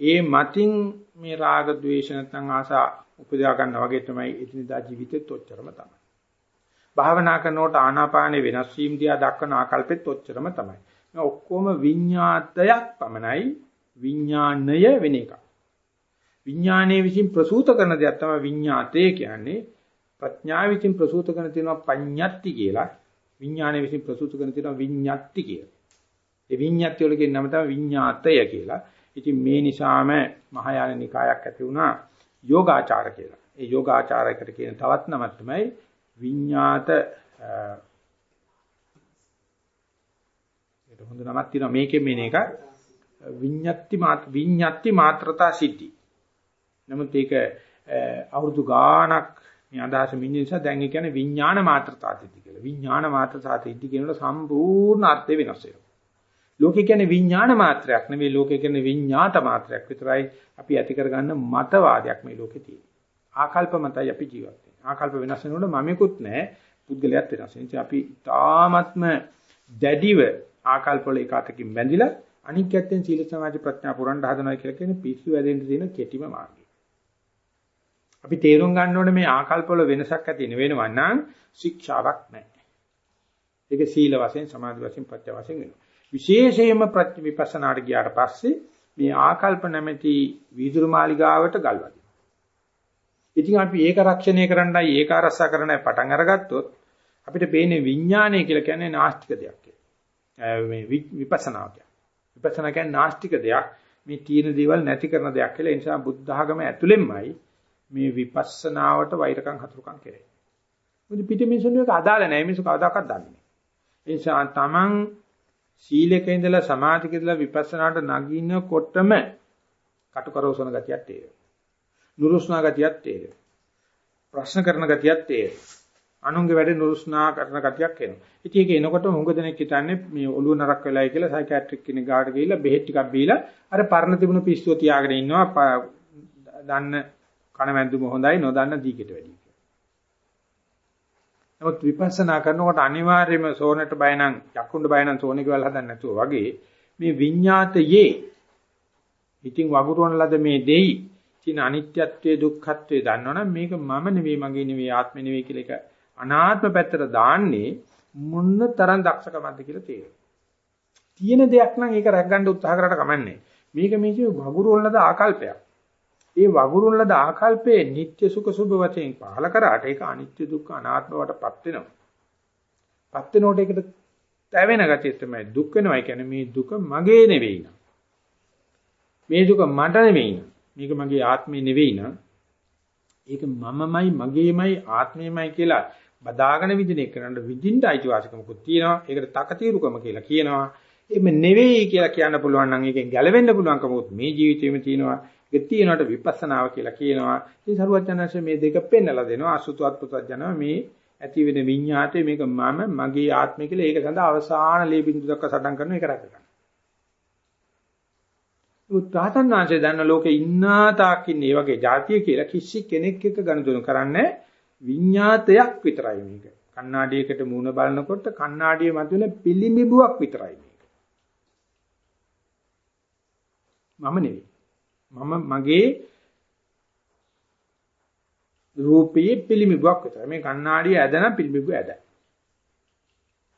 ඒ මතින් මේ රාග ద్వේෂ නැත්නම් ආසා උපදවා ගන්නවා වගේ තමයි එදිනදා ජීවිතෙත් ඔච්චරම තමයි. භාවනා කරනකොට ආනාපානේ වෙනස් වීම දිහා දක්වන ආකල්පෙත් ඔච්චරම තමයි. මේ ඔක්කොම විඤ්ඤාතයක් පමණයි විඥාණය වෙන එක. විඥානයේ විසින් ප්‍රසූත කරන දෙයක් තමයි විඤ්ඤාතය කියන්නේ. ප්‍රඥාව විසින් ප්‍රසූත කරන තියෙනවා පඤ්ඤත්ති කියලා. විඥානයේ විසින් ප්‍රසූත කරන තියෙනවා විඤ්ඤාත්ති කියලා. ඒ විඤ්ඤාත්ති වල කියන නම තමයි විඤ්ඤාතය කියලා. ඉතින් මේ නිසාම මහායාන නිකායක් ඇති වුණා යෝගාචාර කියලා. ඒ යෝගාචාරයකට කියන තවත් නමක් තමයි විඤ්ඤාත ඒක හොඳ නමක් තියෙනවා මේකෙන් මේන එක විඤ්ඤාති මාත් විඤ්ඤාති මාත්‍රතා සිද්ධි. නමුත් ඒක අවුරුදු ගාණක් මේ අදහස මිනිහ නිසා දැන් ඒ කියන්නේ විඥාන මාත්‍රතා සිද්ධි කියලා. විඥාන මාත්‍රතා සිද්ධි කියනකොට සම්පූර්ණ අර්ථය වෙනස් වෙනවා. ලෝකේ කියන්නේ විඥාන මාත්‍රයක් නෙවෙයි ලෝකේ කියන්නේ විඥාත මාත්‍රයක් විතරයි අපි ඇති කරගන්න මතවාදයක් මේ ලෝකේ තියෙන්නේ. ආකල්ප මතයි අපි ජීවත් වෙන්නේ. ආකල්ප වෙනස් වෙනකොට මමෙකුත් නැහැ පුද්ගලයාත් වෙනස් වෙනවා. අපි තාමත්ම දැඩිව ආකල්ප වල එකතකින් බැඳිලා අනික් පැත්තෙන් සීල සමාධි ප්‍රඥා පුරන්න හදනවා කියලා කියන්නේ පිස්සු වැදෙන්න තියෙන කෙටිම මාර්ගය. අපි තේරුම් ගන්න ඕනේ මේ ආකල්ප වල වෙනසක් ඇති වෙනවා නම් ශික්ෂාවක් නැහැ. ඒක සීල වශයෙන් සමාධි වශයෙන් ප්‍රඥා වශයෙන් වෙනවා. විශේෂයෙන්ම ප්‍රතිවිපස්සනාට ගියාට පස්සේ මේ ආකල්ප නැමැති වීදුරු මාලිගාවට ගල්වදිනවා. ඉතින් අපි ඒක රක්ෂණය කරන්නයි ඒක අරසා කරන්නයි පටන් අරගත්තොත් අපිට පේන්නේ විඥානය කියලා කියන්නේ නාස්තික දෙයක් කියලා. මේ විපස්සනා කියන්නේ. විපස්සනා කියන්නේ නාස්තික දෙයක්. මේ තීන දේවල් නැති කරන දෙයක් කියලා. ඒ නිසා බුද්ධ ආගම ඇතුළෙන්මයි මේ විපස්සනාවට වෛරකම් හතුරුකම් කෙරේ. මොකද පිටි මිනිසුන් එක අදාළ නැහැ. මිනිස්සු කවදාකවත් දන්නේ නැහැ. ඒ නිසා තමන් සීලක ඉඳලා සමාධික ඉඳලා විපස්සනාට නගිනකොටම කටුකරෝසන ගතියක් තේරෙනවා. නුරුස්නා ගතියක් තේරෙනවා. ප්‍රශ්න කරන ගතියක් තේරෙනවා. අනුන්ගේ වැඩේ නුරුස්නා කරන ගතියක් එනවා. ඉතින් ඒක එනකොට හුඟ දෙනෙක් හිතන්නේ මේ ඔළුව නරක් වෙලායි කියලා සයිකියාට්‍රික් කෙනෙක් ගාවට ගිහිල්ලා බෙහෙත් ටිකක් බීලා අර පරණ තිබුණු පිස්සුව තියාගෙන ඉන්නවා. දන්න කණමැද්දුම හොඳයි නොදන්න දීකට වැඩියි. නමුත් විපස්සනා කරනකොට අනිවාර්යයෙන්ම සෝනට බය නම් යක්කුණ්ඩ බය නම් සෝනෙක වල හදන්න නැතුව වගේ මේ විඤ්ඤාතයේ ඉතින් වගුරුවන ලද මේ දෙයි තියෙන අනිත්‍යත්වයේ දුක්ඛත්වයේ දන්නවනම් මේක මම නෙවෙයි මගේ නෙවෙයි ආත්මෙ නෙවෙයි කියලා එක අනාත්ම පැත්තට දාන්නේ මොන තරම් දක්ෂකමක්ද කියලා තේරෙනවා. තියෙන දෙයක් නම් ඒක රැක ගන්න උත්සාහ කරලා කමන්නේ. මේක මේකේ වගුරුවලද ආකල්පයක්. ඒ වගුරුවලද ආකල්පයේ නিত্য සුඛ සුභ වශයෙන් පහල කරාට ඒක අනිත්‍ය දුක්ඛ අනාත්ම වටපත් වෙනවා. පත් වෙනකොට ඒකට තැවෙන ගතිය තමයි දුක් වෙනවා. ඒ කියන්නේ මේ දුක මගේ නෙවෙයි නා. මේ දුක මට නෙවෙයි නා. මේක මගේ ආත්මේ නෙවෙයි නා. ඒක මමමයි මගේමයි ආත්මෙමයි කියලා බදාගෙන විදින එකනට විදින්න අයිතිවාසිකමකුත් තියෙනවා. ඒකට තකතිරුකම කියලා කියනවා. එහෙම නෙවෙයි කියලා කියන්න පුළුවන් නම් ඒකෙන් ගැලවෙන්න පුළුවන්කමත් මේ ජීවිතේම තියෙනවා. ඒක තියෙනවට විපස්සනාව කියලා කියනවා. ඉතින් සරුවචනංශ මේ දෙක පෙන්නලා දෙනවා. අසුතුවත් පුතත් ජනව මේ ඇති වෙන විඤ්ඤාතය මේක මම මගේ ආත්මය කියලා ඒක සඳහා අවසාන ලේ බිඳු දක්වා සටන් කරන එක රැක ගන්න. උත්තාතන් වාංශය දන්න ලෝකේ ඉන්නා තාක් ඉන්නේ මේ වගේ જાතිය කියලා කිසි කෙනෙක් එක්ක ගනුදෙනු කරන්නේ විඤ්ඤාතයක් විතරයි මේක. කණ්ණාඩියකට මූණ බලනකොට කණ්ණාඩියේ මතුවෙන පිළිඹුවක් විතරයි මේක. මම නෙවෙයි. මම මගේ රූපයේ පිළිඹුවක් විතරයි. මේ කණ්ණාඩිය ඇදන පිළිඹුව ඇදයි.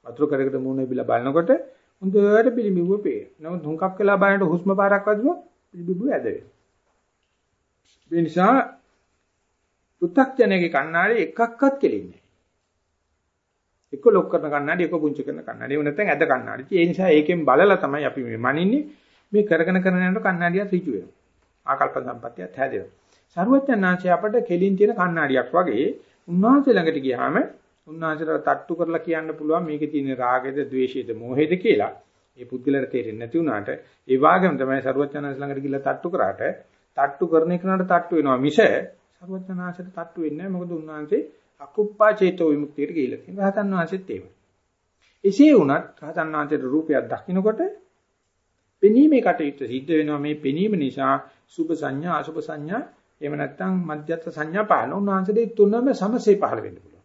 වතුර කරකට මූණ බිලා බලනකොට හොඳට පිළිඹුව පේන. නමුත් හුඟක් වෙලා බලනකොට හුස්ම පාරක් වදිනොත් පිළිඹුව ඇද වෙනවා. ඒ නිසා පු탁ජනගේ කණ්ණාඩිය එකක්වත් කෙලින්නේ නැහැ. එක ලොක් කරන කණ්ණාඩි එක පුංචි කරන කණ්ණාඩි. ඒ නැත්නම් ඇද කණ්ණාඩි. ඒ නිසා ඒකෙන් බලලා තමයි අපි මේ මනින්නේ මේ කරගෙන කරගෙන යනකොට කණ්ණාඩියක් ඍජු වෙනවා. ආකල්ප සම්පත්තියත් හැදෙනවා. සරුවචනාංශය අපට කෙලින් තියෙන කණ්ණාඩියක් වගේ උන්වහන්සේ ළඟට ගියාම උන්වහන්සේට තට්ටු කරලා කියන්න පුළුවන් මේකේ තියෙන රාගයද, ద్వේෂයද, මෝහයද කියලා. ඒ පුද්ගලයාට තේරෙන්නේ නැති වුණාට ඒ වාගේම තමයි සරුවචනාංශ ළඟට ගිහිල්ලා තට්ටු කරාට තට්ටු කරන එකනට තට්ටු වෙනවා මිස සරුවචනාංශයට තට්ටු වෙන්නේ නැහැ. මොකද උන්වහන්සේ අකුප්පා චේතෝ විමුක්තියට ගිහිල්ලා තියෙනවා. රහතන් වහන්සේත් එහෙමයි. එසේ වුණත් රහතන් වහන්සේට රූපයක් දකින්නකොට පෙනීමේ කටයුත්ත සිද්ධ වෙනවා මේ පෙනීම නිසා සුභ සංඥා අසුභ සංඥා එහෙම නැත්නම් මධ්‍යස්ථ සංඥා පහළ උන්වහන්සේට තුනම සමසේ පහළ වෙන්න පුළුවන්.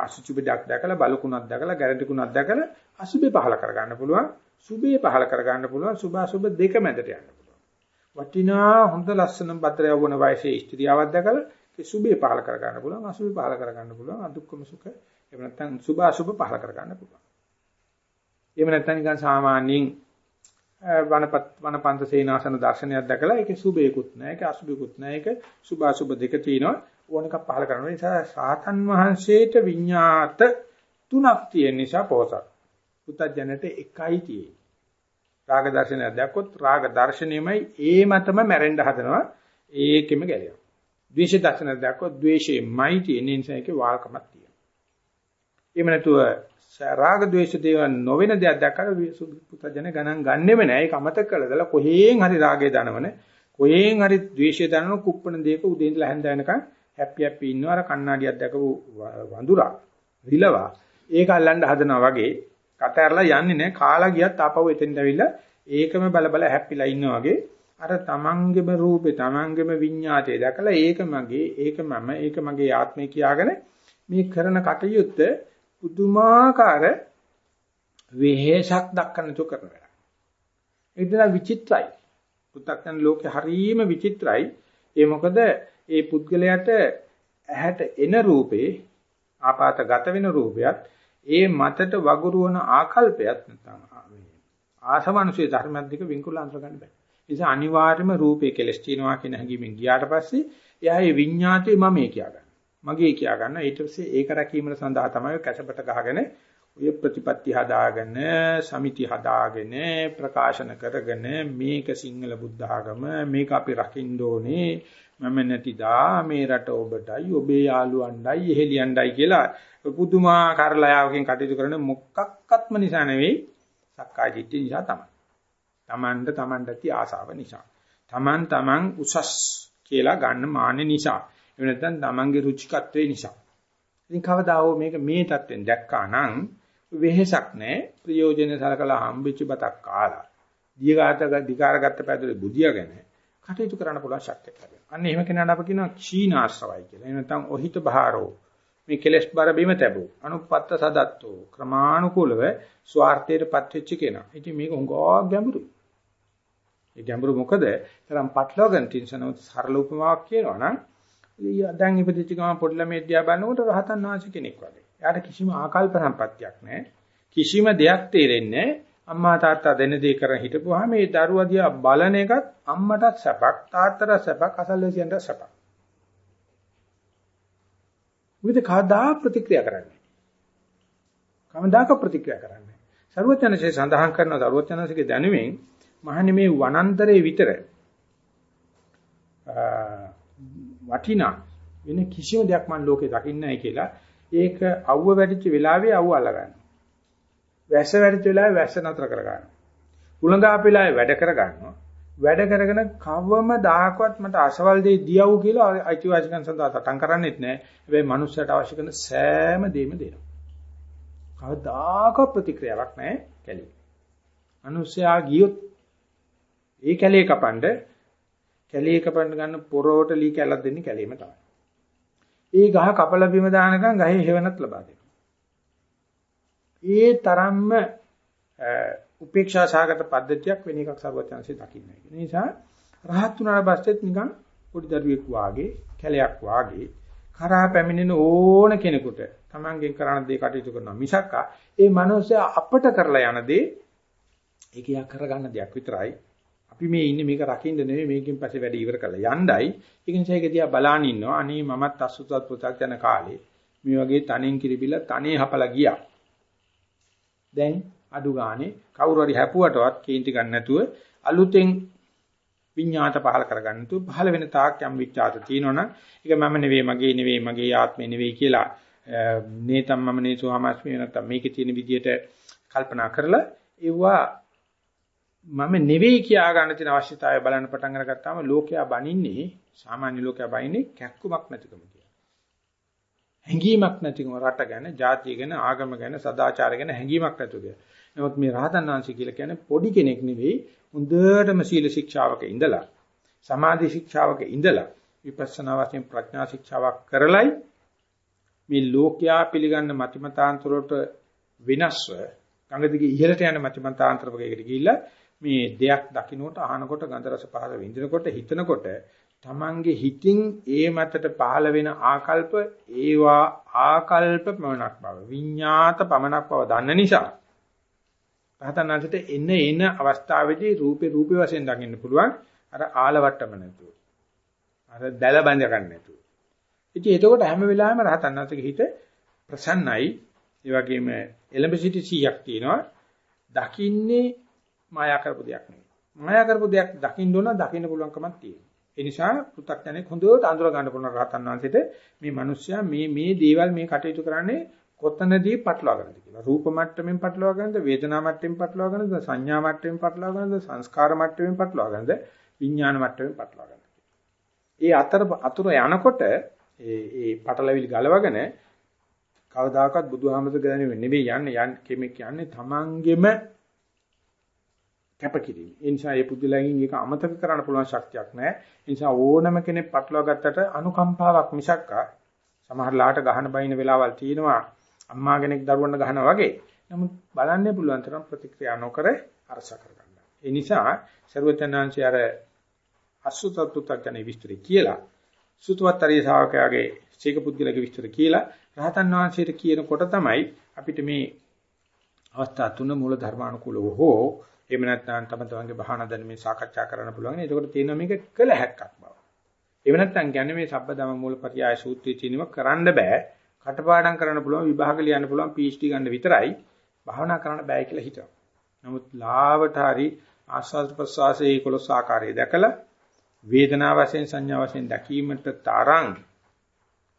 අසුචි බඩක් දැකලා බලකුණක් දැකලා ගැරන්ටිකුණක් දැකලා අසුභේ පහළ කර ගන්න පුළුවන්. සුභේ පහළ කර ගන්න පුළුවන්. සුභ අසුභ දෙක මැදට යන්න පුළුවන්. වටිනා හොඳ ලස්සන බද්දර යවන වයසේ ස්ත්‍රියාවක් දැකලා ඒ සුභේ පහළ කර ගන්න පුළුවන්. අසුභේ පහළ කර ගන්න පුළුවන්. අදුක්කම සුඛ එහෙම නැත්නම් සුභ අසුභ පහළ කර ගන්න පුළුවන්. එහෙම නැත්නම් නිකන් සාමාන්‍යයෙන් වනපත් වනපන්ත සේනාසන දර්ශනයක් දැකලා ඒකේ සුභේකුත් නැහැ ඒකේ අසුභේකුත් නැහැ ඒක සුභ අසුභ දෙක තියෙනවා. ඕන එකක් පහල කරනවා නිසා සාතන් වහන්සේට විඤ්ඤාත තුනක් තියෙන නිසා පොසත් පුතඥයට එකයි තියෙන්නේ. රාග දර්ශනයක් දැක්කොත් රාග දර්ශනෙමයි ඒ මතම මැරෙන්න හදනවා. ඒකෙම ගැලෙනවා. ද්වේෂ දර්ශනයක් දැක්කොත් ද්වේෂෙමයි තියෙන නිසා ඒකේ වාල්කමක් තියෙනවා. එහෙම නැතුව රාග ద్వේෂ දේවල් නොවන දෙයක් දැක්කම පුතජන ගණන් ගන්නෙම නෑ. ඒක අමතක කළා දලා කොහේන් හරි රාගය දනවන කොහේන් හරි ద్వේෂය දනවන කුප්පණ දේක උදේ ඉඳලා හැන්ද වෙනකන් හැපි හැපි ඉන්නවා. අර කණ්ණාඩියක් දැකපු වඳුරා රිලවා. ඒක අල්ලන්න හදනවා වගේ කතරලා යන්නේ නැහැ කාලා ගියත් ආපහු එතෙන්ට ඇවිල්ලා ඒකම බල බල හැපිලා ඉන්නවා වගේ. අර තමන්ගේම රූපේ තමන්ගේම විඤ්ඤාතය දැකලා ඒක මගේ ඒක මම ඒක මගේ ආත්මය කියාගෙන මේ කරන කටයුත්ත පුදුමාකාර වෙහෙසක් දක්වන්න තු කරන වැඩක්. ඒක දලා විචිත්‍රයි. පුත්තක්යන් ලෝකේ හරීම විචිත්‍රයි. ඒ මොකද ඒ පුද්ගලයාට ඇහැට එන රූපේ ආපాతගත වෙන රූපයත් ඒ මතට වගුරුවන ආකල්පයත් නැත්නම් ආසමනුෂේ ධර්මයක් දෙක වින්කුල අඳුර ගන්න බෑ. ඒ නිසා අනිවාර්යයෙන්ම රූපේ කෙලස් තියනවා කියන හැඟීමෙන් ගියාට පස්සේ එයා ඒ විඤ්ඤාතේ මමේ කියා ගන්න. මගේ කියා ගන්න ඊට පස්සේ ඒක රැකීම සඳහා තමයි කැසපට ගහගෙන ඔය ප්‍රතිපත්ති හදාගෙන සමිති හදාගෙන ප්‍රකාශන කරගෙන මේක සිංහල බුද්ධ ආගම මේක අපි රකින්න ඕනේ මම නැතිදා මේ රට ඔබටයි ඔබේ යාළුවන්ඩයි එහෙලියන්ඩයි කියලා පුදුමාකාර ලයාවකින් කටයුතු කරන මොකක්වත්ම නිසා නෙවෙයි සක්කාය දිට්ඨිය නිසා තමයි. Tamanට Tamanට ඇති ආසාව නිසා. Taman Taman උසස් කියලා ගන්න මාන්නේ නිසා. එහෙම නැත්නම් තමන්ගේ රුචිකත්වයේ නිසා. ඉතින් කවදා හෝ මේක මේ தත්වෙන් දැක්කා නම් වෙහෙසක් නැහැ. ප්‍රයෝජන සලකලා හම්බෙච්ච බතක් කාලා. දීගාතක දිකාරගත්ත පැතුලේ බුදියාගෙන කටයුතු කරන්න පුළුවන් ශක්තියක් ලැබෙනවා. අන්න එහෙම කෙනාට අපි කියනවා ක්ෂීණාශ්‍රවයි කියලා. එහෙම නැත්නම් ඔහිත භාරෝ මේ කෙලෙස් බර බිම තැබෝ අනුපත්ත සදත්තෝ ක්‍රමානුකූලව ස්වార్థයටපත් වෙච්ච කෙනා. ඉතින් මේක උංගා ගැඹුරුයි. ඒ ගැඹුරු මොකද? තරම් පටලවගෙන තින්සනොත් සරල උපමාවක් කියනවා නම් දැන් ඉපදිච්ච ගමන් පොඩි ළමයෙක් දිහා බලනකොට රහතන් වහන්සේ කෙනෙක් වගේ. එයාට කිසිම ආකල්ප සම්පත්තියක් නැහැ. කිසිම දෙයක් තේරෙන්නේ අම්මා තාත්තා දෙන දේ කරන් හිටපුවාම මේ දරුවා දිහා බලන එකත් අම්මටත් සැපක් තාත්තටත් සැපක් අසල්වැසියන්ට සැපක්. විවිධ කාදා ප්‍රතික්‍රියා කරන්නේ. කවදාක ප්‍රතික්‍රියා කරන්නේ. ਸਰවඥාන්සේ සඳහන් කරන ਸਰවඥාන්සේගේ දැනුමෙන් මහන්නේ මේ වනාන්තරයේ විතර වටිනා වෙන කිසිම දෙයක් මම ලෝකේ දකින්නේ නැහැ කියලා ඒක අවුව වැඩිච්ච වෙලාවේ අවුව අල්ල ගන්න. වැස්ස වැඩිච්ච වෙලාවේ වැස්ස නතර කර ගන්න. උලඟා වෙලාවේ වැඩ කර ගන්නවා. වැඩ කරගෙන කවම දායකවත් මට අසවල් දෙය දියව් කියලා අයිතිවාසිකම් සඳහා තටන් කරන්නේත් නැහැ. හැබැයි මනුස්සයට අවශ්‍ය කරන සෑම දෙයක්ම දෙනවා. කවදාක ප්‍රතික්‍රියාවක් නැහැ කැලේ. මනුස්සයා ගියොත් ඒ කැලේ කපන්න කැලේ කපන්න ගන්න පොරවට ලී කැලක් දෙන්නේ කැලේම තමයි. ඒ ගහ කපලා බිම දානකම් ගහේ හේවණත් ලබා දෙනවා. ඒ තරම්ම උපේක්ෂා සාගත පද්ධතියක් වෙන එකක් සර්වඥාන්සේ දකින්නේ. ඒ නිසා රහත් වුණාට පස්සෙත් නිකන් පොඩි දරුවෙක් වාගේ කැලයක් වාගේ කරා පැමිණෙන ඕන කෙනෙකුට Tamangen කරන දේ කටයුතු කරනවා මිසක් ඒ මනුස්සයා අපට කරලා යන දේ ඒක යා කරගන්න දෙයක් විතරයි. අපි මේ ඉන්නේ මේක රකින්න නෙවෙයි මේකෙන් පස්සේ වැඩ ඉවර කරලා යණ්ඩයි. ඒක නිසා ඒක දිහා බලන් ඉන්නවා. අනේ මමත් අසුතත් පුතක් යන කාලේ මේ වගේ තනෙන් කිරිබිලා තනේ හපලා ගියා. දැන් අඩු ගානේ කවුරු හරි හැපුවටවත් කේන්ති ගන්න නැතුව අලුතෙන් විඤ්ඤාත පහල කරගන්න නැතුව පහල වෙන තාක් යම් විචාත තියෙනවනම් ඒක මම නෙවෙයි මගේ නෙවෙයි මගේ ආත්මේ නෙවෙයි කියලා නේතම් මම නේසෝමස්මි නැත්නම් මේකේ තියෙන විදියට කල්පනා කරලා ඒවා මම නෙවෙයි කියා ගන්න තියෙන අවශ්‍යතාවය බලන්න පටන් අරගත්තාම ලෝකයා බනින්නේ සාමාන්‍ය ලෝකයා බනින්නේ කැක්කුමක් නැතිකම කියලා. හැඟීමක් නැතිකම රට ගැන, ජාතිය ගැන, ආගම ගැන, සදාචාර ගැන හැඟීමක් නැතුව කියලා. නමුත් මේ රහතන් වහන්සේ කියලා කියන්නේ පොඩි කෙනෙක් නෙවෙයි හොඳටම සීල ශික්ෂාවක ඉඳලා සමාධි ශික්ෂාවක ඉඳලා විපස්සනා වශයෙන් ප්‍රඥා ශික්ෂාවක් කරලයි මේ ලෝකයා පිළිගන්න මතිමතාන්තරවලට වෙනස්ව ගඟ දිගේ ඉහළට යන මතිමතාන්තරවකයකට ගිහිල්ලා මේ දෙයක් දකින්නකොට අහනකොට ගන්ධ රස පහළ විඳිනකොට හිතනකොට තමන්ගේ හිතින් ඒ මතට පහළ වෙන ආකල්ප ඒවා ආකල්ප පමණක් බව විඤ්ඤාත පමණක් බව දන්න නිසා රහතන්වහන්සේට එන එන අවස්ථාවේදී රූපේ රූපේ වශයෙන් දකින්න පුළුවන් අර ආලවට්ටම නැතුව. අර දැල බඳ ගන්න නැතුව. ඉතින් එතකොට හැම වෙලාවෙම රහතන්වහන්සේගේ හිත ප්‍රසන්නයි. ඒ වගේම එලඹ සිටි 100ක් තියෙනවා. දකින්නේ මායා කරපු දෙයක් නෙවෙයි. මායා කරපු දෙයක් දකින්න ඕන දකින්න පුළුවන්කමක් තියෙනවා. ඒ නිසා පෘථග්ජනෙක් හොඳට අඳුර ගන්න පුළුවන් රහතන් වහන්සේට මේ මිනිස්සයා මේ මේ දේවල් මේ කටයුතු කරන්නේ කොතනදී පටලවා ගන්නද කියලා. රූප මට්ටමින් පටලවා ගන්නද, වේදනා මට්ටමින් පටලවා ගන්නද, සංඥා මට්ටමින් පටලවා ගන්නද, සංස්කාර මට්ටමින් පටලවා ගන්නද, විඥාන මට්ටමින් පටලවා ගන්නද. ඒ අතර අතුර යනකොට ඒ ඒ පටලවිලි ගලවගෙන කවදාකවත් බුදුහාමද ගන්නේ නෙවෙයි යන්නේ යන්නේ කෙනෙක් කියන්නේ තමන්ගෙම කැපකිරීම. ඒ නිසා මේ පුදුලයන්ගෙන් ඒක අමතක කරන්න පුළුවන් ශක්තියක් නැහැ. ඒ නිසා ඕනම කෙනෙක් පටලවා ගත්තට අනුකම්පාවක් මිසක්කා සමහර ලාට ගහන බයින වෙලාවල් තියෙනවා අම්මා කෙනෙක් දරුවන්ට ගහනවා වගේ. නමුත් බලන්නේ පුළුවන් තරම් ප්‍රතික්‍රියා නොකර අරස කරගන්න. ඒ නිසා ਸਰවඥාන්සේ අර අසුතත්තුත් ගැන විස්තර කියලා සුතවත්තරී ශාවකයාගේ සීක පුද්ගලගේ විස්තර කියලා රහතන් වහන්සේට කියනකොට තමයි අපිට මේ අවස්ථා තුන මූල ධර්මානුකූලව හෝ එහෙම නැත්නම් තම තමන්ගේ බහන දැන මේ සාකච්ඡා කරන්න පුළුවන්. ඒකට තියෙනවා මේක කළ හැක්කක් බව. එහෙම නැත්නම් කියන්නේ මේ සබ්බදම මූලපරියාය සූත්‍රයේ තියෙනව කරන්න බෑ. කටපාඩම් කරන්න පුළුවන් විභාග ලියන්න පුළුවන් PhD ගන්න විතරයි භාවනා කරන්න බෑ කියලා හිතනවා. නමුත් ලාවට හරි ආස්වාද ප්‍රසවාසයේ 11 ආකාරය දැකලා වේදනා වශයෙන් සංඥා වශයෙන් දැකීමට තරම්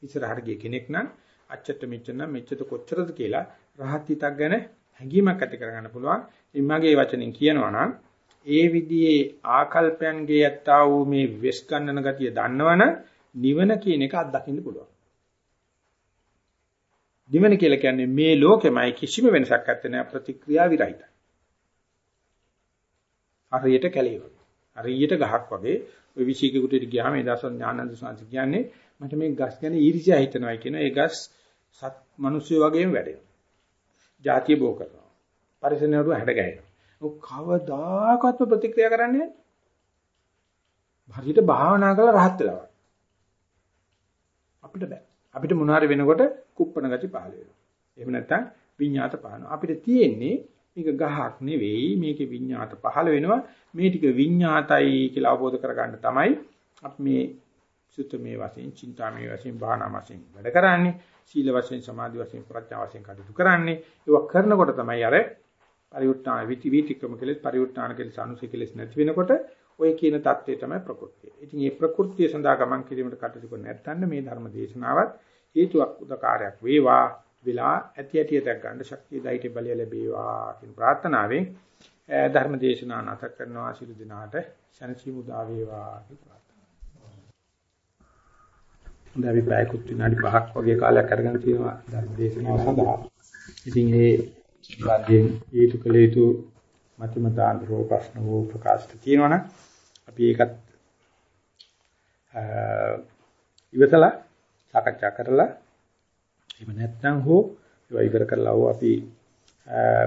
ඉස්සරහට ගිය කෙනෙක් නම් අච්චට මෙච්චර මෙච්චර කොච්චරද කියලා රහත් හිතක් ගැන හැඟීමක් ඇති කරගන්න පුළුවන්. ඉම්මගේ වචනෙන් කියනවා නම් ඒ විදිහේ ආකල්පයන්ගේ යත්තා වූ මේ වෙස් ගන්නන ගතිය දන්නවනම් නිවන කියන එක අත්දකින්න පුළුවන්. නිවන කියලා කියන්නේ මේ ලෝකෙමයි කිසිම වෙනසක් නැත්තේ ප්‍රතික්‍රියා විරහිතයි. හරියට කැලේ වගේ. හරියට ගහක් වගේ ඔය විශේෂිකුටට ගියාම ඒ දවස්වල ඥානන්ද සාන්ති කියන්නේ මට මේ ගස් ගැන ඊර්ෂ්‍යා හිතනවා කියන ඒ ගස් සත් මිනිස්සු වගේම වැඩෙනවා. ಜಾතිය බෝ කරනවා. පරිසරණයට හැඩ ගැහෙනවා. ඔක් කවදාකවත් ප්‍රතික්‍රියා කරන්නේ නැහැ. හරියට භාවනා කරලා rahat වෙලා. අපිට බෑ. අපිට මොනාරි වෙනකොට කුප්පණ ගති පහල වෙනවා. එහෙම නැත්නම් විඤ්ඤාත පහන. අපිට තියෙන්නේ මේක ගහක් නෙවෙයි මේකේ විඤ්ඤාත පහළ වෙනවා මේ ටික විඤ්ඤාතයි කියලා අවබෝධ කරගන්න තමයි අපි මේ සුත්තමේ වශයෙන්, චින්තාමේ වශයෙන්, භාවනා වශයෙන් වැඩ කරන්නේ. සීල වශයෙන්, සමාධි වශයෙන්, ප්‍රඥා වශයෙන් කටයුතු කරන්නේ. ඒක කරනකොට තමයි අර පරිඋත්ථාන විති විතික්‍රම කෙලෙස් පරිඋත්ථාන කෙලෙස් අනුසය කෙලෙස් නැති වෙනකොට ඔය කියන தත්ත්වය තමයි ප්‍රകൃතිය. ඉතින් මේ ප්‍රകൃතිය සඳහා ගමන් කිරීමට කටයුතු කර නැත්නම් මේ ධර්ම දේශනාවත් හේතුවක් උදකාරයක් වේවා විලා ඇති ඇටි දක් ගන්න ශක්තිය දයිට බලය ලැබේවා කියන ප්‍රාර්ථනාවෙන් ධර්ම දේශනාව නැත කරනවා සිළු දිනාට සනසි මුදා වේවා කියලා හොඳයි අපි පැයකුත් විනාඩි 5ක් වගේ කාලයක් අරගෙන තියෙනවා ධර්ම දේශනාව සඳහා. ඉතින් මේ වාදයෙන් හේතු කළ යුතු මතිමතාන්තරෝ ප්‍රශ්න වූ ප්‍රකාශිත තියෙනවනම් අපි ඒකත් ඉවසලා සාකච්ඡා කරලා එහෙම නැත්නම් හෝ ඒවා ඉවර කරලා හෝ අපි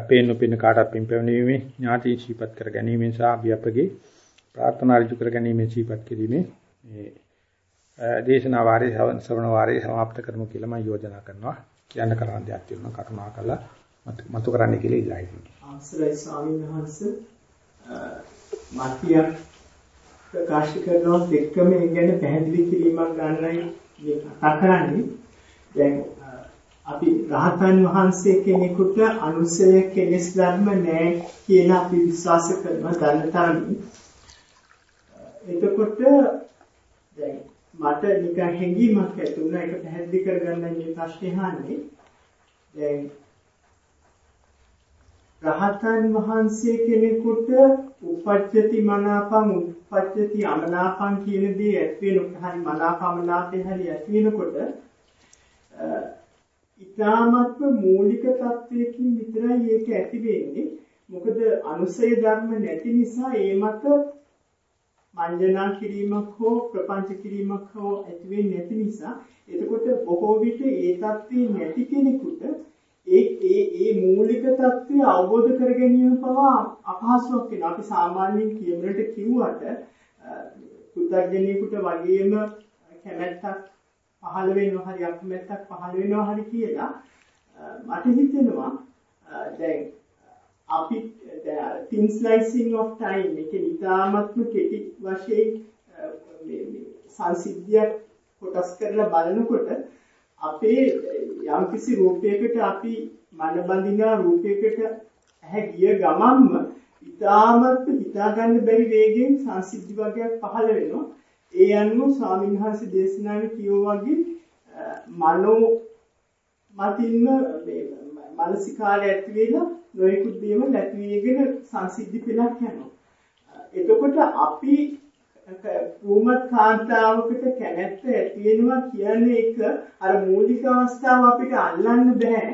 පේන පින්න කාටත් පින්පැවණීමේ ඥාති ශීපත් කර ගැනීම සහ අපි අපගේ ප්‍රාර්ථනා ඍජු කර ගැනීම ශීපත් කිරීමේ මේ දේශනා වාරයේ ශ්‍රවණ වාරයේ સમાપ્ત කරමු කියලා මම යෝජනා කරනවා කියන්න කරන්න දෙයක් තියෙනවා කරුණා කළා මතු කරන්න කියලා ඉල්ලා හිටිනවා. අවසරයි ස්වාමීන් වහන්සේ මාත්‍යක් ප්‍රකාශ කරනවත් එක්කම ඒ ගැන පැහැදිලි කිරීමක් ගන්නයි මේ කතා කරන්නේ. දැන් අපි රහතන් වහන්සේ කෙනෙකුට අනුසය කෙලෙස් ධර්ම නැහැ කියලා අපි විශ්වාස කරනවා දන්නතරමින්. එතකොට දැන් මට නිකන් හැඟීමක් ඇති වුණා ඒක පැහැදිලි කරගන්න මේ ප්‍රශ්නේ අහන්නේ. දැන් රහතන් වහන්සේ කෙනෙකුට උපජ්ජති මනාපං උපජ්ජති අමනාපං කියන දේ ඇති වෙනකොට හරි මනාපමනාපේ හරි ඇති වෙනකොට ඊ타මත්ම මූලික தත්වයකින් විතරයි ඒක ඇති වෙන්නේ මොකද අනුසය ධර්ම නැති නිසා ඒ මත මඤ්ඤණා කිරීමක් හෝ ප්‍රපංච කිරීමක් හෝ ඇති වෙන්නේ නැති නිසා එතකොට බොහෝ විට ඒ தත්ත්වේ නැති කෙනෙකුට ඒ ඒ ඒ මූලික தත්ත්වය අවබෝධ කර ගැනීම පවා අපහසුයක් වෙනවා. අපි සාමාන්‍යයෙන් කියමුනට කිව්වට පුතග්ජනීකුට වගේම කැමැත්තක් පහළ වෙනවා හරි අකමැත්තක් පහළ වෙනවා හරි කියලා මට හිතෙනවා දැන් අපි thin slicing of time එක නිතාමත්ම කෙටි වශයෙන් මේ සංසිද්ධියක් කොටස් කරලා බලනකොට අපේ යම්කිසි රූපයකට අපි මන බඳිනා රූපයකට ඇහැ ගිය ගමන්ම ඉතාමත් හිතා ගන්න බැරි වේගයෙන් සංසිද්ධි වර්ගයක් පහළ වෙනවා. ඒ අනුව ස්වාමීන් වහන්සේ දේශනාවේ කියෝ වගේ මනෝ මතින්ම මේ මානසිකාරය ඇති වෙලා නොයෙකුත් දේවල් ඇති වෙගෙන සංසිද්ධි පෙළක් යනවා. එතකොට අපි රූමත් කාන්තාවකට කැමැත්ත ඇති වෙනවා කියන්නේ එක අර මූලික අවස්ථාව අපිට අල්ලන්න බෑ.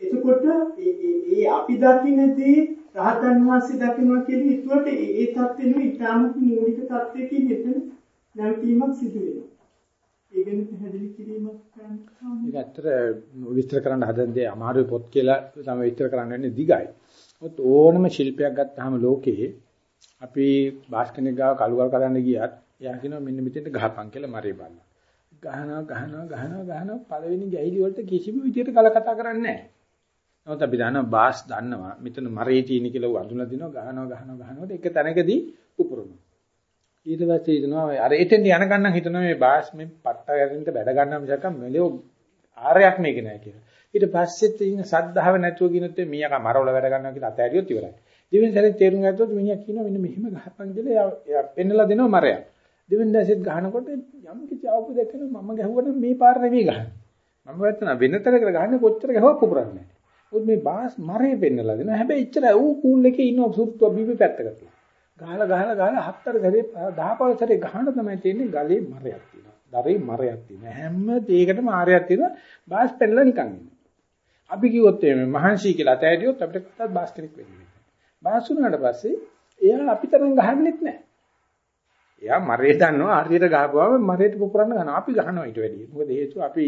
එතකොට ඒ අපි දකින්නදී රහතන් වහන්සේ දකින්නවා කියන්නේ ඊටුවට ඒ தත්වෙනු ඊටාම මූලික தත්වයකින් එතන නැවතීමක් සිදු වෙනවා. ඒ ගැන පැහැදිලි කිරීමක් කරන්න ඒක ඇත්තට විස්තර කරන්න හදන දේ අමාරු පොත් කියලා තමයි විස්තර කරන්න වෙන්නේ දිගයි. ඕනම ශිල්පයක් ගත්තාම ලෝකේ අපි භාස්කරණික ගාව කළුගල් කරන්න ගියත් එයා කියනවා මෙන්න මෙතෙන්ට ගහපන් කියලා මරේ බලන්න. ගහනවා ගහනවා ගහනවා ගහනවා පළවෙනි ගැහිලි වලට කිසිම විදියට කල කතා කරන්නේ නැහැ. නමුත් අපි දන්නවා බාස් දන්නවා මෙතන මරේ තියෙන කියලා වඳුනලා දිනවා ගහනවා ගහනවා ගහනකොට එක තැනකදී උපුරනවා. ඊට පස්සේ හිතනවා අර එතෙන් යන ගන්න හිතනවා මේ බාස් මේ පට්ට ගැරින්ට බැඩ ගන්නවා මිසක් මෙලෝ ආරයක් මේක නෑ කියලා. ඊට පස්සෙත් ඉන්න සද්ධාව නැතුව කිනොත් මීයක මරවල වැඩ ගන්නවා කියලා අතෑරියොත් ඉවරයි. දෙවෙනි සැරේ තේරුම් ගත්තොත් මිනිහා කියනවා මෙන්න මෙහෙම ගහපන් කියලා එයා පෙන්නලා දෙනවා මරයක්. දෙවෙනි දැසෙත් ගහනකොට යම් කිසි අවුප දැක්කම මම ගැහුවනම් මේ පාර නෙවෙයි ගහන්නේ. මම වැත්තන වෙනතරකට ගහන්නේ කොච්චර ගැහුවක් පුපුරන්නේ නැහැ. උත් මේ බාස් මරේ පෙන්නලා දෙනවා. හැබැයි ඉච්චර ඌ කූල් එකේ ඉන්න සුත්තු බිබි පැත්තකට. ගහලා ගහලා ගහලා හතර සැරේ 10 සැරේ ගහන තමයි තියෙන්නේ ගලේ මරයක් තියෙනවා. දරේ මරයක් තියෙනවා. හැම දෙයකටම ආරයක් තියෙනවා. බාස් පෙන්නලා නිකන් ඉන්නවා. අපි කිව්වොත් මේ මහන්සි කියලා අතෑරියොත් අපිට බාස් කෙනෙක් වෙන්නේ පාස් වුණාට පස්සේ එයා අපිටනම් ගහන්නෙත් නැහැ. එයා මරේ දන්නවා හරියට ගහපුවාම මරේට පුපුරන්න ගන්නවා. අපි ගහනවා ඊට වැඩිය. මොකද හේතුව අපි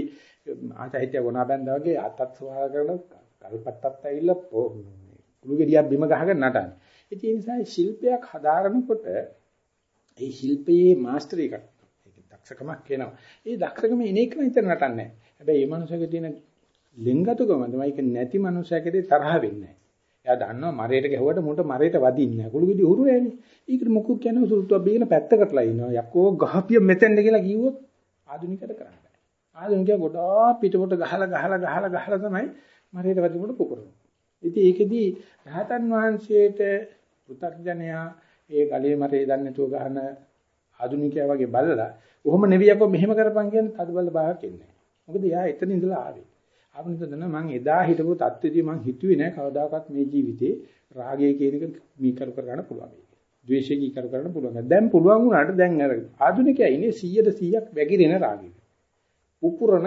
ආචෛත්‍ය ගුණා බැඳා වගේ අතත් සවාල කරන කල්පත්තත් ඇවිල්ලා කුළු ගෙඩියක් බිම ගහගෙන නටන්නේ. ඒ නිසා ශිල්පයක් හදාරනකොට ඒ ශිල්පයේ මාස්ටර් එකක් ඒක දක්ෂකමක් කියනවා. ඒ දක්ෂකම එනේක නිතර නටන්නේ. හැබැයි මේ මනුස්සයාගේ තියෙන ලෙන්ගතුකම තමයි ඒක නැති මනුස්සයෙකුට තරහ වෙන්නේ නැහැ. එයා දන්නවා මරේට ගැහුවට මුන්ට මරේට වදින්නේ නැහැ. කුළු ගෙඩි උරු වෙන්නේ. ඒකට මොකුත් කියන්නේ සුරුත්තුව බීගෙන පැත්තකටලා ඉන්නවා. යකෝ ගහපිය මෙතෙන්ද කියලා කිව්වොත් ආධුනිකයට කරන්න බෑ. ආධුනිකයා ගොඩාක් පිටපොට ගහලා ගහලා ගහලා ගහලා තමයි මරේට වදිනකොට පුපුරන්නේ. ඉතින් ඒකෙදි රහතන් වහන්සේට පෘථග්ජනයා ඒ ගලේ මරේ දන්නේ නැතුව ගහන ආධුනිකයා වගේ බලලා කොහොම නෙවියකෝ මෙහෙම කරපන් කියන්නේ තද බල බාහක් එන්නේ. මොකද එයා එතන ඉඳලා ආවේ. ආපනිත දන්න මම එදා හිටපු தත්ත්වෙදී මම හිතුවේ නෑ කවදාකවත් මේ ජීවිතේ රාගය කියන එක මීකර කරගන්න පුළුවන්. ද්වේෂය කීකර කරන්න පුළුවන්. දැන් පුළුවන් වුණාට දැන් අර ආධුනිකයා ඉන්නේ 100ට 100ක් වැగిරෙන රාගයක. උපුරන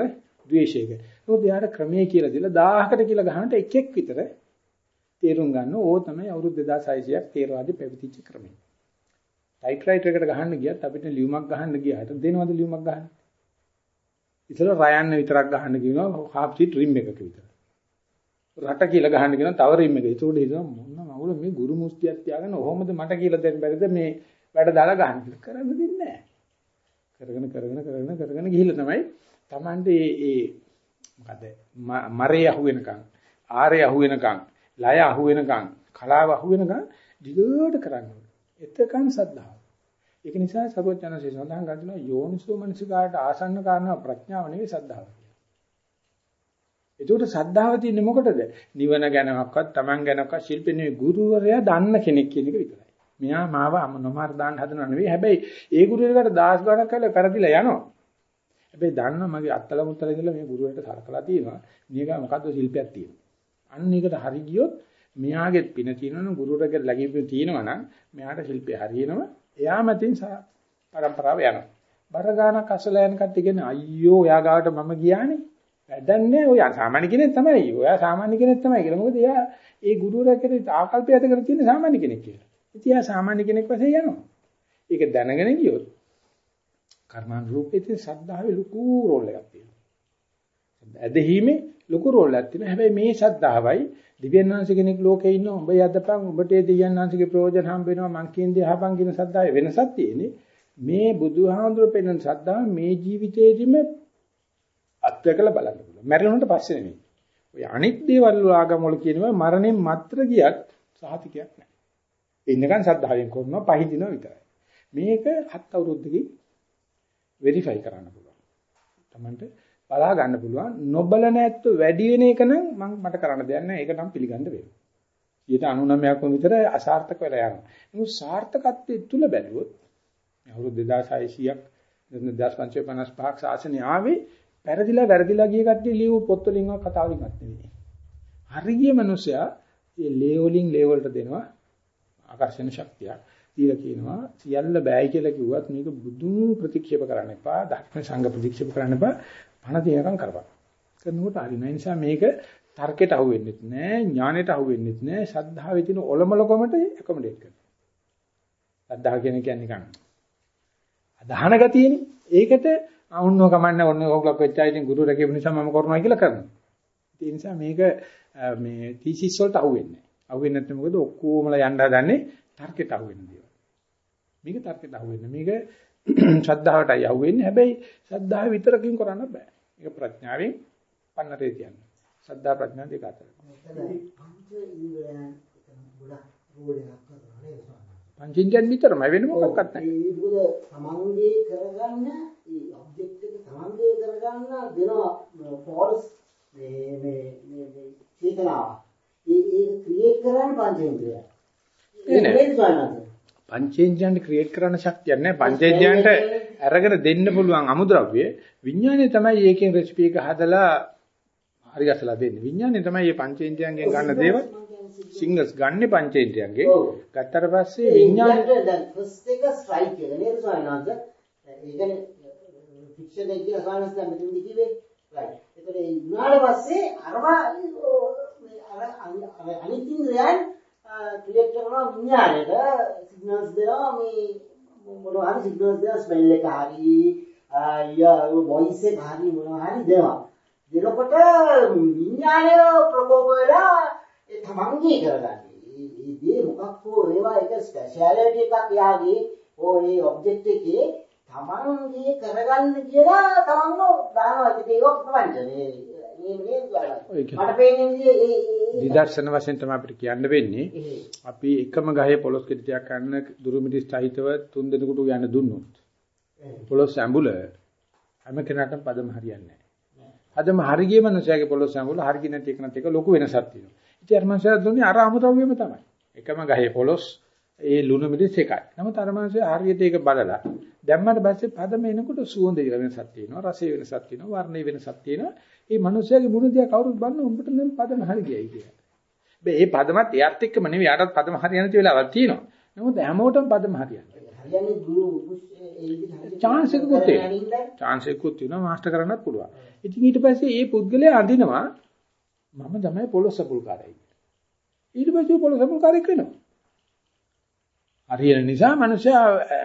ද්වේෂයක. මොකද යාට ක්‍රමයේ කියලා දීලා 1000කට කියලා ගහනට එකෙක් විතර තේරුම් ගන්න ඕ තමයි අවුරුදු 2600ක් තේරවාදී පැවිදිච්ච ක්‍රමය. ටයිප්‍රයිටර් එකට ගහන්න ගියත් අපිට ලියුමක් ගහන්න ගියාට දෙනවද ලියුමක් ගහන්න? ඉතල රයන්න විතරක් ගහන්න කියනවා half sheet rim එකක විතර. රට කියලා ගහන්න කියනවා තව rim එක. ඒකට හිතනවා මොන මවුල මේ ගුරු මුස්තියක් තියාගෙන ඔහොමද මට කියලා දෙන්න බැරිද මේ වැඩ දාලා ගහන්න කියලා කරන්න දෙන්නේ නැහැ. කරගෙන කරගෙන කරගෙන කරගෙන ගිහිල්ලා තමයි Tamande ඒ මොකද මරේ අහුවෙනකන් ආරේ අහුවෙනකන් ලය අහුවෙනකන් කලාව අහුවෙනකන් දිගට කරන්න ඕනේ. එතකන් සද්ධාව. ඒක නිසා සර්වඥාන්සේ සඳහන් කරනවා යෝනිසෝ මනසිකාට ආසන්න කාරණා ප්‍රඥාව නෙවෙයි සද්ධාව කියලා. ඒකට සද්ධාව තියෙන්නේ මොකටද? නිවන ගැනවත්, Taman ගැනවත් ශිල්පේ නෙවෙයි ගුරුවරයා දන්න කෙනෙක් කියන එක විතරයි. මෙයා මාව නොමාර දාන්න හදනව නෙවෙයි. හැබැයි ඒ ගුරුවරයාට දාස් ගණක් කරලා පෙරදිලා යනවා. හැබැයි දන්නවා මගේ අත්තල මුත්තල ඉඳලා මේ ගුරුවරට සලකලා තියෙනවා. මේක මොකද්ද ශිල්පයක් තියෙනවා. අන්න ඒකට හරි ගියොත් මෙයාගේ පින තියෙනවනම් ගුරුවරගේ ලැබීම තියෙනවා නම් මෙයාට ශිල්පේ හරියනවා. එයා මතින් පරම්පරාව යනවා. බර ගානක් අසල යන කට්ටිය කියන්නේ අයියෝ ඔයා ගාවට මම ගියානේ. වැඩන්නේ ඔය සාමාන්‍ය කෙනෙක් තමයි. ඔයා සාමාන්‍ය කෙනෙක් තමයි කියලා. මොකද එයා ඒ ගුරුවරයා කෙරේ ආකල්පය ඇති කර තියෙන සාමාන්‍ය කෙනෙක් කියලා. ඉතින් එයා සාමාන්‍ය කෙනෙක් වශයෙන් යනවා. ඒක දැනගෙන ගියොත් කර්මාන් රූපයේ සද්ධාවේ ලොකු රෝල් එකක් තියෙනවා. ඇදහිීමේ ලොකු රෝල් එකක් තියෙනවා. හැබැයි මේ ශ්‍රද්ධාවයි දිව්‍යඥාන්ස කෙනෙක් ලෝකේ ඉන්න උඹ යදපන් උඹට ඒ දිව්‍යඥාන්සගේ ප්‍රයෝජන හම්බ වෙනවා මං කියන්නේ අහපන් කියන ශ්‍රද්ධාවේ වෙනසක් තියෙන්නේ. මේ බුදුහාමුදුර පෙන්නන ශ්‍රද්ධාව මේ ජීවිතේදීම අත්දකලා බලන්න පුළුවන්. මැරෙනුන්ට පස්සේ නෙමෙයි. ඔය අනිත් දේවල් වල ආගම වල කියනවා මරණයෙන් මත්තර ගියත් සාහිතිකයක් නැහැ. ඉන්නකන් ශ්‍රද්ධාවෙන් කරනවා පහදිනවා විතරයි. මේක හත් අවුරුද්දකින් වෙරිෆයි කරන්න පුළුවන්. Tamanට බලා ගන්න පුළුවන්. නොබල නැත්තු වැඩි වෙන එක නම් මම මට කරන්න දෙයක් නැහැ. ඒක නම් පිළිගන්න වෙනවා. 99ක් වුණ විතර අසාර්ථක වෙලා යනවා. නමුත් සාර්ථකත්වයේ තුල බැලුවොත් අවුරුදු 2600ක් 2555ක් ශාසනය ආවේ පෙරදිලා වැරදිලා ගිය කට්ටිය ලියු පොත් වලින්වත් කතා වලින්වත් නෙවෙයි. හරිය මිනිසයා මේ ලේ වලින් ලේ වලට දෙනවා ආකර්ෂණ ශක්තිය කියලා කියනවා සියල්ල බෑයි කියලා කිව්වත් මේක බුදුන් ප්‍රතික්ෂේප කරන්න එපා ධර්ම සංඝ ප්‍රතික්ෂේප කරන්න එපා. පණ තියෙනකම් කරපන්. කරනකොට හරින නිසා මේක තර්කයට අහු වෙන්නෙත් නෑ ඥානෙට අහු වෙන්නෙත් නෑ ශද්ධාවේ තියෙන ඔලමලකමට ඇකොමඩේට් කරනවා. ශද්ධාව කියන්නේ කියන්නේ නිකන් අදහන ගතියනේ. ඒකට වුණෝ කමන්නේ ඔන්න ඕගලක් වෙච්චා ඉතින් ගුරු රැකෙපු නිසා මම කරනවා කියලා කරනවා. ඒ නිසා මේක මේ තීසිස් වලට අහු වෙන්නේ නෑ. අහු වෙන්නේ නැත්නම් මොකද ඔක්කොමලා යන්න හදන්නේ තර්කයට අහු වෙන දේවල්. මේක තර්කයට අහු වෙන්නේ. මේක ශ්‍රද්ධාවටයි යවෙන්නේ. හැබැයි ශ්‍රද්ධාව විතරකින් කරන්න බෑ. ඒක ප්‍රඥාවෙන් පන්නරේ කියන්නේ. ශ්‍රද්ධා ප්‍රඥා දෙක අතර. පංචින්ජන් විතරමයි වෙන මොකක්වත් නැහැ. ඒ බුද තමන්ගේ කරගන්න ඒ ඔබ්ජෙක්ට් එක තමන්ගේ කරගන්න දෙනවා ෆෝල්ස් මේ මේ මේ චේතනාව. ඒ ඒක ක්‍රියේට් කරන්න පංචේන්ද්‍රය. ඒ නෑ. පංචේන්ද්‍රයන්ට ක්‍රියේට් කරන්න ශක්තියක් නැහැ. පංචේන්ද්‍රයන්ට අරගෙන දෙන්න පුළුවන් අමුද්‍රව්‍ය විඥානය තමයි ඒකෙන් රෙසිපි එක හදලා හරි ගැසලා දෙන්නේ. විඥානය තමයි මේ පංචේන්ද්‍රයන්ගෙන් ගන්න දේවල් සිංගල්ස් ගන්න පංචේන්ද්‍රයන්ගේ. ගත්තට පස්සේ විඥානය දැන් ෆස්ට් එක ස්ට්‍රයික් එක නේද සායනාන්ත? ඒ කියන්නේ ෆික්ෂන් එක සායනාන්ත දැන් මෙතනදි කිව්වේ. රයිට්. ඒතකොට ඒ වුණාට පස්සේ අරවා අර අනිත් ඉන්ද්‍රයන් ක්‍රියේට් කරනවා විඥාණයට සිග්නල්ස් දෙනවා මේ මොනවා හරි සිග්නල්ස් දෙනවා ස්මෙල් එක හරි යා වොයිස් එක හරි මොනවා හරි දෙනවා දෙනකොට විඥාණය ප්‍රකෝප වෙලා ඒ තමන්ගේ කරගන්නේ ඒ දේ මොකක් හෝ ඒවා එක ස්පෙෂාලිටි එකක් යාගේ ඕ ඒ ඔබ්ජෙක්ට් එකේ තමන්ගේ කරගන්න කියලා තමන්ව දානවා ඒක ඒක තමයි මේ මේ මට පේන්නේ ඒ නිදර්ශන වශයෙන් තමයි අපිට කියන්න වෙන්නේ. අපි එකම ගහේ පොලොස් කෙටියක් ගන්න දුරුමිටි සහිතව තුන් දෙනෙකුට යන්න දුන්නොත්. පොලොස් ඇඹුල හැම කෙනාටම පදම හරියන්නේ නැහැ. පදම හරිය මනුස්සයාගේ පොලොස් ඇඹුල හරිය නැති එක නැති එක ලොකු වෙනසක් තියෙනවා. ඉතින් අර මනුස්සයා දුන්නේ අර අමුද්‍රව්‍යම තමයි. එකම ගහේ පොලොස් ඒ ලුණු මිරිස් එකයි. නමුත් අර මනුස්සයා හරියට ඒක බලලා දැම්මට පස්සේ පදම එනකොට සුවඳ වෙනසක් තියෙනවා, රසය වෙනසක් තියෙනවා, වර්ණය වෙනසක් තියෙනවා. මේ මනුස්සයාගේ මුණ දිහා කවුරුත් බලන උඹට නම් පදම හරි ගියයි කියලා. මේ පදමත් එයාත් එක්කම නෙවෙයි යාටත් පදම හරියන වෙලාවක් තියෙනවා. නමුත් හැමෝටම පදම හරියන්නේ. හරියන්නේ ගුරු chance එකකුත් තියෙනවා. chance එකකුත් තියෙනවා මාස්ටර් කරන්නත් පුළුවන්. ඉතින් ඊට පස්සේ මේ පුද්ගලයා අඳිනවා මම තමයි පොළොස් සපුල්කාරයි. ඊට පස්සේ පොළොස් සපුල්කාරයෙක් වෙනවා. හරියන නිසා මිනිස්සයා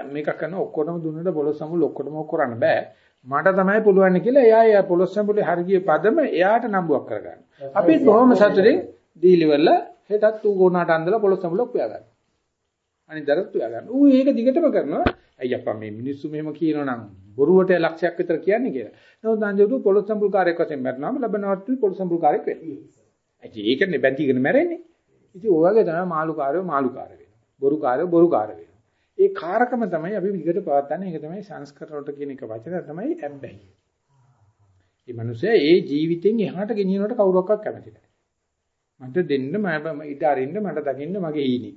මේක කරන ඔක්කොටම දුන්නට පොළොස් සම්මුල ඔක්කොටම කරන්න බෑ. මට තමයි පුළුවන් කියලා එයා එයා පොළොස් සම්මුලේ හරිය පදම එයාට නම්බුවක් කරගන්න. අපි බොහොම සතුටින් දීලිවල හෙටත් ඌ ගෝනාට අන්දලා පොළොස් සම්මුලක් උයා ගන්න. අනිද්දාට උයා ගන්න. ඌ ඒක දිගටම කරනවා. අයිය අප්පා මේ මිනිස්සු මෙහෙම කියනවනම් බොරුවට ලක්ෂයක් විතර කියන්නේ කියලා. නමුත් අන්ජෝතු පොළොස් සම්මුල් කාර්යයක් වශයෙන් මරනවාම ලබනවත් පොළොස් සම්මුල් කාර්යයක් වෙනවා. ඒකනේ බැඳීගෙන මැරෙන්නේ. ඉතින් ඔය වගේ තමයි මාළු කාර්යෝ මාළු කාර්ය බොරු කාර්යෝ බොරු කාර්ය වෙනවා. ඒ කාරකම තමයි අපි විගට පවත්න්නේ. ඒක තමයි සංස්කරණට කියන එක වචන තමයි ඇබ්බැහි. මේ මිනිස්සයා ඒ ජීවිතෙන් එහාට ගෙනියනකොට කවුරක්වත් කැමති නැහැ. මට දෙන්න මම ඉඩ අරින්න මට දකින්න මගේ හීනේ.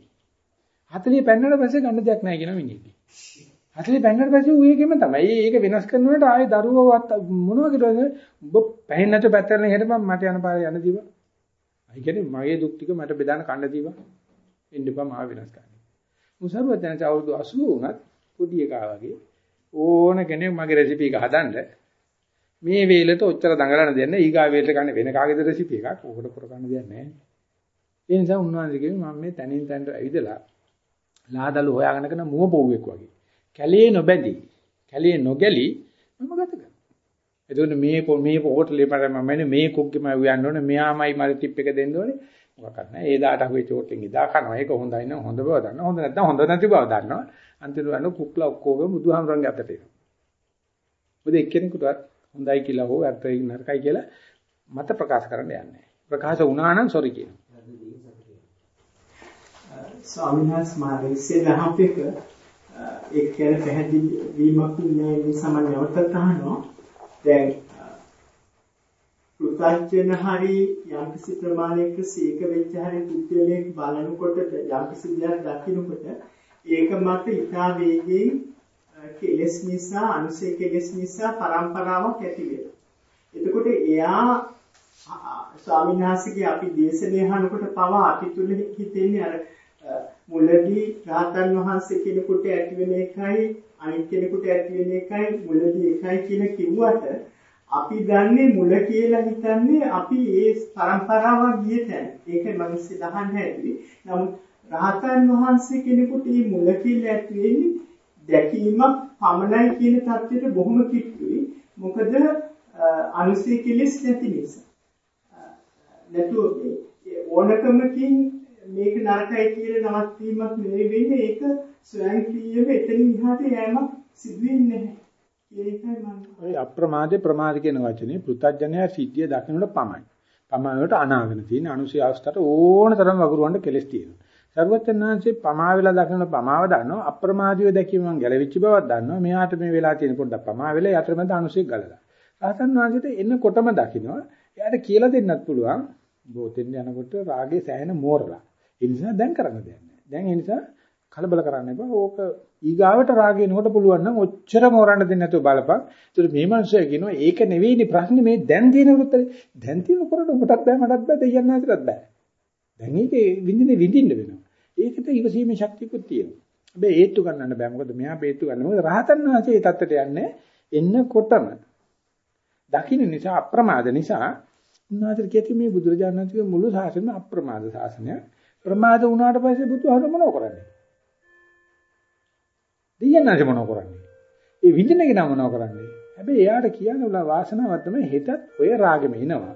40 පෙන්නට පස්සේ ගන්න දෙයක් නැහැ කියන මිනිහේ. 40 පෙන්නට පස්සේ ඌ ඒකෙම තමයි. ඒක වෙනස් කරනකොට ආයේ දරුවවත් මොනවා කියලාද? ඔබ පැහැෙන්නට පැත්තට හෙඩම මට යන පාරේ යන්න දීවා. අයි කියන්නේ මගේ දුක් ටික මට බෙදාන කන්න දීවා. එන්න එපා මාව වෙනස් කරන්න. මුසරුවත් දැනට අවුරුදු 80 වුණත් පොඩි එකා වගේ ඕන කෙනෙක් මගේ රෙසිපි එක හදන්න මේ වේලට ඔච්චර දඟලන දෙන්න ඊගා වේලට ගන්න වෙන කාගේද රෙසිපි එකක් ඕකට කර ගන්න දෙයක් නැහැ. ඒ නිසා උන්වහන්සේ කිව්වේ මම මේ තනින් තනට ඇවිදලා ලාදලු හොයාගෙන කරන මුව පොව්වෙක් වගේ. කැලේ නොබැඳි, කැලේ නොගැලි මම ගත කරනවා. එතකොට මේ මේ හෝටලේ මම මේ කොක්ගෙම යන්න ඕනේ, මෙයාමයි මට ටිප් එක දෙන්න ඕනේ. මොකක්වත් නැහැ. ඒ දාට අහුවේ චෝට්ටෙන් ඉදා කනවා. ඒක හොඳයි නේද? හොඳ බව දන්නවා. හොඳ නැත්නම් හොඳ නැති බව දන්නවා. අන්තිමට වන්න කුක්ලා ඔක්කොගම බුදුහාමරන්ගේ අතට එනවා. මොකද එක්කෙනෙකුටවත් හොඳයි කියලා හෝ අර්ථයි නරකයි කියලා මත ප්‍රකාශ කරන්න යන්නේ ප්‍රකාශ වුණා නම් සෝරි කියනවා. ස්වාමීන් වහන්සේ මාගේ ඉස්සේ දහපෙක ඒක කියන්නේ පැහැදිලි වීමක් නෑ මේ සමන් නැවතත් අහනවා. දැන් කෘතඥ හරි යම්කිසි ප්‍රමාණයක සීක වෙච්ච හරි පුද්ගලයෙක් බලනකොට යම්කිසි දෙයක් දකිනකොට ඒක මත ඊටා වේගයෙන් කෙලස් නිසා අනුසය කෙලස් නිසා පරම්පරාවක් ඇති වෙනවා. එතකොට එයා ස්වාමීන් වහන්සේගේ අපි දේශනේ අහනකොට පවා අපි තුල හිතෙන්නේ අර මුලදී රහතන් වහන්සේ කෙනෙකුට ඇති වෙන එකයි අනිත් කෙනෙකුට ඇති වෙන එකයි මුලදී එකයි කියලා කිව්වට අපි දන්නේ මුල කියලා හිතන්නේ අපි ඒ පරම්පරාවක් ගිය තැන. ඒකයි මිනිස්සු දහන්න හැදුවේ. නමුත් රහතන් වහන්සේ කෙනෙකුට මේ මුල කියලා ඇති වෙන්නේ දැකීමක් පමණයි කියන தත්ත්වයට බොහොම කිට්ටුයි. මොකද අනුසී කිලිස් නැති නිසා. නැතු ඕනකමකින් මේක නරකයි කියලා නවත්වීමක් නෙවෙයි වෙන්නේ ඒක ස්වයංක්‍රීයව එතනින් එහාට යෑමක් සිදු වෙන්නේ නැහැ. ඔය අප්‍රමාදේ ප්‍රමාද කියන වචනේ පෘථජ්ජනය සිද්ධිය දකින්නට පමයි. පමනකට අනාගෙන තියෙන අනුසය අවස්ථාවට ඕන තරම් වගුරුවන්න කෙලස් තියෙනවා. සර්වචන්නාංශේ පමා වෙලා දකින්න පමාව දන්නවා අප්‍රමාදීව දැකීමෙන් ගැලවිච්ච බවක් දන්නවා. මෙයාට මේ වෙලා තියෙන පොඩ්ඩක් පමා වෙලා යතරමැද අනුසය ගලලා. රහතන් වහන්සේට එන්නකොටම දකින්නවා. එයාට කියලා දෙන්නත් පුළුවන්. බෝතෙන් යනකොට රාගේ සෑහෙන මෝරලා. ඒ නිසා දැන් කරන්න දෙයක් නැහැ. දැන් ඒ නිසා කලබල කරන්න එපා. ඕක ඊගාවට රාගේනකොට පුළුවන් නම් ඔච්චර මෝරන්න දෙන්නේ නැතුව බලපන්. ඒතර මේ මිනිස්සයා කියනවා ඒක නෙවෙයිනේ ප්‍රශ්නේ මේ දැන් තියෙන උත්තරේ. දැන් තියෙන කරට ඔබටත් බෑ මටත් බෑ දෙයයන් නැතරත් බෑ. දැන් ඒකේ විඳින්නේ විඳින්න වෙනවා. ඒකට ඉවසීමේ ශක්තියකුත් තියෙනවා. හැබැයි ඒත්තු ගන්නන්න බෑ. මොකද මෙහා බේත්තු ගන්න. මොකද රහතන් වහන්සේ ඒ தත්තට යන්නේ එන්නකොටම දකින්න නිසා අප්‍රමාද නිසා උන්වහන්සේ කියති මේ බුදුරජාණන් වහන්සේගේ මුළු ශාසනයම අප්‍රමාද ශාසනය. ප්‍රමාද වුණාට පස්සේ බුදුහාම මොනව කරන්නේ? දෙයයන්ාංශ මොනව කරන්නේ? ඒ විඳින කෙනා මොනව කරන්නේ? හැබැයි එයාට කියන්න උලා වාසනාවක් තමයි හෙටත් ඔය රාගෙම එනවා.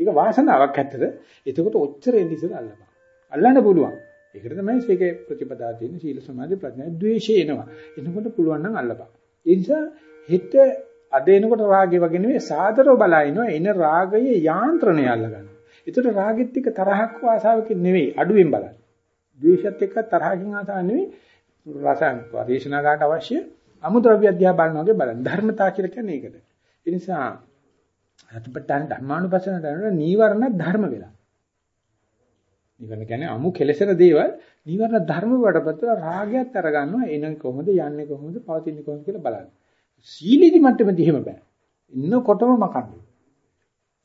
ඒක වාසනාවක් ඇත්තට. එතකොට ඔච්චර එන්නේ ඉස්සර අල්ලපන්. අල්ලන්න පුළුවන්. ඒකට තමයි මේකේ ප්‍රතිපදා තියෙන සීල සමාධි ප්‍රඥා ද්වේෂය එනවා. එනකොට පුළුවන් නම් අල්ලපන්. ඒ නිසා හෙට අද එනකොට රාගය වගේ නෙවෙයි සාදරව බලනවා එන රාගයේ යාන්ත්‍රණය අල්ලගන්න. ඒතර රාගෙත් එක්ක තරහක් ආසාවකින් නෙවෙයි අඩුවෙන් බලන්න. ද්වේෂයත් එක්ක තරහකින් ආසාවක් නෙවෙයි රසයන් පරිශනාගාට අවශ්‍ය අමුද්‍රව්‍ය අධ්‍යා බලන වගේ බලන්න. ධර්මතා කියලා කියන්නේ ඒකට. ඒ නිසා අතපටන් ධර්මානුපස්සන කරනකොට නීවරණ ධර්ම වෙලා. නීවරණ කියන්නේ අමු කෙලසන දේවල් නීවරණ ධර්ම වඩපත් රාගයත් අරගන්නවා එන කොහොමද යන්නේ කොහොමද පවතින්නේ කොහොමද කියලා බලන්න. සීලීදි මට්ටමේදී එහෙම බෑ. ඉන්නකොටම මකන්නේ.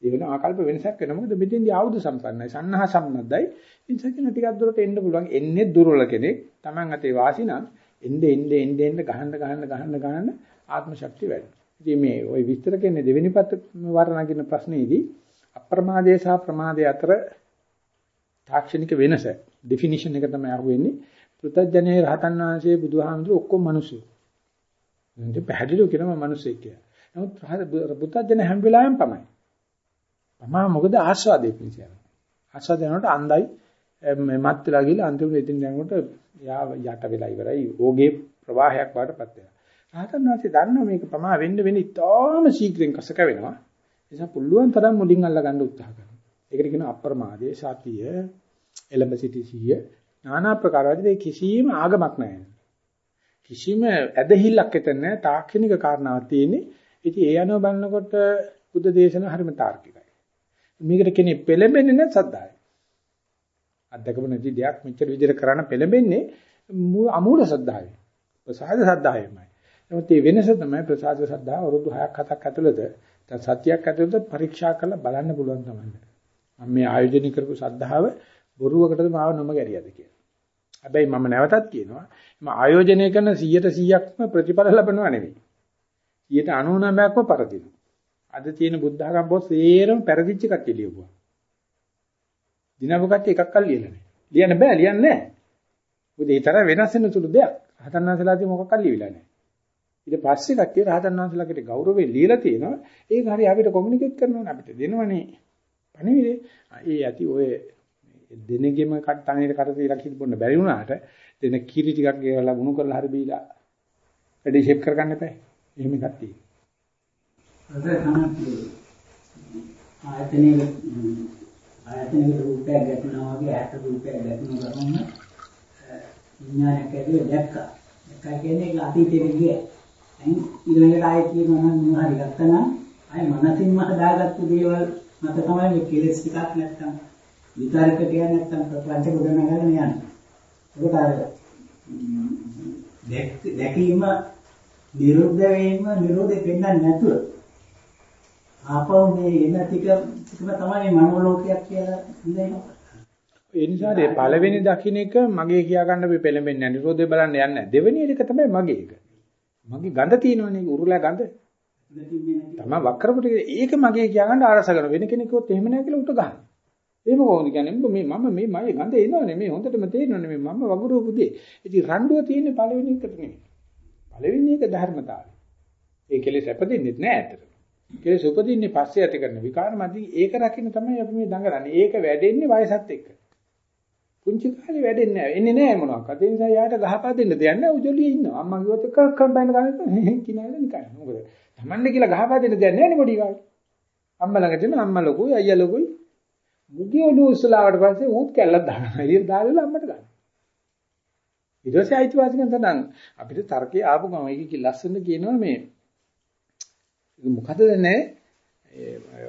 ඒ වෙන ආකල්ප වෙනසක් වෙනවා. මොකද මෙතෙන්දී ආයුධ සම්පන්නයි, සන්නහ සම්මද්දයි. ඉන්සකින ටිකක් දුරට එන්න පුළුවන්. එන්නේ දුර්වල කෙනෙක්. Taman අතේ වාසි නම් එන්නේ එන්නේ එන්නේ එන්නේ ගහන්න ගහන්න ගහන්න ගහන්න ආත්ම ශක්තිය වැඩි. ඉතින් මේ ওই විස්තර කියන්නේ දෙවෙනි පත වර්ණනගින ප්‍රශ්නේදී අප්‍රමාදයේ සහ ප්‍රමාදයේ අතර තාක්ෂණික වෙනස ඩෙෆිනිෂන් එක තමයි අහුවෙන්නේ. පෘථජ්ජනේ රහතන් වහන්සේ බුදුහාමුදුරු ඔක්කොම මිනිස්සු. එන්නේ පැහැදිලිව කියනවා මිනිස්සෙක් කියලා. නමුත් පෘථජ්ජන හැම වෙලාවෙම පමයි. පමා මොකද ආස්වාදයේ පිණිස යනවා. ආස්වාද යනකොට අන්දයි මත් වෙලා ගිහලා අන්තිමට එදින් යනකොට යා යට වෙලා ඉවරයි. ඕගේ ප්‍රවාහයක් වඩපත් වෙනවා. රහතන් වහන්සේ දන්නවා මේක ප්‍රමා වෙන්න වෙන ඉතාම ශීඝ්‍රයෙන් කසක වෙනවා. ඒ නිසා පුළුවන් තරම් මුලින් අල්ල ගන්න උත්සාහ කරනවා. ඒකට කියනවා අප්‍රමාදයේ සතිය, එලඹ සිටි සිහිය, নানা ප්‍රකාර වගේ කිසිම ආගමක් නැහැ. කිසිම ඇදහිල්ලක් එතන නැහැ. තාක්ෂණික කාරණාවක් තියෙන්නේ. ඉතින් ඒ අනුව බලනකොට බුද්ධ දේශනාව හරිම තාර්කිකයි. මේකට කෙනෙක් පෙළඹෙන්නේ නැත් සද්දායි. අත්දකපු නැති දෙයක් මෙච්චර විදිහට කරන්න පෙළඹෙන්නේ අමූල සද්ධාවේ. ප්‍රසාද සද්ධාවෙමයි. නමුත් මේ වෙනස තමයි ප්‍රසාද සද්ධා අවුරුදු 6ක් 7ක් ඇතුළත දැන් සතියක් ඇතුළත පරීක්ෂා කරලා බලන්න පුළුවන් තමයි. මම මේ ආයෝජනය කරපු සද්ධාව බොරුවකටද මාව නොම ගැරියද කියලා. හැබැයි මම නැවතත් කියනවා මම ආයෝජනය කරන 100%ක්ම ප්‍රතිඵල ලබනවා නෙවෙයි. 99%ක්ම පරදිනවා. අද තියෙන බුද්ධ ආගම් බොස් සේරම පෙරදිච්ච කට්ටිය ලියුවා. දිනපු කට්ටිය එකක්වත් ලියලා නැහැ. ලියන්න බෑ ලියන්නේ නැහැ. මොකද ඒ තරම් වෙනස් වෙන සුළු දෙයක්. හතන් වහන්සේලාදී මොකක්වත් ලියවිලා නැහැ. ඊට පස්සේ කට්ටිය රහතන් වහන්සේලාට ගෞරවයෙන් ලියලා තියෙනවා. ඒක හරි අපිට කොමියුනිකේට් කරනවනේ අපිට දෙනවනේ. පණිවිඩේ. ඒ ඇති ඔය දෙනෙගෙම කට්ටනේට කට තියලා කිව්වොත් බැරි වුණාට දෙන කිරි ටිකක් ගෙවලා වුණු කරලා හරි බීලා වැඩි ෂේප් කරගන්න එපා. එහෙම එකක් තියෙනවා. අද තමයි ආයතනයේ ආයතනයේ රූපයක් ගැටෙනවා වගේ ඇට රූපයක් ගැටෙන ගමන් විඥානයක් ඇතුලේ දැක්කා. දැක්කා කියන්නේ ඒක අතීතයේ ගියේ. දැන් ඊළඟට ආයෙත් කියනවා නම් මොනවා හරි ගත්තා නම් ආයෙ මනසින්ම හදාගත්තු දේවල් මත තමයි මේ කෙලෙස් ටිකක් නැත්තම් විතරක කියන්නේ නැත්තම් ප්‍රපංච ගොඩනගගෙන යන්නේ. ඒකට අර දැකීම නිරුද්ධ වීම නිරෝධේ පෙන්වන්නේ නැතුව ආපහු මේ එන ටික ටිකම තමයි මනෝලෝකයක් කියලා ඉඳිනවා. ඒ නිසා මේ පළවෙනි දකින්න එක මගේ කියා ගන්න අපි පෙළඹෙන්නේ නැහැ. නිරෝධය බලන්න යන්නේ නැහැ. දෙවෙනි එක තමයි මගේ එක. මගේ ගඳ තියෙනවනේ උරුලා ගඳ. තමයි වක්‍රපුට ඒක මගේ කියා ගන්න ආරස කරන වෙන කෙනෙකුත් එහෙම නැහැ කියලා උට ගන්න. එහෙම කොහොමද කියන්නේ මේ මම මේ මගේ ගඳ එනවනේ මේ හොඳටම තේරෙනවනේ මේ මම වගුරු පුදේ. ඉතින් රණ්ඩුව තියෙන්නේ පළවෙනි එකට නෙමෙයි. පළවෙනි එක ධර්මතාවය. ඒ කෙලෙස් අපදින්නෙත් නෑ ඇත්තට. කෙලෙස් උපදින්නේ පස්සේ ඇති කරන විකාර මැදි ඒක රකින්න තමයි අපි මේ දඟලන්නේ. ඒක වැඩෙන්නේ වයසත් එක්ක. පුංචි කාලේ වැඩෙන්නේ නැහැ. එන්නේ නැහැ මොනවාක්වත්. ඒ නිසා යාට ගහපා දෙන්න දෙයක් නැහැ. උජොලියේ ඉන්නවා. අම්මා කිව්වොත් එකක් කම් බයින ගන්න කිනාල නිකන්. මොකද තමන්ne කියලා ගහපා දෙන්න දෙයක් නැහැ නේ පොඩි කාලේ. අම්මා ළඟ තියෙන අම්මා ලොකුයි අයියා ලොකුයි. මුගිය ඔලු උස්සලාවට පස්සේ ඌත් කැල්ලක් දානවා. එළියට දාලා අම්මට ගන්න. ඊට පස්සේ අයිතිවාසිකම් තනං අපිට තර්කයේ ආපු ගම ඒක කි ලස්සන කියනවා මේ මොකද නැහැ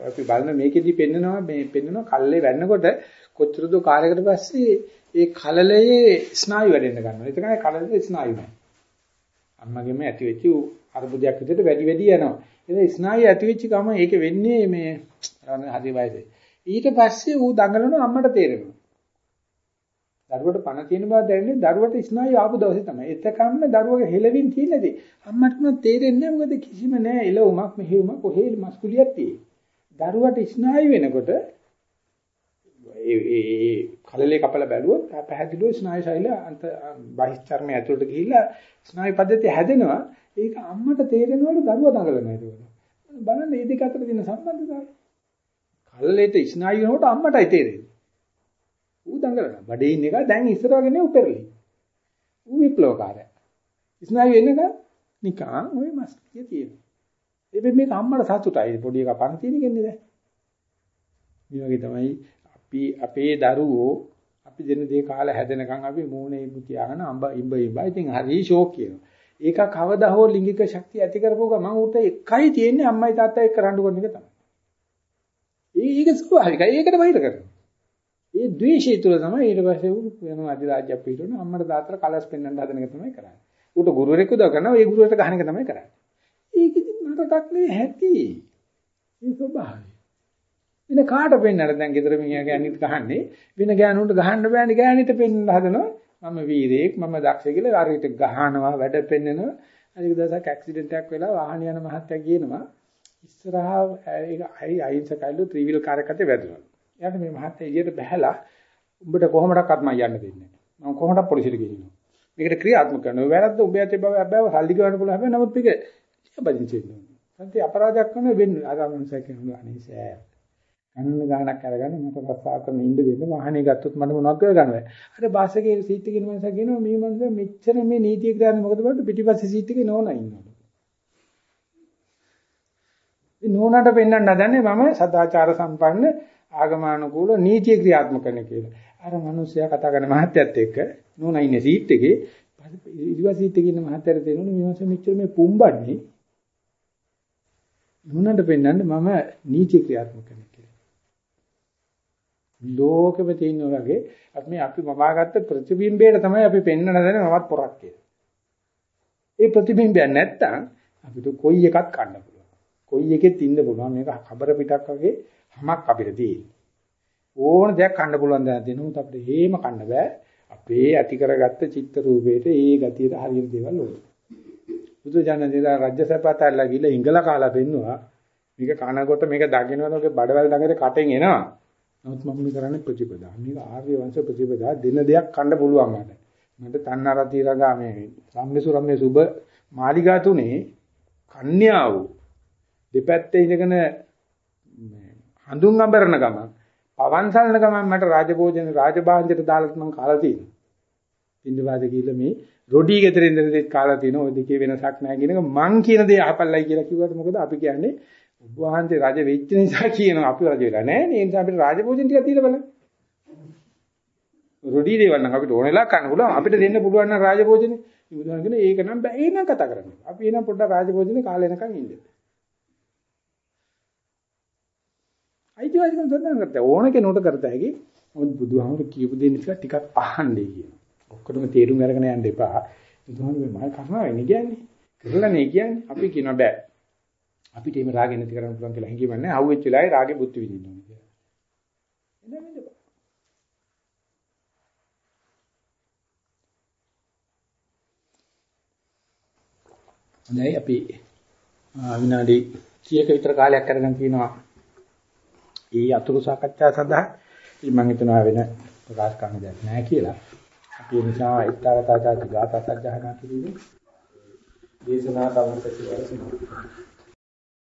අපි බලන මේකෙදි පෙන්නනවා මේ පෙන්නනවා කල්ලේ වැන්නකොට කොච්චරද කාලයකට පස්සේ ඒ කලලයේ ස්නායු වැඩෙන්න ගන්නවා. ඒක තමයි කලලයේ ස්නායු නෑ. අම්මගෙම ඇති වෙච්ච අර්බුදයක් විදිහට වැඩි වැඩි යනවා. ඒක ස්නායු ඇති වෙච්ච ගම ඒක වෙන්නේ මේ හරි වයසේ. ඊට පස්සේ ඌ දඟලනවා අම්මට තේරෙනවා. දරුවට පණ තියෙන බව දැනෙන්නේ දරුවට ස්නායු ආපු දවසේ තමයි. එතකම්ම දරුවගේ හෙලවින් තියෙනදී අම්මට නම් තේරෙන්නේ නැහැ මොකද කිසිම නැහැ එළවුමක් මෙහෙවුමක් කොහේ මස්කුලියක් තියෙන්නේ. දරුවට ස්නායු වෙනකොට ඒ ඒ කලලේ කපල බැලුවොත් පැහැදිලිව ස්නායු ශෛල අන්ත බහිස්චර්මය ඇතුළට ගිහිල්ලා ස්නායු පද්ධතිය හැදෙනවා. ඒක අම්මට තේරෙනවලු දරුවා දඟලනවා ඒක. බලන්න මේ දෙක අතර තියෙන සම්බන්ධතාවය. කලලේට ස්නායු වෙනකොට අම්මටයි තේරෙන්නේ. ඌ දඟලනවා. බඩේ ඉන්න එක දැන් ඉස්සර වගේ නේ උපෙරලි. ඌ විප්ලවකාරයා. ස්නායු එන්නක නිකන් ওই මස්කිය තියෙනවා. ඒ මේක අම්මට සතුටයි. පොඩි එකා පණ තියෙන කෙන්නේ දැන්. මේ වගේ තමයි අපි අපේ දරුවෝ අපි දෙන දේ කාලා හැදෙනකන් අපි මූණේ ඉබු තියාගෙන අඹ ඉඹ ඉඹ ඉතින් හරි ෂෝක් කියනවා. ඒක කවදා හෝ ලිංගික ශක්තිය ඇති කරපුව ගමන් උට එකයි තියෙන්නේ අම්මයි තාත්තයි එක්ක රණ්ඩු කරන එක තමයි. ඒක ස්වභාවිකයි. ඒකට වෛර කරනවා. ඒ ද්වේෂය තුල තමයි ඊට පස්සේ උ වෙන අධිරාජ්‍යයක් පිටුන අම්මට තාත්තට කලස් පෙන්වන්න හදන එක තමයි කරන්නේ. උට ගුරුවරයෙක් උදව් කරනවා ඒ ගුරුවරට ගහන එක තමයි කරන්නේ. ඒක ඉතින් නරකක් නෙවෙයි ඇති. ඒ ස්වභාවය. වෙන කාට පෙන්නර දැන් ගෙදර මිනිහා ගෑනිත් ගහන්නේ වෙන ගෑනුන්ට ගහන්න බෑනේ ගෑනිට පෙන්නන්න හදනවා මම වීරයෙක් මම දක්ෂ කියලා හරියට ගහනවා වැඩ පෙන්නනවා අනික දවසක් ඇක්සිඩන්ට් එකක් වෙලා වාහන යන මහත්තයා කියනවා ඉස්සරහා ඒක අයි අයින්සකයිලු ත්‍රිවිල් කාර්යයක් අතේ වැදුණා. එයාට මේ මහත්තයා එළියට බහැලා උඹට කොහොමඩක්වත් මම යන්න දෙන්නේ නැහැ. මම කොහොමඩක් පොලිසියට ගෙනියනවා. මේකට ක්‍රියාත්මක කරනවා. වැරද්ද උඹ ඇතේ බව හැබැයි සල්ලි ගන්න පුළුවන් හැබැයි නමුත් මේක බදින්ච වෙනවා. සත්‍ය අපරාධයක් කරන වෙන්නේ. අර මනුස්සයා කියනවා අනේ සෑ. අන්න ගානක් අරගෙන මට රස්සා කරන ඉන්න දෙන්න වාහනේ ගත්තොත් මට මොනවද කරගන්න බෑ. අර බස් එකේ සීට් එකේ ඉන්න මනුස්සයා කියනවා මේ මනුස්සයා මෙච්චර මේ නීතිය ක්‍රියාත්මක මොකද බලන්න පිටිපස්සේ සීට් එකේ නෝනා ඉන්නවා. ඒ නෝනාට පෙන්වන්න හදන්නේ මම සදාචාර සම්පන්න ආගමනුකූල නීතිය ක්‍රියාත්මක කරන කියලා. අර මිනිස්සයා කතා කරන මහත්යත් එක්ක නෝනා ඉන්නේ සීට් එකේ ඉරිවා සීට් එකේ ඉන්න මහත්යර තේරෙන්නේ මේ මාසෙ මෙච්චර මේ පුම්බන්නේ නෝනාට පෙන්නන්නේ මම නීතිය ක්‍රියාත්මක කරන කියලා. ලෝකෙම තියෙන වගේ අපි අපි මවාගත්ත ප්‍රතිබිම්බයට තමයි අපි පෙන්වන දේ නවත් පොරක් කියලා. ඒ ප්‍රතිබිම්බය නැත්තම් අපිට කොයි එකක් ගන්න පුළුවන්. කොයි එකෙත් ඉන්න පුළුවන්. මේක කබර පිටක් වගේ හැමක් අපිට තියෙන්නේ. ඕන දෙයක් කන්න පුළුවන් දැන දෙනුත් අපිට හේම කන්න බෑ. අපේ ඇති කරගත්ත චිත්ත රූපේට ඒ ගතියට හරියට දේවල් ඕන. බුදු ජානකලා රාජ්‍යසපතල්ලා ගිහලා ඉංගල කාලා පෙන්නවා. මේක කනකොට මේක දකින්නකොට බඩවැල් ළඟට කටෙන් එනවා. නමුත් මම මේ කරන්නේ ප්‍රතිපදා. මේක ආර්ය වංශ ප්‍රතිපදා දෙන දෙයක් කන්න පුළුවන් මට. මට තණ්හාරති රගා මේ සම්මිසු රම්මේ සුබ මාලිගා තුනේ කන්‍යාව දෙපැත්තේ ඉඳගෙන හඳුන් අඹරන ගමන් පවන්සල්න ගමන් මට රාජභෝජන රාජභාණ්ඩයට දාලා මම කාලා තියෙනවා. ඉන්දවාද කියලා මේ රොඩි ගෙදරින් ඉඳලා කාලා තියෙනවා. ওই දෙකේ වෙනසක් නැහැ කියන එක මං කියන දේ අහපල්ලයි කියලා කිව්වට මොකද අපි කියන්නේ ඔබ වහන්සේ රජ වෙච්ච නිසා කියනවා අපි රජ වෙලා නැහැ නේ. ඒ නිසා අපිට රාජභෝජන ටිකක් දීලා බලන්න. රොඩි දේවල් නම් අපිට ඕනෙලා කන්න පුළුවන්. අපිට දෙන්න පුළුවන් නම් රාජභෝජනේ. බුදුහාම කියන ඒක නම් බෑ. ඒක නම් කතා කරන්නේ. අපි එනම් පොඩ්ඩක් රාජභෝජනේ කාලේ එනකන් ඉන්න. අයිතිවාසිකම් සඳහන් කරත ඕන කෙනෙකුට කරත හැකි. මොකද බුදුහාමුදුරු කියපු දේ නිසා ටිකක් අහන්නේ කියන. ඔක්කොටම තේරුම් අරගෙන යන්න එපා. බුදුහාමුදුරු මේ මල් කනවා වෙන්නේ කියන්නේ. කරලා නේ කියන්නේ. අපි කියන බෑ. අපිට මේ රාගෙ නැති කරන්න පුළුවන් කියලා හැංගීමක් නැහැ. ආවෙච්ච වෙලාවේ රාගෙ බුද්ධ විඳින්න ඕනේ කියලා. එන්න මෙන්න. හොඳයි අපි විනාඩි 30ක විතර කාලයක් අරගෙන තිනවා ඒ අතුරු සාකච්ඡා සඳහා මම හිතනවා වෙන ප්‍රකාශ කරන්න දෙයක් නැහැ කියලා. අපි ඒ නිසා ඊත්තාවතාචාති ගාථා සජ්ජහනා කිරීමේ දේශනා කවුරුත් කියලා සිදු